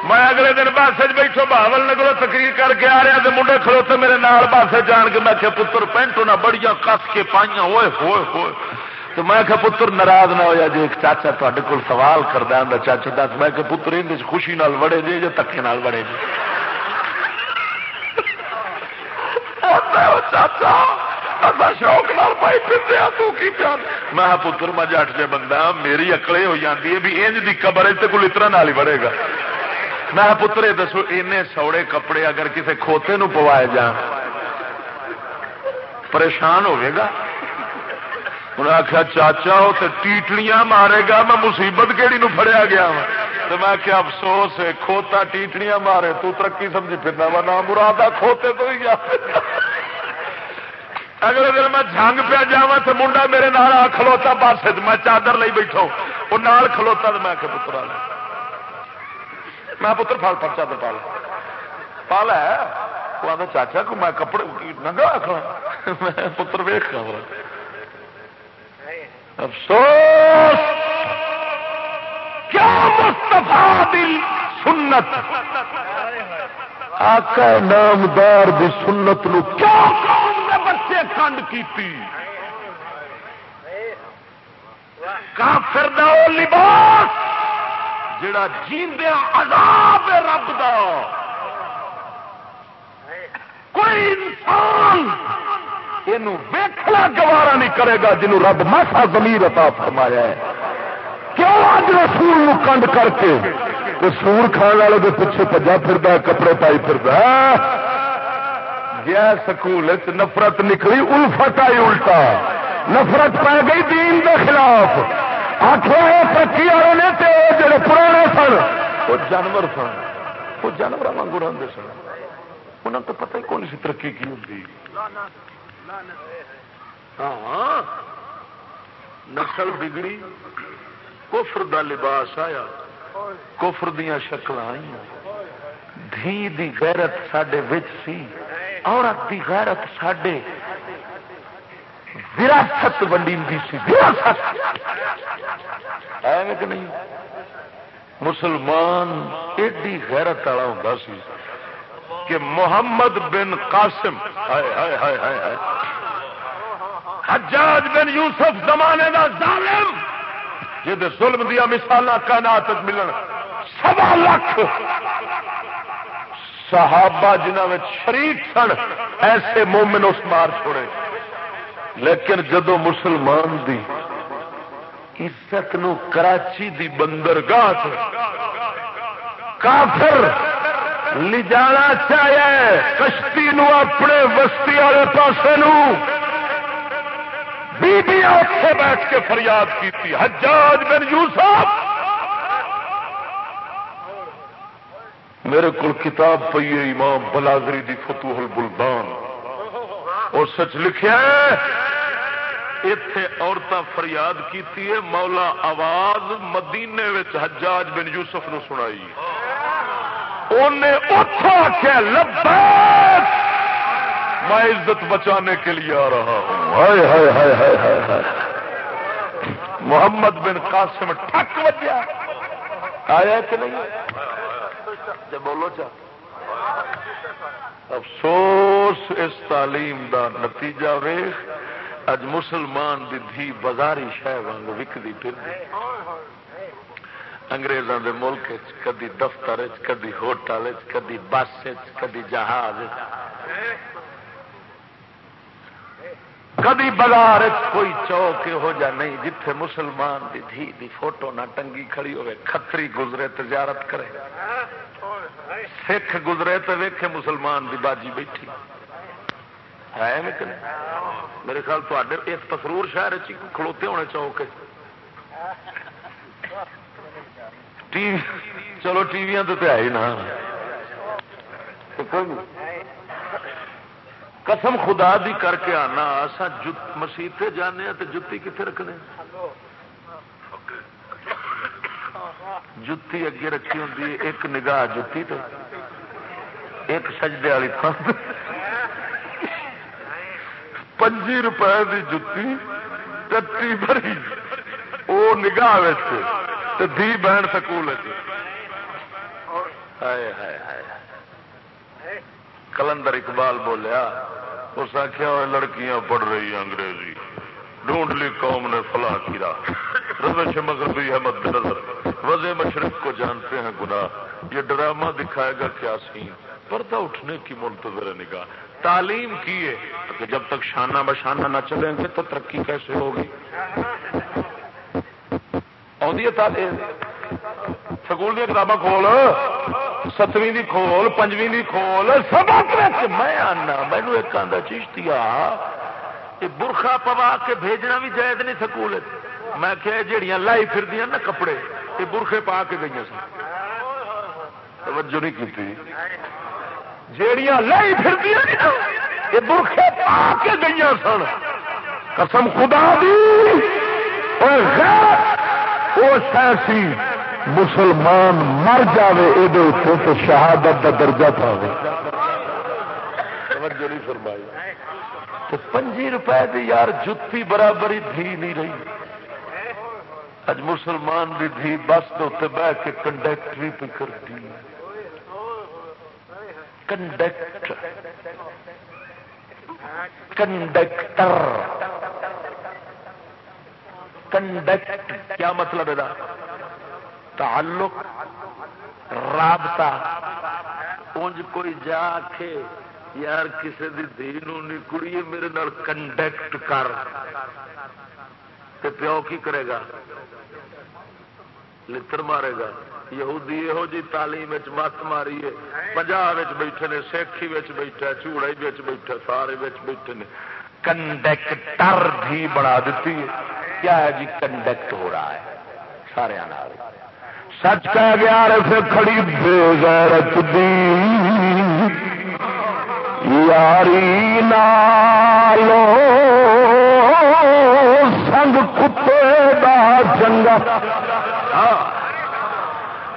A: میں اگلے دن بس بیٹھو بہاول نگلو تقریر کر کے آ رہا تو منڈے کھلوتے میرے نال بس جان کے میں پتر پینٹ نہ بڑیا کس کے پائیا ہوئے ہوئے ہوئے تو میں کہ پتر ناراض نہ ہوا جی ایک چاچا تے کول سوال کردا ہوں چاچا دس میں کہ پتر ان خوشی نال وڑے جی یا تکے نال وڑے جی چاچا شوق نال پائی پھرتے تو کی پیار میں پتر، میں جٹ جے بندہ ہاں، میری اکلے ہو جاتی ہے بھی انج دی قبر تے کوئی اتنا نال ہی وڑے گا۔ میں پتر دسو این سوڑے کپڑے اگر کسی کھوتے نو پوائے جان پریشان ہوئے گا؟ انہیں آخیا چاچا وہ تو ٹیٹڑیاں مارے گا، میں مصیبت کہڑی نو فڑیا گیا ہاں۔ وا تو میں کیا افسوس ہے، کھوتا ٹیٹڑیاں مارے، تو ترقی سمجھی پھرنا وا نام مراد کھوتے تو ہی گیا اگلے دن میں جنگ پہ جا تو منڈا میرے نال کھلوتا پاس میں چادر لی بیٹھا وہ نال کھلوتا تو میں پتر والا میں پتر پھل پر چادر پال پال ہے؟ وہ آتا چاچا کو میں کپڑے نگا آخر میں پتر ویخ افسوس! کیا مستفا دل سنت؟ آقا نامدار دی سنت نو کیا بچے کنڈ کی کافر دا لباس جڑا جیندیا عذاب رب دا۔ کوئی انسان یہ ویکھنا گوارا نہیں کرے گا جنہوں رب ماسا زمیر عطا فرمایا ہے۔ کیوں اج رسول نو کنڈ کر کے؟ سور کھان والے کے پیچھے پجا پھر کپڑے پائی پھر گیا سکول نفرت نکلی، الفت آئی الٹا۔ نفرت پی گئی دین کے خلاف۔ آخر ترقی والے نے جڑے پرانے سن وہ جانور سن۔ وہ جانور واگ رہتے سن۔ انہوں تو پتہ ہی کون سی ترقی کی ہوتی ہاں۔ نسل بگڑی، کفر دا لباس آیا۔ کفر دیا شکل آئی دھی دی غیرت سڈے سی۔ عورت دی غیرت سڈے وراثت ونڈی سی، وراثت۔ ہے کہ نہیں؟ مسلمان ایڈی غیرت والا ہوں سی کہ محمد بن قاسم حجاج بن یوسف زمانے کا ظالم جہد ظلم دیا مثال کائنات ملن۔ سوا لاکھ۔ صحابہ جنہوں شریف سن، ایسے مومن اس مار چھوڑے۔ لیکن جدو مسلمان دی عزت نو کراچی دی بندرگاہ کافر لجانا چاہیے کشتی نو اپنے بستی والے پاسے اتے بیٹھ کے فریاد کی حجاج بن یوسف میرے کو کتاب پی ہے امام بلادری دی فتوح البلدان۔ اور سچ لکھا اتے عورتیں فریاد کی مولا آواز مدینے حجاج بن یوسف نو سنائی۔ انہیں آخیا لبیک! میں عزت بچانے کے لیے آ رہا ہوں۔ ہائے ہائے ہائے ہائے ہائے ہائے۔ محمد بن قاسم ٹھک بجیا آیا کہ نہیں؟ بولو چا افسوس، اس تعلیم دا نتیجہ ویخ، اج مسلمان دی دھی بازاری شہ واگ وکتی پھر انگریزوں دے ملک کدی دفتر کدی ہوٹل کدی بس کدی جہاز کدی بازار کوئی چوک ہو جا نہیں جتھے مسلمان دی دھی دی فوٹو نہ ٹنگی کھڑی ہوئے کتری گزرے تجارت کرے۔ سکھ گزرے تو ویکھے مسلمان دی باجی بیٹھی۔ ہے میرے خیال تے اس پسرور شہر کھڑوتے ہونے چوک چلو ٹی وی تو ہے ہی نا۔ قسم خدا دی کر کے آنا اصا مسیطے جانے تو جتی کتنے رکھنے جتی اگے رکھی ہوں ایک نگاہ جتی تو ایک سجدے والی تھان پنجی روپئے کی جتی ٹٹی بھری وہ نگاہ دھی بہن سکول کلندر اقبال بولیا اس آخیا لڑکیاں پڑھ رہی انگریزی۔ ڈھونڈ لی قوم نے فلاں کیا روش مغربی ہے مد نظر۔ وزے مشرق کو جانتے ہیں گناہ۔ یہ ڈرامہ دکھائے گا کیا سین۔ پردہ اٹھنے کی منتظر نگاہ۔ تعلیم کی ہے۔ کہ جب تک شانہ بشانہ نہ چلیں گے تو ترقی کیسے ہوگی؟ تعلیم۔ سکول دیا کتاباں کھول۔ ستویں دی کھول، پنجویں دی کھول سب میں آنا مینو ایک آدھا چیشتی یہ برخا پوا کے بھیجنا بھی جائز نہیں سکول میں کہ جہیا لائی پھر دیا نا کپڑے، یہ برخے پا کے گئی سن۔ توجہ نہیں کی جیڑیاں لائی پھر دیا یہ برخے پا کے گئی سن۔ قسم خدا دی وہ سی۔ مسلمان مر جائے یہ تو شہادت کا درجہ پاوے۔ تو پنجی روپے کی یار جتی برابری دھی نہیں رہی۔ اج مسلمان کی دھی بس کے اتنے بہ کے کنڈکٹری پہ کرتی کنڈکٹر کنڈکٹر کنڈکٹ کیا مطلب ہے تعلق، رابطہ۔ انج کوئی جا کے، یار کسی دی نہیں کڑی میرے نال کنڈکٹ کر۔ پیو کی کرے گا؟ لڑ مارے گا۔ یہودی یہو جی تعلیم مت ماری ہے۔ پنجاب بیٹھے نے، سیکھی بیٹھا چوڑائی بیٹھا سارے بیٹھے نے۔ کنڈکٹر بھی بنا دیتی ہے۔ کیا ہے جی؟ کنڈکٹ ہو رہا ہے۔ سارے سچ کہہ گیا رسے کھڑی بے غیرت دی۔ یاری نالو، سنگ کتے دا چنگا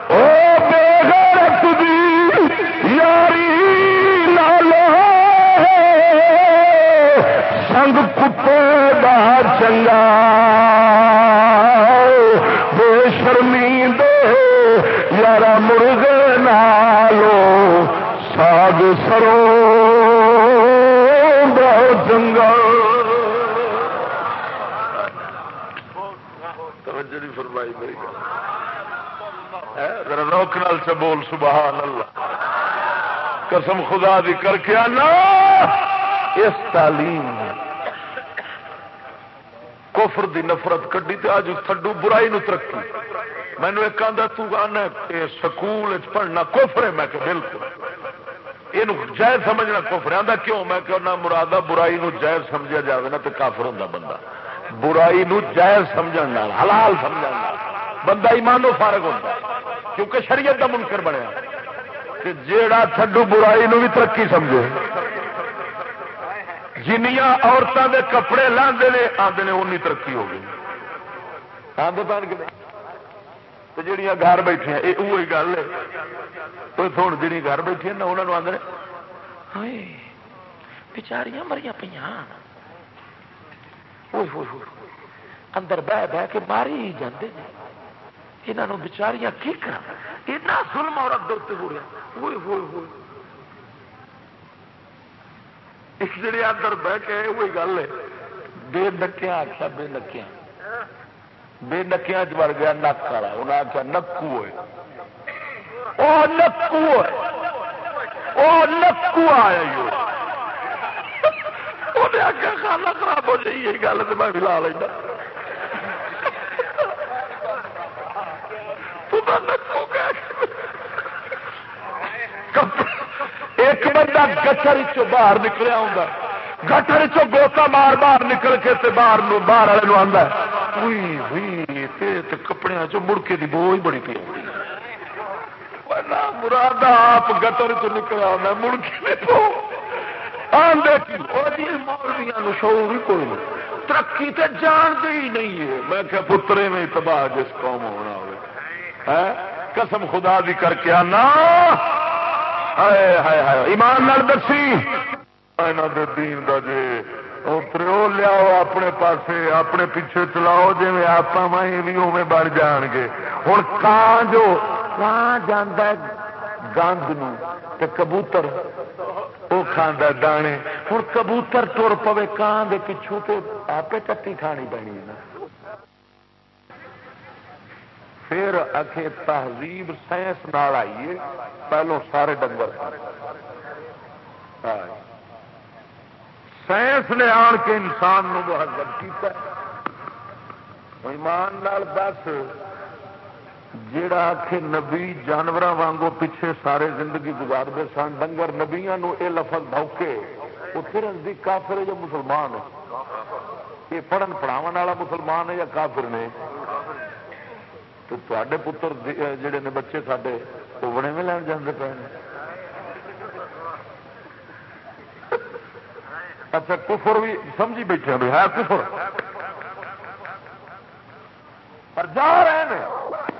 A: او بے غیرت دی یاری نالو، سنگ کتے دا چنگا نالو ساگ سرو بہت جنگل۔ فرمائی میری ذرا روک نال سے بول، سبحان اللہ۔ قسم خدا دی کر کے آنا۔ اس تعلیم کفر دی نفرت کڈی تے اج تھڈو برائی نو ترقی۔ مینو ایک آدھا تنا سکول پڑھنا کوفر ہے۔ میں کہ بالکل۔ یہ جائز سمجھنا کوفر آدھا کیوں؟ میں کہنا مرادہ برائی نو جائز سمجھا جائے نا تو کافر ہوں بندہ۔ برائی نو جائز سمجھ حلال سمجھ بندہ ایمانو فارغ ہوتا کیونکہ شریعت کا منکر بنیا۔ کہ جیڑا تھڈو برائی نو بھی ترقی سمجھے۔ جنیا عورتوں کے کپڑے لاندے آدھے اونی ترقی ہو گئی۔ آدھے پہن کے تو جہیا گھر بیٹھے یہ وہی گل ہے ہوں جی گھر بیٹھے نا انہوں آدھے بچاریاں مریا پہ اندر بہ بہ کے ماری ہی جاتے یہاں بچاریاں کی کرنا ظلم اور ادھر ہو رہا ہوئے ہوئے ہوئے ایک جڑے اندر بہ کے وہی گل ہے بے نکیا آخیا بے نکیا بے نکیا چڑ گیا نک والا انہیں آخیا نکو ہے وہ نکو ہے وہ نکو آیا انہیں خراب ہو جائے یہ گل تو میں بھی لا لینا ایک بندہ گٹر چ باہر نکلیا ہوں گٹر چ گوتا مار باہر نکل کے باہر باہر والے آتا کپڑے چ مڑکے کی بو ہی بڑی پی مراد آپ گٹر چ نکلا ہونا مڑکے شعور ہی کوئی نہیں ترقی تے جانتے ہی نہیں ہے میں کہ پترے میں تباہ جس قوم ہونا ہوئے قسم خدا بھی کر کے آنا ایمان نال دسی دین دا جے اترو لیاؤ اپنے پاسے اپنے پیچھے چلاؤ جی آپ بھی اوے بن جان گے ہوں کان جو کان جانا گند ن کبوتر وہ کھانا دانے ہوں کبوتر تر پوے کان دے پچھوں تو آپ چٹی کھانی پینی نا پھر اکھے تہذیب سائنس نال آئیے پہلو سارے ڈنگر سائنس نے آن کے انسان نو مہذب کیا ایمان لال دس جڑا آخ نبی جانور وانگو پیچھے سارے زندگی گزارتے سن، ڈنگر نبیا یہ لفظ بوکے وہ پھر نزدیک کافر ہے یا مسلمان ہے؟ یہ پڑھن پڑھاو والا مسلمان ہے یا کافر نے؟ تو تے پتر جڑے نے بچے سارے وہ بڑے میں لین جانے پے اچھا کفر بھی سمجھی بیٹھے بھی ہے کفر؟ پر جا رہے ہیں۔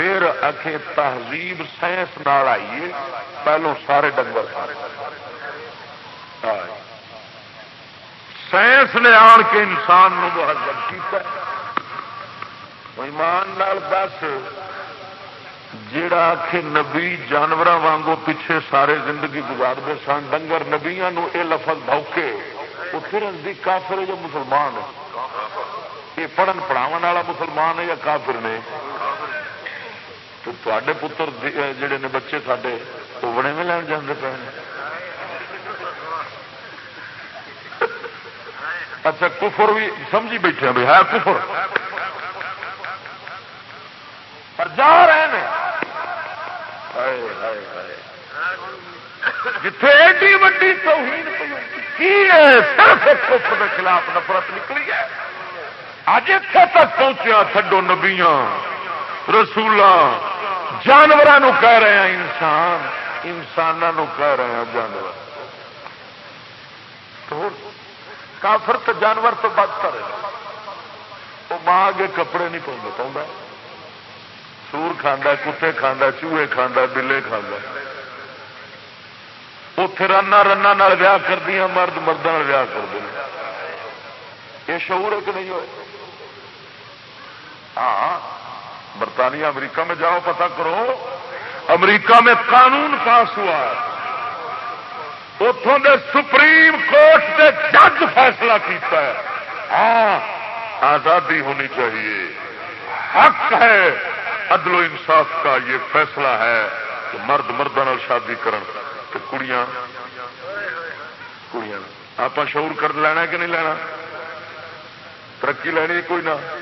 A: پھر اکھے تہذیب سائنس نال آئیے پہلو سارے ڈنگر سائنس نے آن کے انسان نو مہذب کیا ایمان نال دس جڑا آخ نبی جانور وانگو پیچھے سارے زندگی گزارتے سن، ڈنگر نبیا یہ لفظ بوکے وہ پھر نزدیک کافر ہے یا مسلمان ہے؟ یہ پڑھن پڑھاو والا مسلمان ہے یا کافر نے؟ تو تے پتر جڑے نے بچے سارے وہ بڑے میں لین جانے پے اچھا کفر بھی سمجھی بیٹھے بھائی ہے کفر پر جا رہے ہیں جتھے ایڈی وڈی توہین کی صرف کفر کے خلاف نفرت نکلی ہے اج اتنے تک پہنچیا تھڈو نبیاں رسول جانوروں کہہ رہے ہیں انسان انسانوں کہہ رہے ہیں جانور تو کافر تو جانور تو بد کر وہ ماں آگے کپڑے نہیں پاؤں پاؤں سور کھانا کتے کھانا چوہے کھانا بلے کھانا اتے رانا رانا ویاہ کر دیا مرد مردوں ویاہ کر دیا یہ شعور ہے کہ نہیں ہوئے؟ ہاں برطانیہ، امریکہ میں جاؤ، پتہ کرو، امریکہ میں قانون پاس ہوا اتوں دے سپریم کورٹ کے جج فیصلہ کیتا ہے۔ ہاں آزادی ہونی چاہیے۔ حق ہے، عدل و انصاف کا یہ فیصلہ ہے کہ مرد مردوں شادی کرن۔ تو کڑیاں کڑیاں آپ شعور کر لینا کہ نہیں لینا؟ ترقی لینی کوئی نہ۔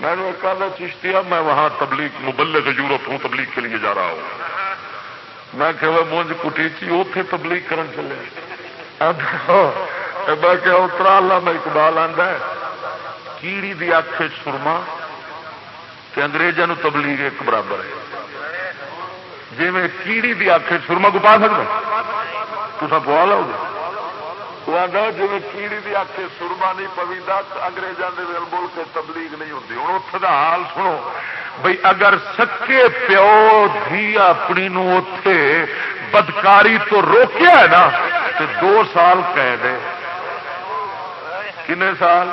A: میں نے کہا چشتیا میں وہاں تبلیغ مبلغ یورپ ہوں، تبلیغ کے لیے جا رہا ہوں۔ میں کہ وہ مونج کٹی چی اتے تبلیغ کرن چلے۔ میں کہ اترا اللہ میں اقبال آدھا کیڑی دی اکھ سرما کہ انگریزوں تبلیغ ایک برابر ہے۔ جی میں کیڑی دی اکھ سرما کو پا سکتا تو پوا لو گے؟ جی کیڑی بھی آخ سرما نہیں پوی اگریزوں کے ملک کے تبلیغ نہیں ہوتی ہوں اتنے کا حال سنو۔ بھائی اگر سکے پیو دھی اپنی اتے بدکاری تو روکیا ہے نا تو دو سال قید ہے کنے سال؟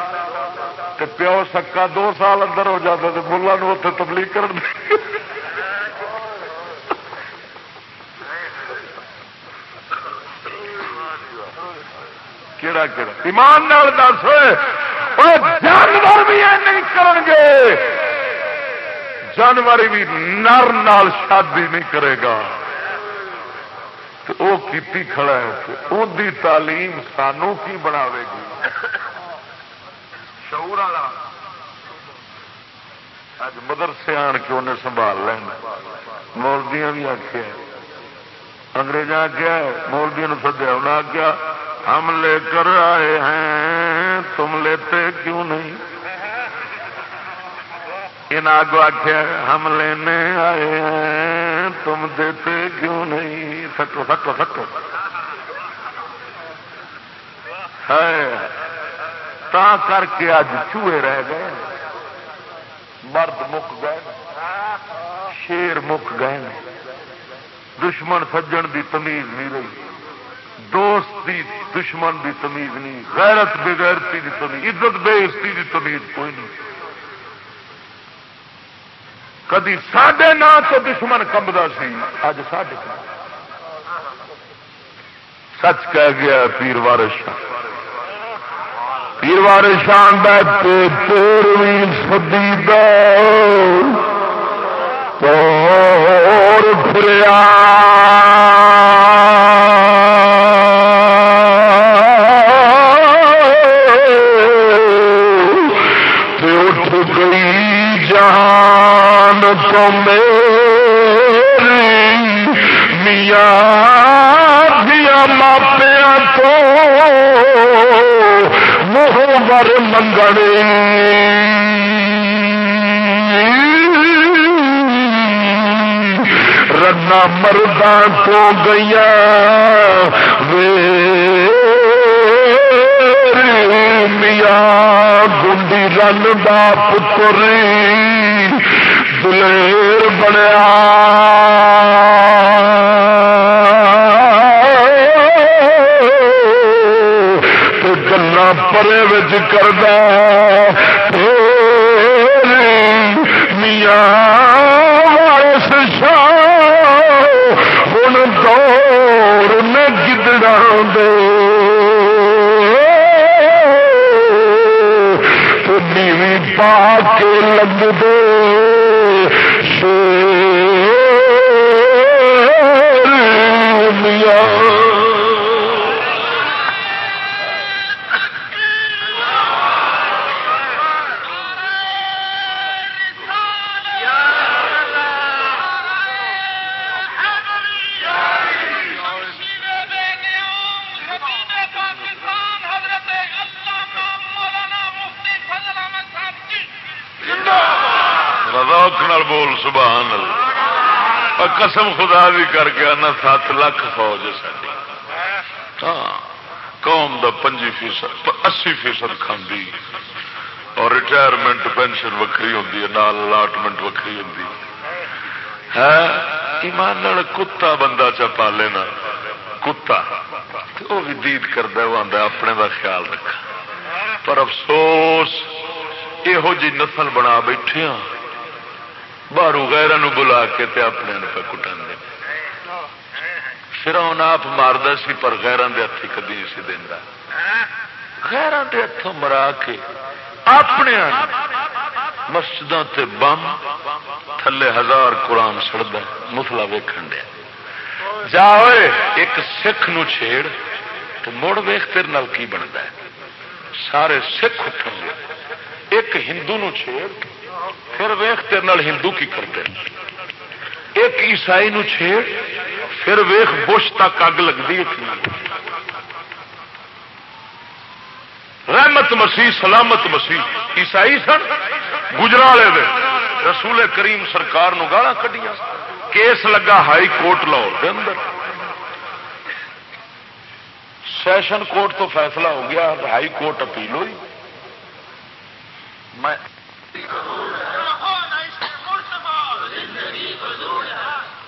A: پیو سکا دو سال اندر ہو جاتا تو ملا اتنے تبلیغ کر کیڑا کیڑا؟ ایمان نال دس۔ جانور بھی نہیں کرن گے۔ جانور بھی نر نال شادی نہیں کرے گا۔ تو وہ کیتی کھڑا ہے ان کی تعلیم سانو کی بناوے گی؟ شعور والا۔ اج مدرسے آن کے انہیں سنبھال لینا۔ مولدیاں بھی آخیا انگریزاں آگیا مولدیا سدیا انہیں آگیا ہم لے کر آئے ہیں، تم لیتے کیوں نہیں؟ ان آگو آخیا ہم لینے آئے ہیں، تم دیتے کیوں نہیں؟ سٹو سٹو سٹو۔ ہے تا کر کے اج چوہے رہ گئے، مرد مک گئے، شیر مک گئے، دشمن سجن دی تمیز نہیں رہی۔ دوست دی، دشمن دی تمیز نہیں، غیرت بغیرتی دی تمیز، عزت بے عزتی دی تمیز کوئی نہیں۔ کدی سڈے نا تو دشمن کمبا سی اج سڈے سچ کہہ گیا پیر وارش پیر وارش آدھا تیرویں سدی دور پھریا۔ تو میری میاں دیا ماپیا تو منہ بر منگڑی رنا مردہ تو گیا وے میاں گنڈی رن دا پتری دلیر بنیا گلا پرے کردہ میاں وارس شاہ ہوں دور میں گدڑا دے
C: پا کے لگ دے
A: بول سبحان اللہ۔ قسم خدا بھی کر کے آنا، سات لاکھ فوج ساری ہاں قوم دا پنجی فیصد، اسی فیصد کھاندی۔ اور ریٹائرمنٹ پینشن وکری ہوتی ہے، نال الاٹمنٹ وکری ہوتی ہے، ایمان کتا بندہ چا پالے نا کتا وہ بھی دید کرتا وہ آتا اپنے کا خیال رکھا۔ پر افسوس یہو جی نسل بنا بیٹھے ہاں۔ باہر غیر بلا کے تے اپنے پہ کٹا دے۔ پھر آپ مارد سی پر غیران دے ہاتھی کدی نہیں سی دینا غیران دے ہاتھوں مرا کے اپنے مسجد تے بم تھلے ہزار قرآن سڑتا مسلا ویکن دیا۔ جا ایک سکھ نو چھیڑ تو مڑ ویخ تیرے نال کی بنتا ہے۔ سارے سکھ اٹھن گے۔ ایک ہندو نو چھیڑ پھر ویخ تیرے ہندو کی کرتے ایک عیسائی نو چھیڑ، پھر ویخ بش تک اگ لگتی ہے رحمت مسیح، سلامت مسیح۔ عیسائی سن گجرا والے رسول کریم سرکار نو گالا کھڈیا کیس لگا ہائی کورٹ لاہور کے اندر۔ سیشن کورٹ تو فیصلہ ہو گیا، ہائی کورٹ اپیل ہوئی۔ میں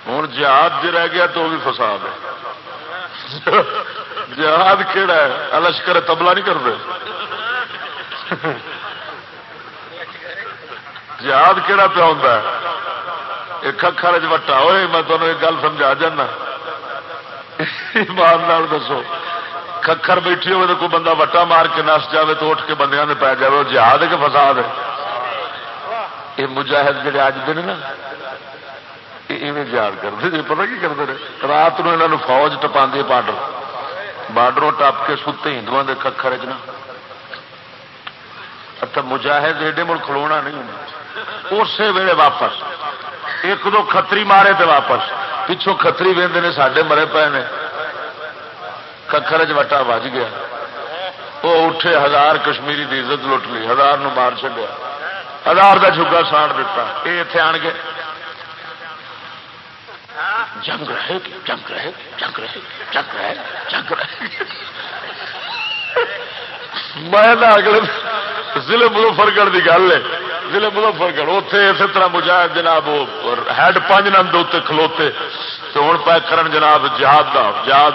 A: ہوں جہاد جی رہ گیا تو وہ بھی فساد ہے۔ جہاد کہڑا ہے؟ لشکر تبلا نہیں کرتے۔ جہاد کہڑا پیا ہوتا ہے؟ ایک اکھر چٹا ہوئے میں تمہیں ایک گل سمجھا جانا۔ ایمان دسو۔ ککھر بیٹھی ہوئے تو کوئی بندہ وٹا مار کے نس جائے تو اٹھ کے بندیاں پی جائے وہ جہاد کے فساد ہے؟ یہ مجاہد جڑے اج دن نا یاد کرتے جی پتا کی کرتے رہے رات نو یہاں فوج ٹپا بارڈر بارڈروں ٹپ کے ستے ہندو کے ککھر چ اچھا مجاہد ایڈے مل کھلونا نہیں ہوں اسی ویلے واپس ایک دو کتری مارے تے واپس پچھوں کتری وہدے نے سڈے مرے پے نے ککھر چٹا بج گیا وہ اٹھے ہزار کشمیری کی عزت لٹ لی ہزار نو مار ہزار کا جگا ساڑ دیتا یہ اتنے آن کے جنگ رہے گی جنگ رہے گی جنگ رہے گی جنگ رہے جنگ رہے۔ میں اگلے ضلع مظفر گڑھ کی گل ہے۔ ضلع مظفر گڑھ اتنے اسی طرح مجاہد جناب ہیڈ پانچ نند اتنے کھلوتے۔ تو ہوں پیک کرن جناب، جہاد کا جہاد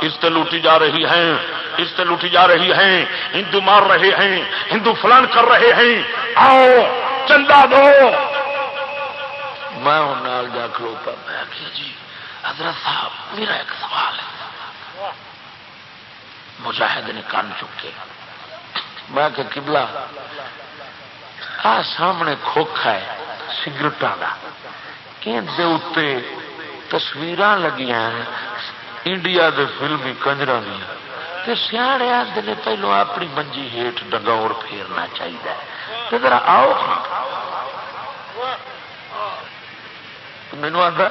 A: اس سے لوٹی جا رہی ہیں اس سے لوٹی جا رہی ہیں ہندو مار رہے ہیں، ہندو فلان کر رہے ہیں۔ آؤ، چندہ دو۔ میں نال جا کھلوتا میں آخیا جی حضرت صاحب، میرا ایک سوال ہے۔ مجاہد نے کان چکے۔ میں کہ کبلا آ سامنے کھوکھا ہے سگرٹا کا کہ تصویر لگیا انڈیا دے فلمی کنجر دیا سیانے آتے نے پہلو اپنی منجی ہیٹ ڈگور پھیرنا چاہیے ذرا آؤ ہاں۔ مینو آتا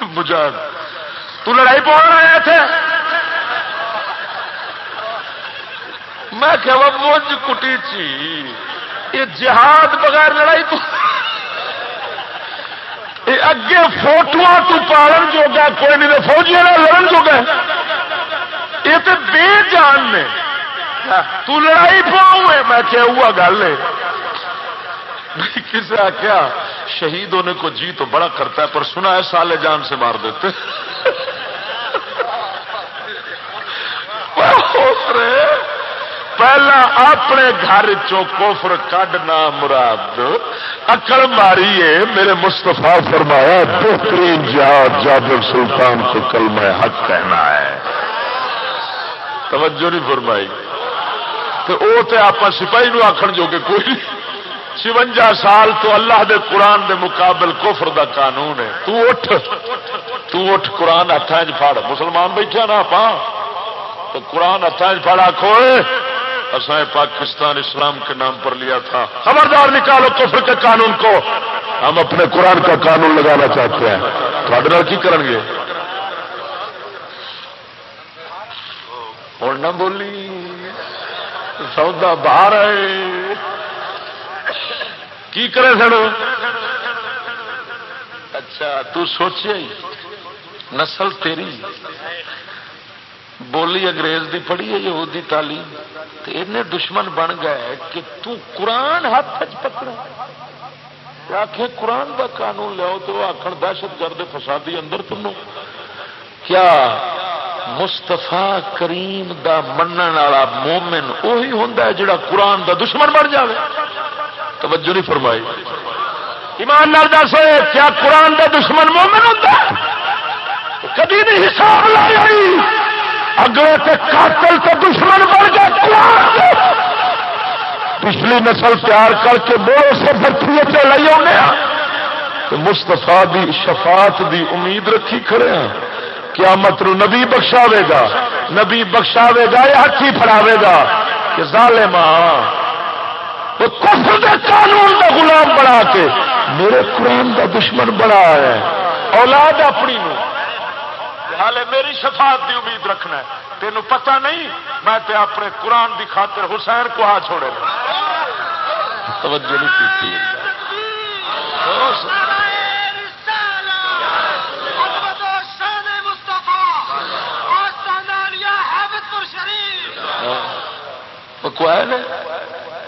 A: مجاہد تو لڑائی پہن رہے تھے میں کہ مجھ کٹی چی یہ جہاد بغیر لڑائی تو اگے فوٹو تو پالن جو گا کوئی نہیں فوجی لڑن جو گا یہ تو بے جان نے۔ تو لڑائی پاؤں میں کیا ہوا گل ہے۔ کسی آخیا شہید ہونے کو جی تو بڑا کرتا ہے، پر سنا ہے سالے جان سے مار دیتے۔ پہلا اپنے گھر چوفر کڈنا مراد۔ اکڑ ماری ہے میرے مستفا فرمایا، بہترین جات جابر سلطان کو کل میں حق کہنا ہے۔ توجہ نہیں فرمائی۔ تو وہ تو آپ سپاہی نو آخر جو کہ کوئی چونجا سال تو اللہ دے قرآن دے مقابل کفر دا قانون ہے۔ تو اٹھ۔ تو اٹھ قرآن ہاتھ پھاڑ۔ مسلمان بیٹھے نا آپ تو قرآن ہاتھ پھاڑ آخو اصا پاکستان اسلام کے نام پر لیا تھا۔ خبردار نکالو کفر کے قانون کو۔ ہم اپنے قرآن کا قانون لگانا چاہتے ہیں۔ تھوڑے کی کریں گے؟ اور نہ بولی۔ سودا باہر آئے کی کرے سڑ اچھا تو سوچے نسل تیری بولی انگریز دی پڑھی ہے، یہودی تعلیم۔ اتنے دشمن بن گئے کہ تو قرآن ہاتھ پکڑا۔ آخ قرآن دا قانون لو تو آخر دہشت گرد فسادی اندر تمہوں کیا مستفا کریم دا منن والا مومن وہی ہوں جڑا قرآن دا دشمن بن جائے توجہ نہیں فرمائی۔ ایمان نال دس کیا قرآن دا دشمن مومن ہوں کبھی نہیں حساب لائی اگلے تے قاتل تو دشمن بن گیا قرآن پچھلی نسل تیار کر کے بولو سے برتری چ لے مستفا دی شفاعت دی امید رکھی کھڑے ہیں۔ قیامت نو نبی بخشاوے گا۔ نبی بخشاوے گا یا ہاتھی فراوے گا۔ کہ ظالما ہاں۔ وہ کفر دے قانون دا غلام بنا کے میرے قرآن دا دشمن بنا ہے۔ اولاد اپنی نو۔ حالے میری شفاعت دی امید رکھنا ہے۔ تین پتہ نہیں میں تے اپنے قرآن دی خاطر حسین کو ہاں چھوڑے توجہ نہیں کی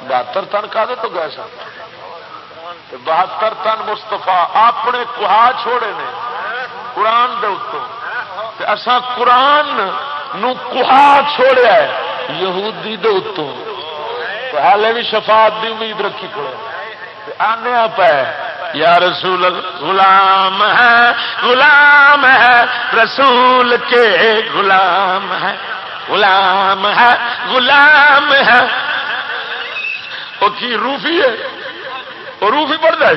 A: بہتر تن کا تو گئے سن؟ بہتر تن مستفا اپنے کہا چھوڑے نے قرآن دے اتوں۔ اسا قرآن نو کہا چھوڑیا ہے یہودی دے اتوں۔ حالے بھی شفاعت دی امید رکھی کھڑے۔ آنے آپ یا رسول غلام ہے غلام ہے، رسول کے غلام ہے غلام ہے غلام ہے۔ وہ کی روفی ہے۔ وہ روفی پڑ جائے۔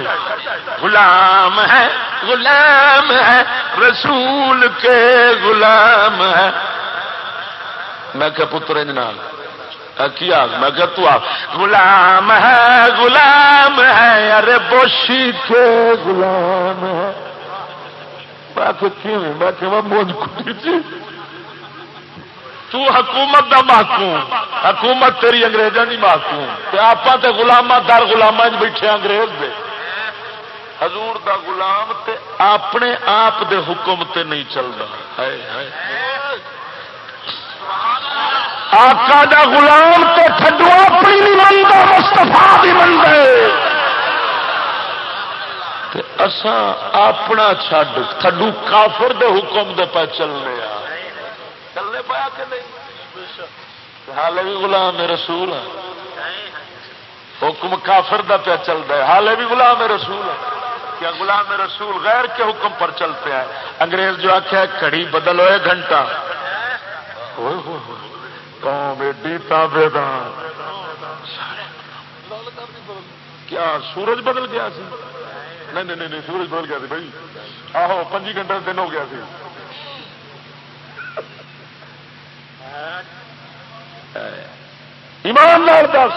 A: غلام ہے غلام ہے، رسول کے غلام ہے۔ میں کیا پتر جناب کیا میں کہ تو آپ غلام ہے غلام ہے، ارے بوشی کے غلام ہے۔ میں کہ کیوں؟ میں کہ وہ موج کٹی تھی۔ تو حکومت دا محکوم. حکومت تیری انگریزوں کی محکوم. آپ تے گلاما در گلاما بیٹھے انگریز دے. حضور دا غلام تے اپنے آپ دے حکم تے نہیں چلتا آقا دا غلام تے تھڈو اپنی نہیں منتا مستفا بھی منگے اسا اپنا چھڈ تھڈو کافر دے حکم دے پہ چلنے آ چلنے پایا کہ نہیں؟ حال بھی غلام رسول حکم کافر دا پیا چلتا ہے۔ حال بھی غلام رسول کیا غلام رسول غیر کے حکم پر چلتے ہیں؟ انگریز جو آخیا کڑی بدل ہوئے گھنٹہ۔ قوم ایڈی تابے کیا سورج بدل گیا سی؟ نہیں نہیں نہیں سورج بدل گیا سی بھائی۔ آہو، پنجی گھنٹہ دن ہو گیا سی۔ ایماندار دس۔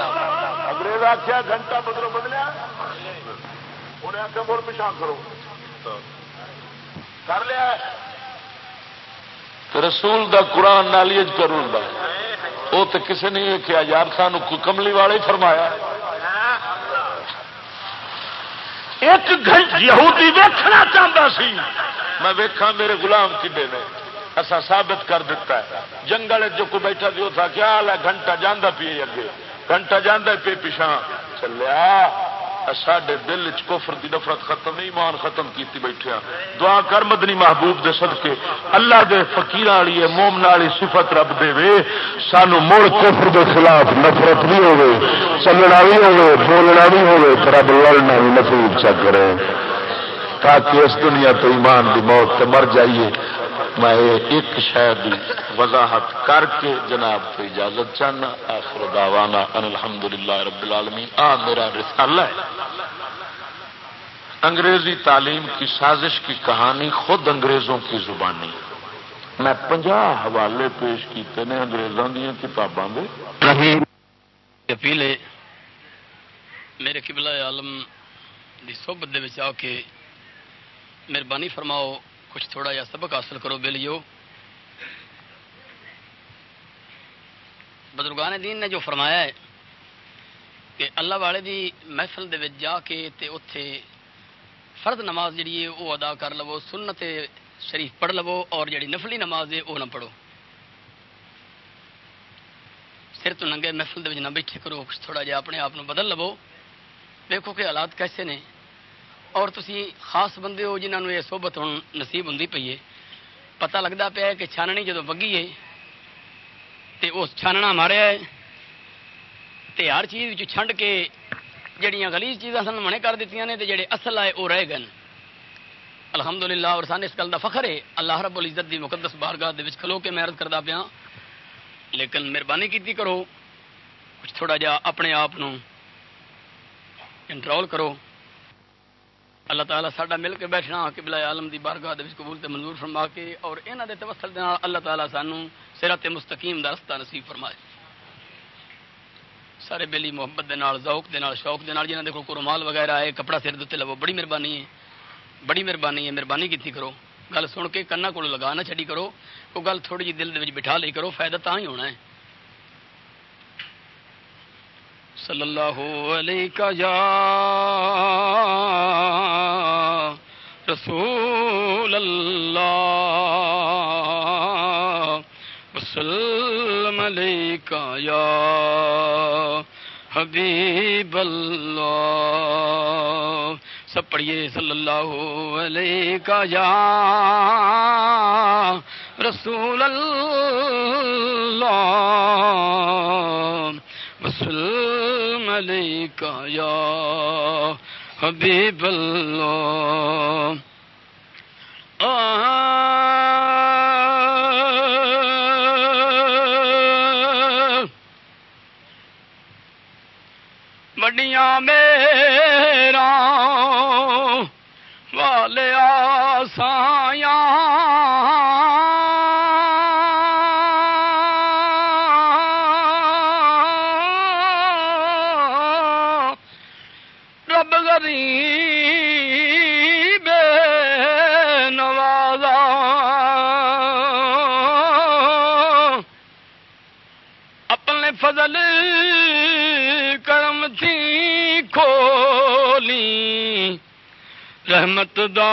A: انگریز آخیا گھنٹہ بدلو بدلیا۔ انہیں آخیا مڑ پچھا کرو۔ کر لیا۔ رسول دا قرآن نالیج کروں گا وہ تو کسی نے کیا یار سان کملی والے فرمایا۔ ایک گھنٹہ یہودی ویکھنا چاہتا سی۔ میں ویکھا میرے غلام کھے نے۔ ایسا ثابت کر دیتا ہے۔ جنگل جو کوئی بیٹھا وہ تھا کیا حال ہے، گھنٹہ جانا پیے اگے۔ گھنٹہ جانا پی پچھا چلیا سڈے دل چفر کی نفرت ختم نہیں مان ختم کیتی بیٹھے ہاں۔ دعا کر مدنی محبوب دے صدقے۔ اللہ دے فقیر والی مومن والی صفت رب دے وے۔ سانو مڑ کفر دے خلاف نفرت بھی ہوے چلنا بھی ہوے بولنا بھی ہوے رب لڑنا بھی نفرت چک کرے تاکہ اس دنیا تو ایمان دی موت تے مر جائیے۔
C: میں ایک شاید وضاحت کر کے جناب کو اجازت چاہنا، آخر دعوانا ان الحمد للہ رب العالمین۔ آ، میرا رسالہ ہے۔ انگریزی تعلیم کی سازش کی کہانی خود انگریزوں کی زبانی۔ میں پنجا حوالے پیش کیتے ہیں انگریزوں دیا کتاباں
D: اپیل میرے قبلہ عالم دی صحبت دے آ کے مہربانی فرماؤ۔ کچھ تھوڑا جا سبق حاصل کرو بے لیو۔ بزرگان دین نے جو فرمایا ہے کہ اللہ والے دی محفل دے جا کے تے اتے فرد نماز جڑی ہے وہ ادا کر لو، سنت شریف پڑھ لو اور جڑی نفلی نماز ہے وہ نہ پڑھو۔ سر تو ننگے محفل دے نہ بیٹھے کرو، کچھ تھوڑا جہا اپنے آپ بدل لو۔ دیکھو کہ حالات کیسے نے۔ اور تسی خاص بندے ہو جنہوں نے یہ سوبت ہوں نصیب ہوں پی ہے۔ پتہ لگتا پیا کہ چھاننی جدو وگی ہے تے اس چھاننا ماریا ہے۔ تے ہر چیز چھنڈ کے جڑیاں گلیز چیزاں سن منے کر دیتی نے تے جڑے اصل آئے وہ رہ گئے الحمدللہ اور سان اس گل کا فخر ہے۔ اللہ رب العزت دی مقدس بارگاہ دے کھلو کے محرت کرتا پیا۔ لیکن مہربانی کی کرو۔ کچھ تھوڑا جا اپنے آپ کنٹرول کرو۔ اللہ تعالیٰ ساڈا مل کے بیٹھنا کہ بلا عالم دی بارگاہ دے قبول تے منظور فرما کے اور انہاں دے توسل دے اللہ تعالیٰ سانو صراط مستقیم دا رستہ نصیب فرمائے۔ سارے بیلی محبت دے نال، ذوق دے نال، شوق دے نال جنہاں دے کول رومال وغیرہ ہے، کپڑا سر دے لو بڑی مہربانی ہے، بڑی مہربانی ہے، مہربانی کیتی کرو۔ گل سن کے کنا کو لگا نہ چھڈی کرو، کوئی گل تھوڑی جی دل دے وچ بٹھا لئی کرو، فائدہ تاں ہی ہونا ہے۔ صلی اللہ علیہ یا رسول اللہ وسلم علیکہ یا حبیب اللہ سب پڑھیے صلی اللہ علیہ یا رسول اللہ وسلم علیکہ یا حبیب اللہ۔ بڑیاں میرا والے آسایاں رحمت دا